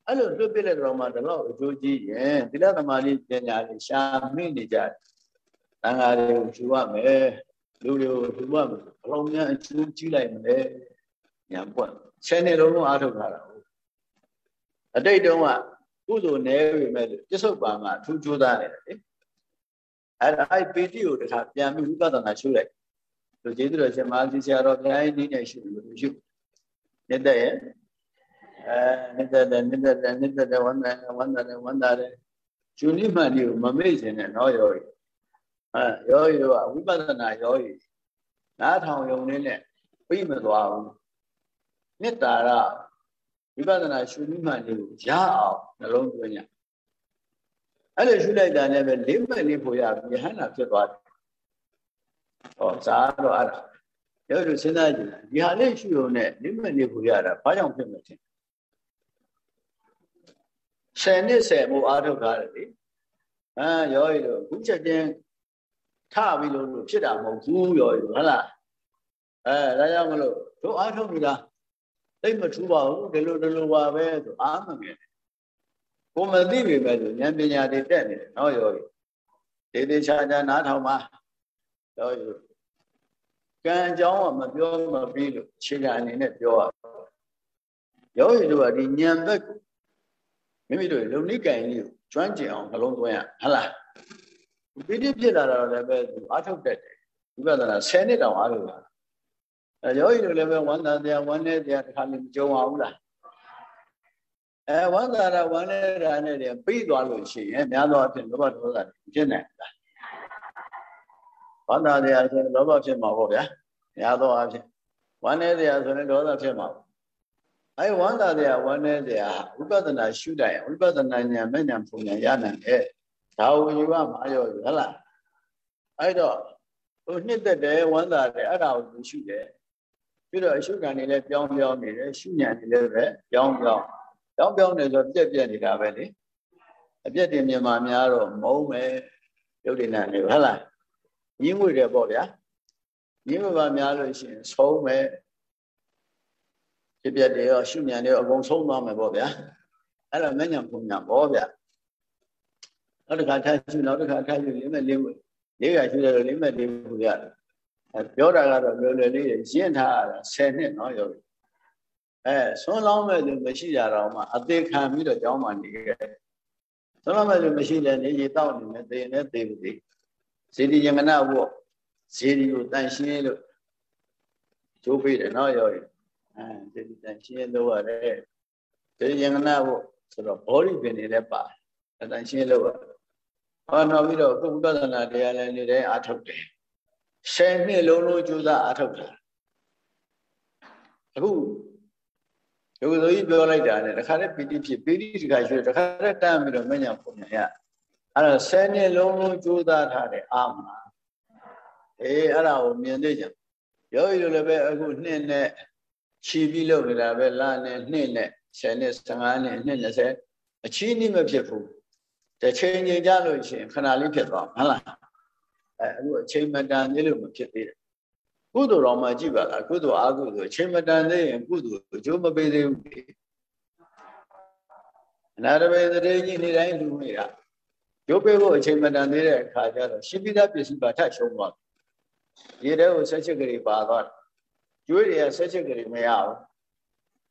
အဲ့လိုလွတ်ပြလိုက်တော့မှဒီလောက်အကျိုးကြီးရင်သီလသမာဓိပညာတွေရှာမိနေကြတယ်။တန်ဃာတွေကိုယူရမယ်လူတွေကိုယူရမယ်ဘလုံးများအကျိုးကြီးလိုက်မလဲညာပွက်ဆယ်နှစ်လုံးလုံးအားထုတ်တာဟုတ်အတိတ်တုန်းကကုသိုလ်နည်းပေမဲ့ပြစ္ဆုတ်ပါမှာအထူးကြိုးစားနေတယ်လေ အဲ့ဒါအဲ့ပီတိကိုတခါပြန်ပြီးဝိပဿနာရှုလိုက်လူကျေးဇူးတော်ရှင်မဟာစီဆရာတော်ဘုရားကြီးနေနေရှုလို့ရှုနေတဲ့ရဲ့အဲနေတဲ့တဲ့နေတဲ့တဲ့နေတဲ့တဲ့ဝန္တာဝန္တာတဲ့ဝန္တာတဲ့ရှင်နိမှန်ဒီကိုမမေ့ခြင်းနဲ့နော်ယောဂီအဲယောဂီတို့ကဝိပဿနာယောဂီနားထောင်ယုံနေနဲ့ပြီးမသွားဘူးမေတ္တာရဝိပဿနာရှင်နိမှန်ဒီကိုရအောင်နှလုံးသွင်းရ အဲ့လိုရှုလိုက်တာနဲ့ပဲလေးမဲ့လေးဖို့ရပြီးဟန္တာဖြစ်သွားတယ်ဟောဇာတော့အဲ့ဒါယောဂီတို့စဉ်းစားကြည့်ဒီဟာလေးရှုရုံနဲ့လေးမဲ့လေးဖို့ရတာဘာကြောင့်ဖြစ်မလဲ10နှစ်10မို့အားထုတ်ထားတယ်လေအာရောရီတို့ခုချက်ချင်းထပြီးလို့ဖြစ်တာမဟုတ်ဘူးရောရီဟုတ်လားအဲဒါကြောင့်မလို့တို့အားထုတ်နေတာသိမထူပါဘူးဒီလိုဒီလိုပါပဲဆိုအားမငယ် ကိုမသိပေမဲ့လို့ဉာဏ်ပညာတွေတက်နေတယ်နော်ရောရီဒေသေးချာချာနားထောင်ပါရောရီကံအကြောင်းကမပြောမပြီးလို့ခြေကအနေနဲ့ပြောရရောရီတို့ကဒီဉာဏ်ဘက်ကိုမိမိတို့လုံနိကံလေးကိုကျွမ်းကျင်အောင်နှလုံးသွင်းရဟလားပိဋိဖြစ်လာတော့လည်းပဲသူအထုတ်တတ်တယ်ဝိပဿနာ10နှစ်တောင်အားထုတ်တာအဲယောဂီတို့လည်းပဲဝန္တာတရားဝန္နေတရားတစ်ခါမှမကြုံအောင်ဘူးလား အဲဝန္တာရဝန္နေတာနဲ့တည်းပြီးသွားလို့ရှိရင်များသောအားဖြင့်လောဘဒေါသဖြစ်နိုင်လားဝန္တာတရားဆိုရင်လောဘဖြစ်မှာပေါ့ဗျာများသောအားဖြင့်ဝန္နေတရားဆိုရင်ဒေါသဖြစ်မှာပေါ့အဲဝန္တာတရားဝန္နေတရားဝိပဿနာရှုတိုင်းဝိပဿနာဉာဏ်မဲ့ဉာဏ်ပုံဉာဏ်ရနိုင်တယ်ဒါဝယူကမှာရောဟုတ်လားအဲ့တော့ဟိုနှစ်သက်တယ်ဝန္တာတယ်အဲ့ဒါကိုရှုတယ်ပြီးတော့အရှုခံနေလဲပြောင်းပြောင်းနေတယ်ရှုဉာဏ်နေလဲပဲပြောင်းပြောင်း ပြောင်းပြောင်းနေဆိုပြက်ပြက်နေတာပဲလေအပြက်တင်မြန်မာများတော့မုံမယ်ရုပ်ဒိနာနေဟုတ်လားညင်းဝေတယ်ပေါ့ဗျာညင်းဝေပါများလို့ရှိရင်ဆုံးမယ်ဖြစ်ပြတယ်ရောရှုဉဏ်တွေအကုန်ဆုံးသွားမယ်ပေါ့ဗျာအဲ့တော့မဉဏ်ပုံညာပေါ့ဗျာနောက်တစ်ခါထားရှုနောက်တစ်ခါထားရှုလေးမဲ့လေးဝလေးကရှုတယ်လေးမဲ့လေးဝရတယ်ပြောတာကတော့လွယ်လွယ်လေးရင့်ထားရတာ10နှစ်နော်ယောဂီ အဲဆွန်းလောင်းမဲ့လူမရှိကြတော့မှအသေးခံပြီးတော့ကြောင်းမှနေခဲ့ဆွန်းလောင်းမဲ့လူမရှိတဲ့နေကြီးတောက်နေမယ်သေနေသေဘူးသေးစေတီယင်္ဂနာဝတ်ဇေဒီကိုတန်ရှင်းလို့ကျိုးပေးတယ်နော်ရောရအဲဇေဒီတန်ရှင်းလို့ရတယ်ဇေဒီယင်္ဂနာဝတ်ဆိုတော့ဘောဓိပင်တွေလည်းပါတယ်တန်ရှင်းလို့ဟောနောက်ပြီးတော့ကုသဒနာတရားလည်းနေတိုင်းအထုတ်တယ်ဆယ်နှစ်လုံးလုံးကြိုးစားအထုတ်တာအခု ဒုက္ခကြီးပြောလိုက်တာနဲ့တခါတည်းပီတိဖြစ်ပီတိတခါရွှေတခါတည်းတန်းပြီးတော့မညာပုံညာရအဲ့တော့ဆယ်နှစ်လုံးလုံးကြိုးစားထားတဲ့အာမအေးအဲ့ဒါကိုမြင်သေးကြယောဂီတို့လည်းပဲအခုနှစ်နဲ့ခြီးပြီးလုပ်နေတာပဲလနဲ့နှစ်နဲ့10နဲ့15နဲ့နှစ်20အချီးနှိမဖြစ်ဘူးတစ်ချိန်ချိန်ကြလို့ရှိရင်ခဏလေးဖြစ်သွားဟုတ်လားအဲအခုအချိန်မတန်သေးလို့မဖြစ်သေးတယ် ကုသိုလ်တော်မှကြည့်ပါလားကုသိုလ်အာကုသိုလ်အချိန်မတန်သေးရင်ကုသိုလ်အကျိုးမပေးသေးဘူးအနာရဘေသတိကြီးနေတိုင်းလူနေတာရုပ်ပေးဖို့အချိန်မတန်သေးတဲ့အခါကျတော့ရှိပိသပစ္စည်းပါထရှုံးသွားရေထဲကိုဆက်ချက်ကလေးပါသွားတယ်ကျွေးတွေကဆက်ချက်ကလေးမရဘူး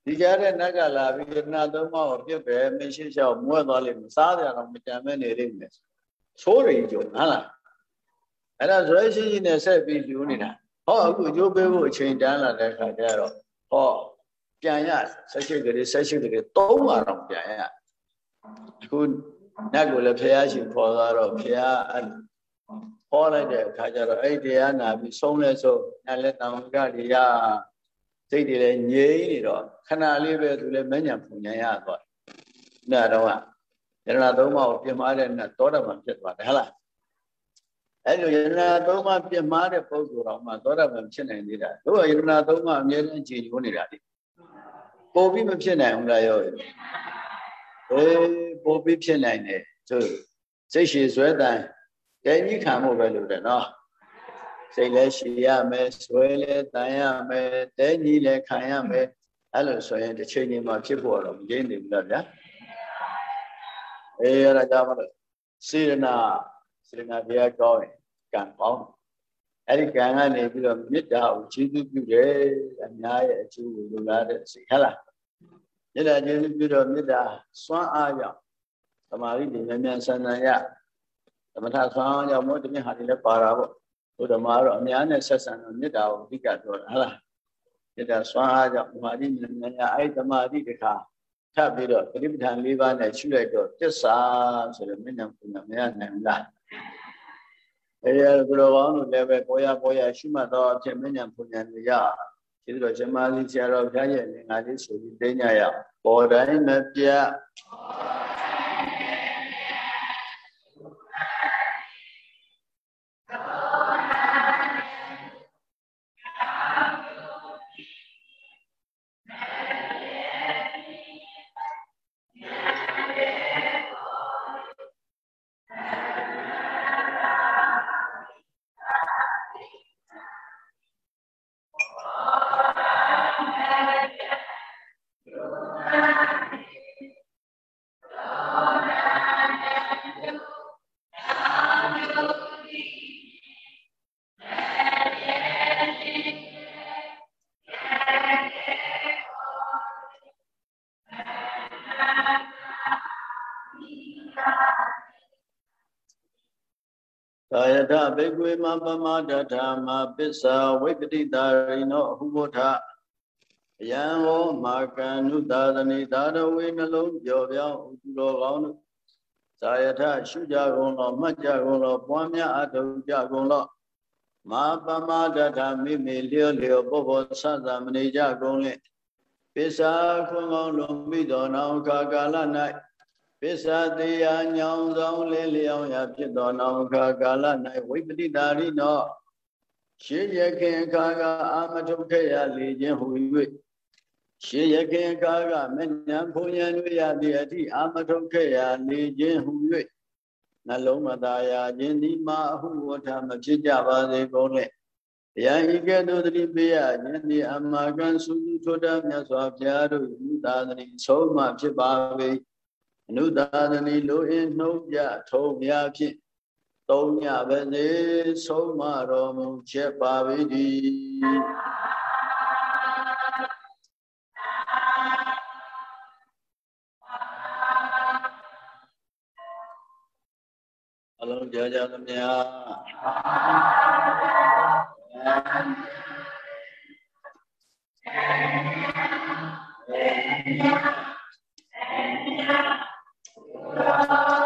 ဒီကြားတဲ့နတ်ကလာပြီးနာသုံးပါးကိုပြစ်ပဲမရှိလျှောက်မွဲသွားလိမ့်မယ်စားကြတော့မကြံမဲ့နေလိမ့်မယ်ဆိုးရိမ်ကြုံဟုတ်လားအဲ့ဒါဇွဲရှိရှိနဲ့ဆက်ပြီးလူနေတာ ဟောအခုအကျိုးပေးဖို့အချိန်တန်းလာတဲ့ခါကျတော့ဟောပြန်ရဆက်ချက်ကလေးဆက်ချက်ကလေးသုံးပါတော့ပြန်ရအခုနတ်ကိုလည်းဖះရှင်ခေါ်သွားတော့ဖះအဲ့ဟောလိုက်တဲ့အခါကျတော့အဲ့တရားနာပြီးဆုံးလဲဆုံးနတ်လည်းတောင်ကတွေရစိတ်တွေလည်းငြိမ့်နေတော့ခဏလေးပဲသူလည်းမညံပူညံရသွားတယ်။ဒါတော့ကယရဏသုံးပါးကိုပြမတဲ့နဲ့သောတာပန်ဖြစ်သွားတယ်ဟုတ်လား။ အဲ့လိုယရဏသုံးပါးပြမတဲ့ပုဂ္ဂိုလ်တော်မှသောတာပန်ဖြစ်နိုင်သေးတာ။တို့ကယရဏသုံးပါးအမြဲတမ်းကြည်ညိုနေတာလေ။ပို့ပြီးမဖြစ်နိုင်ဘူးလားရော။အေးပို့ပြီးဖြစ်နိုင်တယ်ဆိုစိတ်ရှည်ဇွဲတန်တည်ကြီးခံဖို့ပဲလို့တယ်နော်။စိတ်လည်းရှည်ရမယ်ဆွဲလည်းတန်ရမယ်တဲကြီးလည်းခံရမယ်အဲ့လိုဆိုရင်တစ်ချိန်ချိန်မှာဖြစ်ဖို့တော့မရင်းနေဘူးလားဗျာအေးအဲ့ဒါကြောင့်မလို့စေရနာ စေရနာတရားကောင်းရင်ကံကောင်းအဲ့ဒီကံကနေပြီးတော့မေတ္တာကိုကျေးဇူးပြုတယ်အများရဲ့အကျိုးကိုလူလာတဲ့စိတ်ဟဲ့လားမေတ္တာကျေးဇူးပြုတော့မေတ္တာစွမ်းအားကြောင့်သမာဓိဉာဏ်ဉာဏ်ဆန္ဒရသမထဆွမ်းအားကြောင့်မို့တမင်ဟာတွေလည်းပါတာပေါ့ဘုဒ္ဓမာတော့အများနဲ့ဆက်ဆံတော့မေတ္တာကိုအဓိကပြောတာဟုတ်လားမေတ္တာစွမ်းအားကြောင့်ဓမ္မတိဉာဏ်ဉာဏ်အဲ့ဓမ္မတိတခါထပ်ပြီးတော့ပရိပဌာန်၄ပါးနဲ့ရှုလိုက်တော့တစ္ဆာဆိုတဲ့မျက်နှာပုံနဲ့မရနိုင်ဘူးလား အဲဒီဘုရားကောင်းတို့လည်းပဲပေါ်ရပေါ်ရရှုမှတ်တော့အဖြစ်မျက်နှာပုံညာတွေရကျေးဇူးတော်ရှင်မလေးဆရာတော်ဘုရားရဲ့ငါလေးဆိုပြီးသိညာရပေါ်တိုင်းမပြတ် ဘေကွေမပမတထာမပစ္စာဝိပတိတာရိနောအဟုဘောထယံဟောမာကံနုသာသနိသာရဝေနှလုံးပြော်ပြောင်းဥသူတော်ကောင်းတို့ဇာယထရှုကြကုန်လောမှတ်ကြကုန်လောပွားများအထုကြကုန်လောမာပမတထာမိမိလျောလျောဘောဘောဆသမနေကြကုန်လေပစ္စာခွန်ကောင်းလုံးမိတော်နောင်ခါကာလ၌ ပစ္စတိယညောင်ဆောင်လေးလျောင်းရာဖြစ်သောနောင်ခါကာလ၌ဝိပတိတာရိနောရှေးရခင်အခါကအာမထုခဲ့ရလေခြင်းဟူ၍ရှေးရခင်အခါကမဉ္ဇဉ်ဘုံရန်တွေ့ရသည့်အထိအာမထုခဲ့ရလေခြင်းဟူ၍နှလုံးမသာယာခြင်းဒီမှာအဟုဝထမဖြစ်ကြပါစေကုန်လေတရားဤကဲ့သို့တတိပေးရခြင်းဒီအမကံသုသူထိုတမြတ်စွာဘုရားတို့ဤသာသနိဆုံးမဖြစ်ပါ၏အ နုသာသနီလိုအင်းနှုတ်ပြထုံများဖြင့်သုံးညပဲနေဆုံးမတော်မူချက်ပါပေသည်အလုံးကြားကြသမျှအာ Thank you.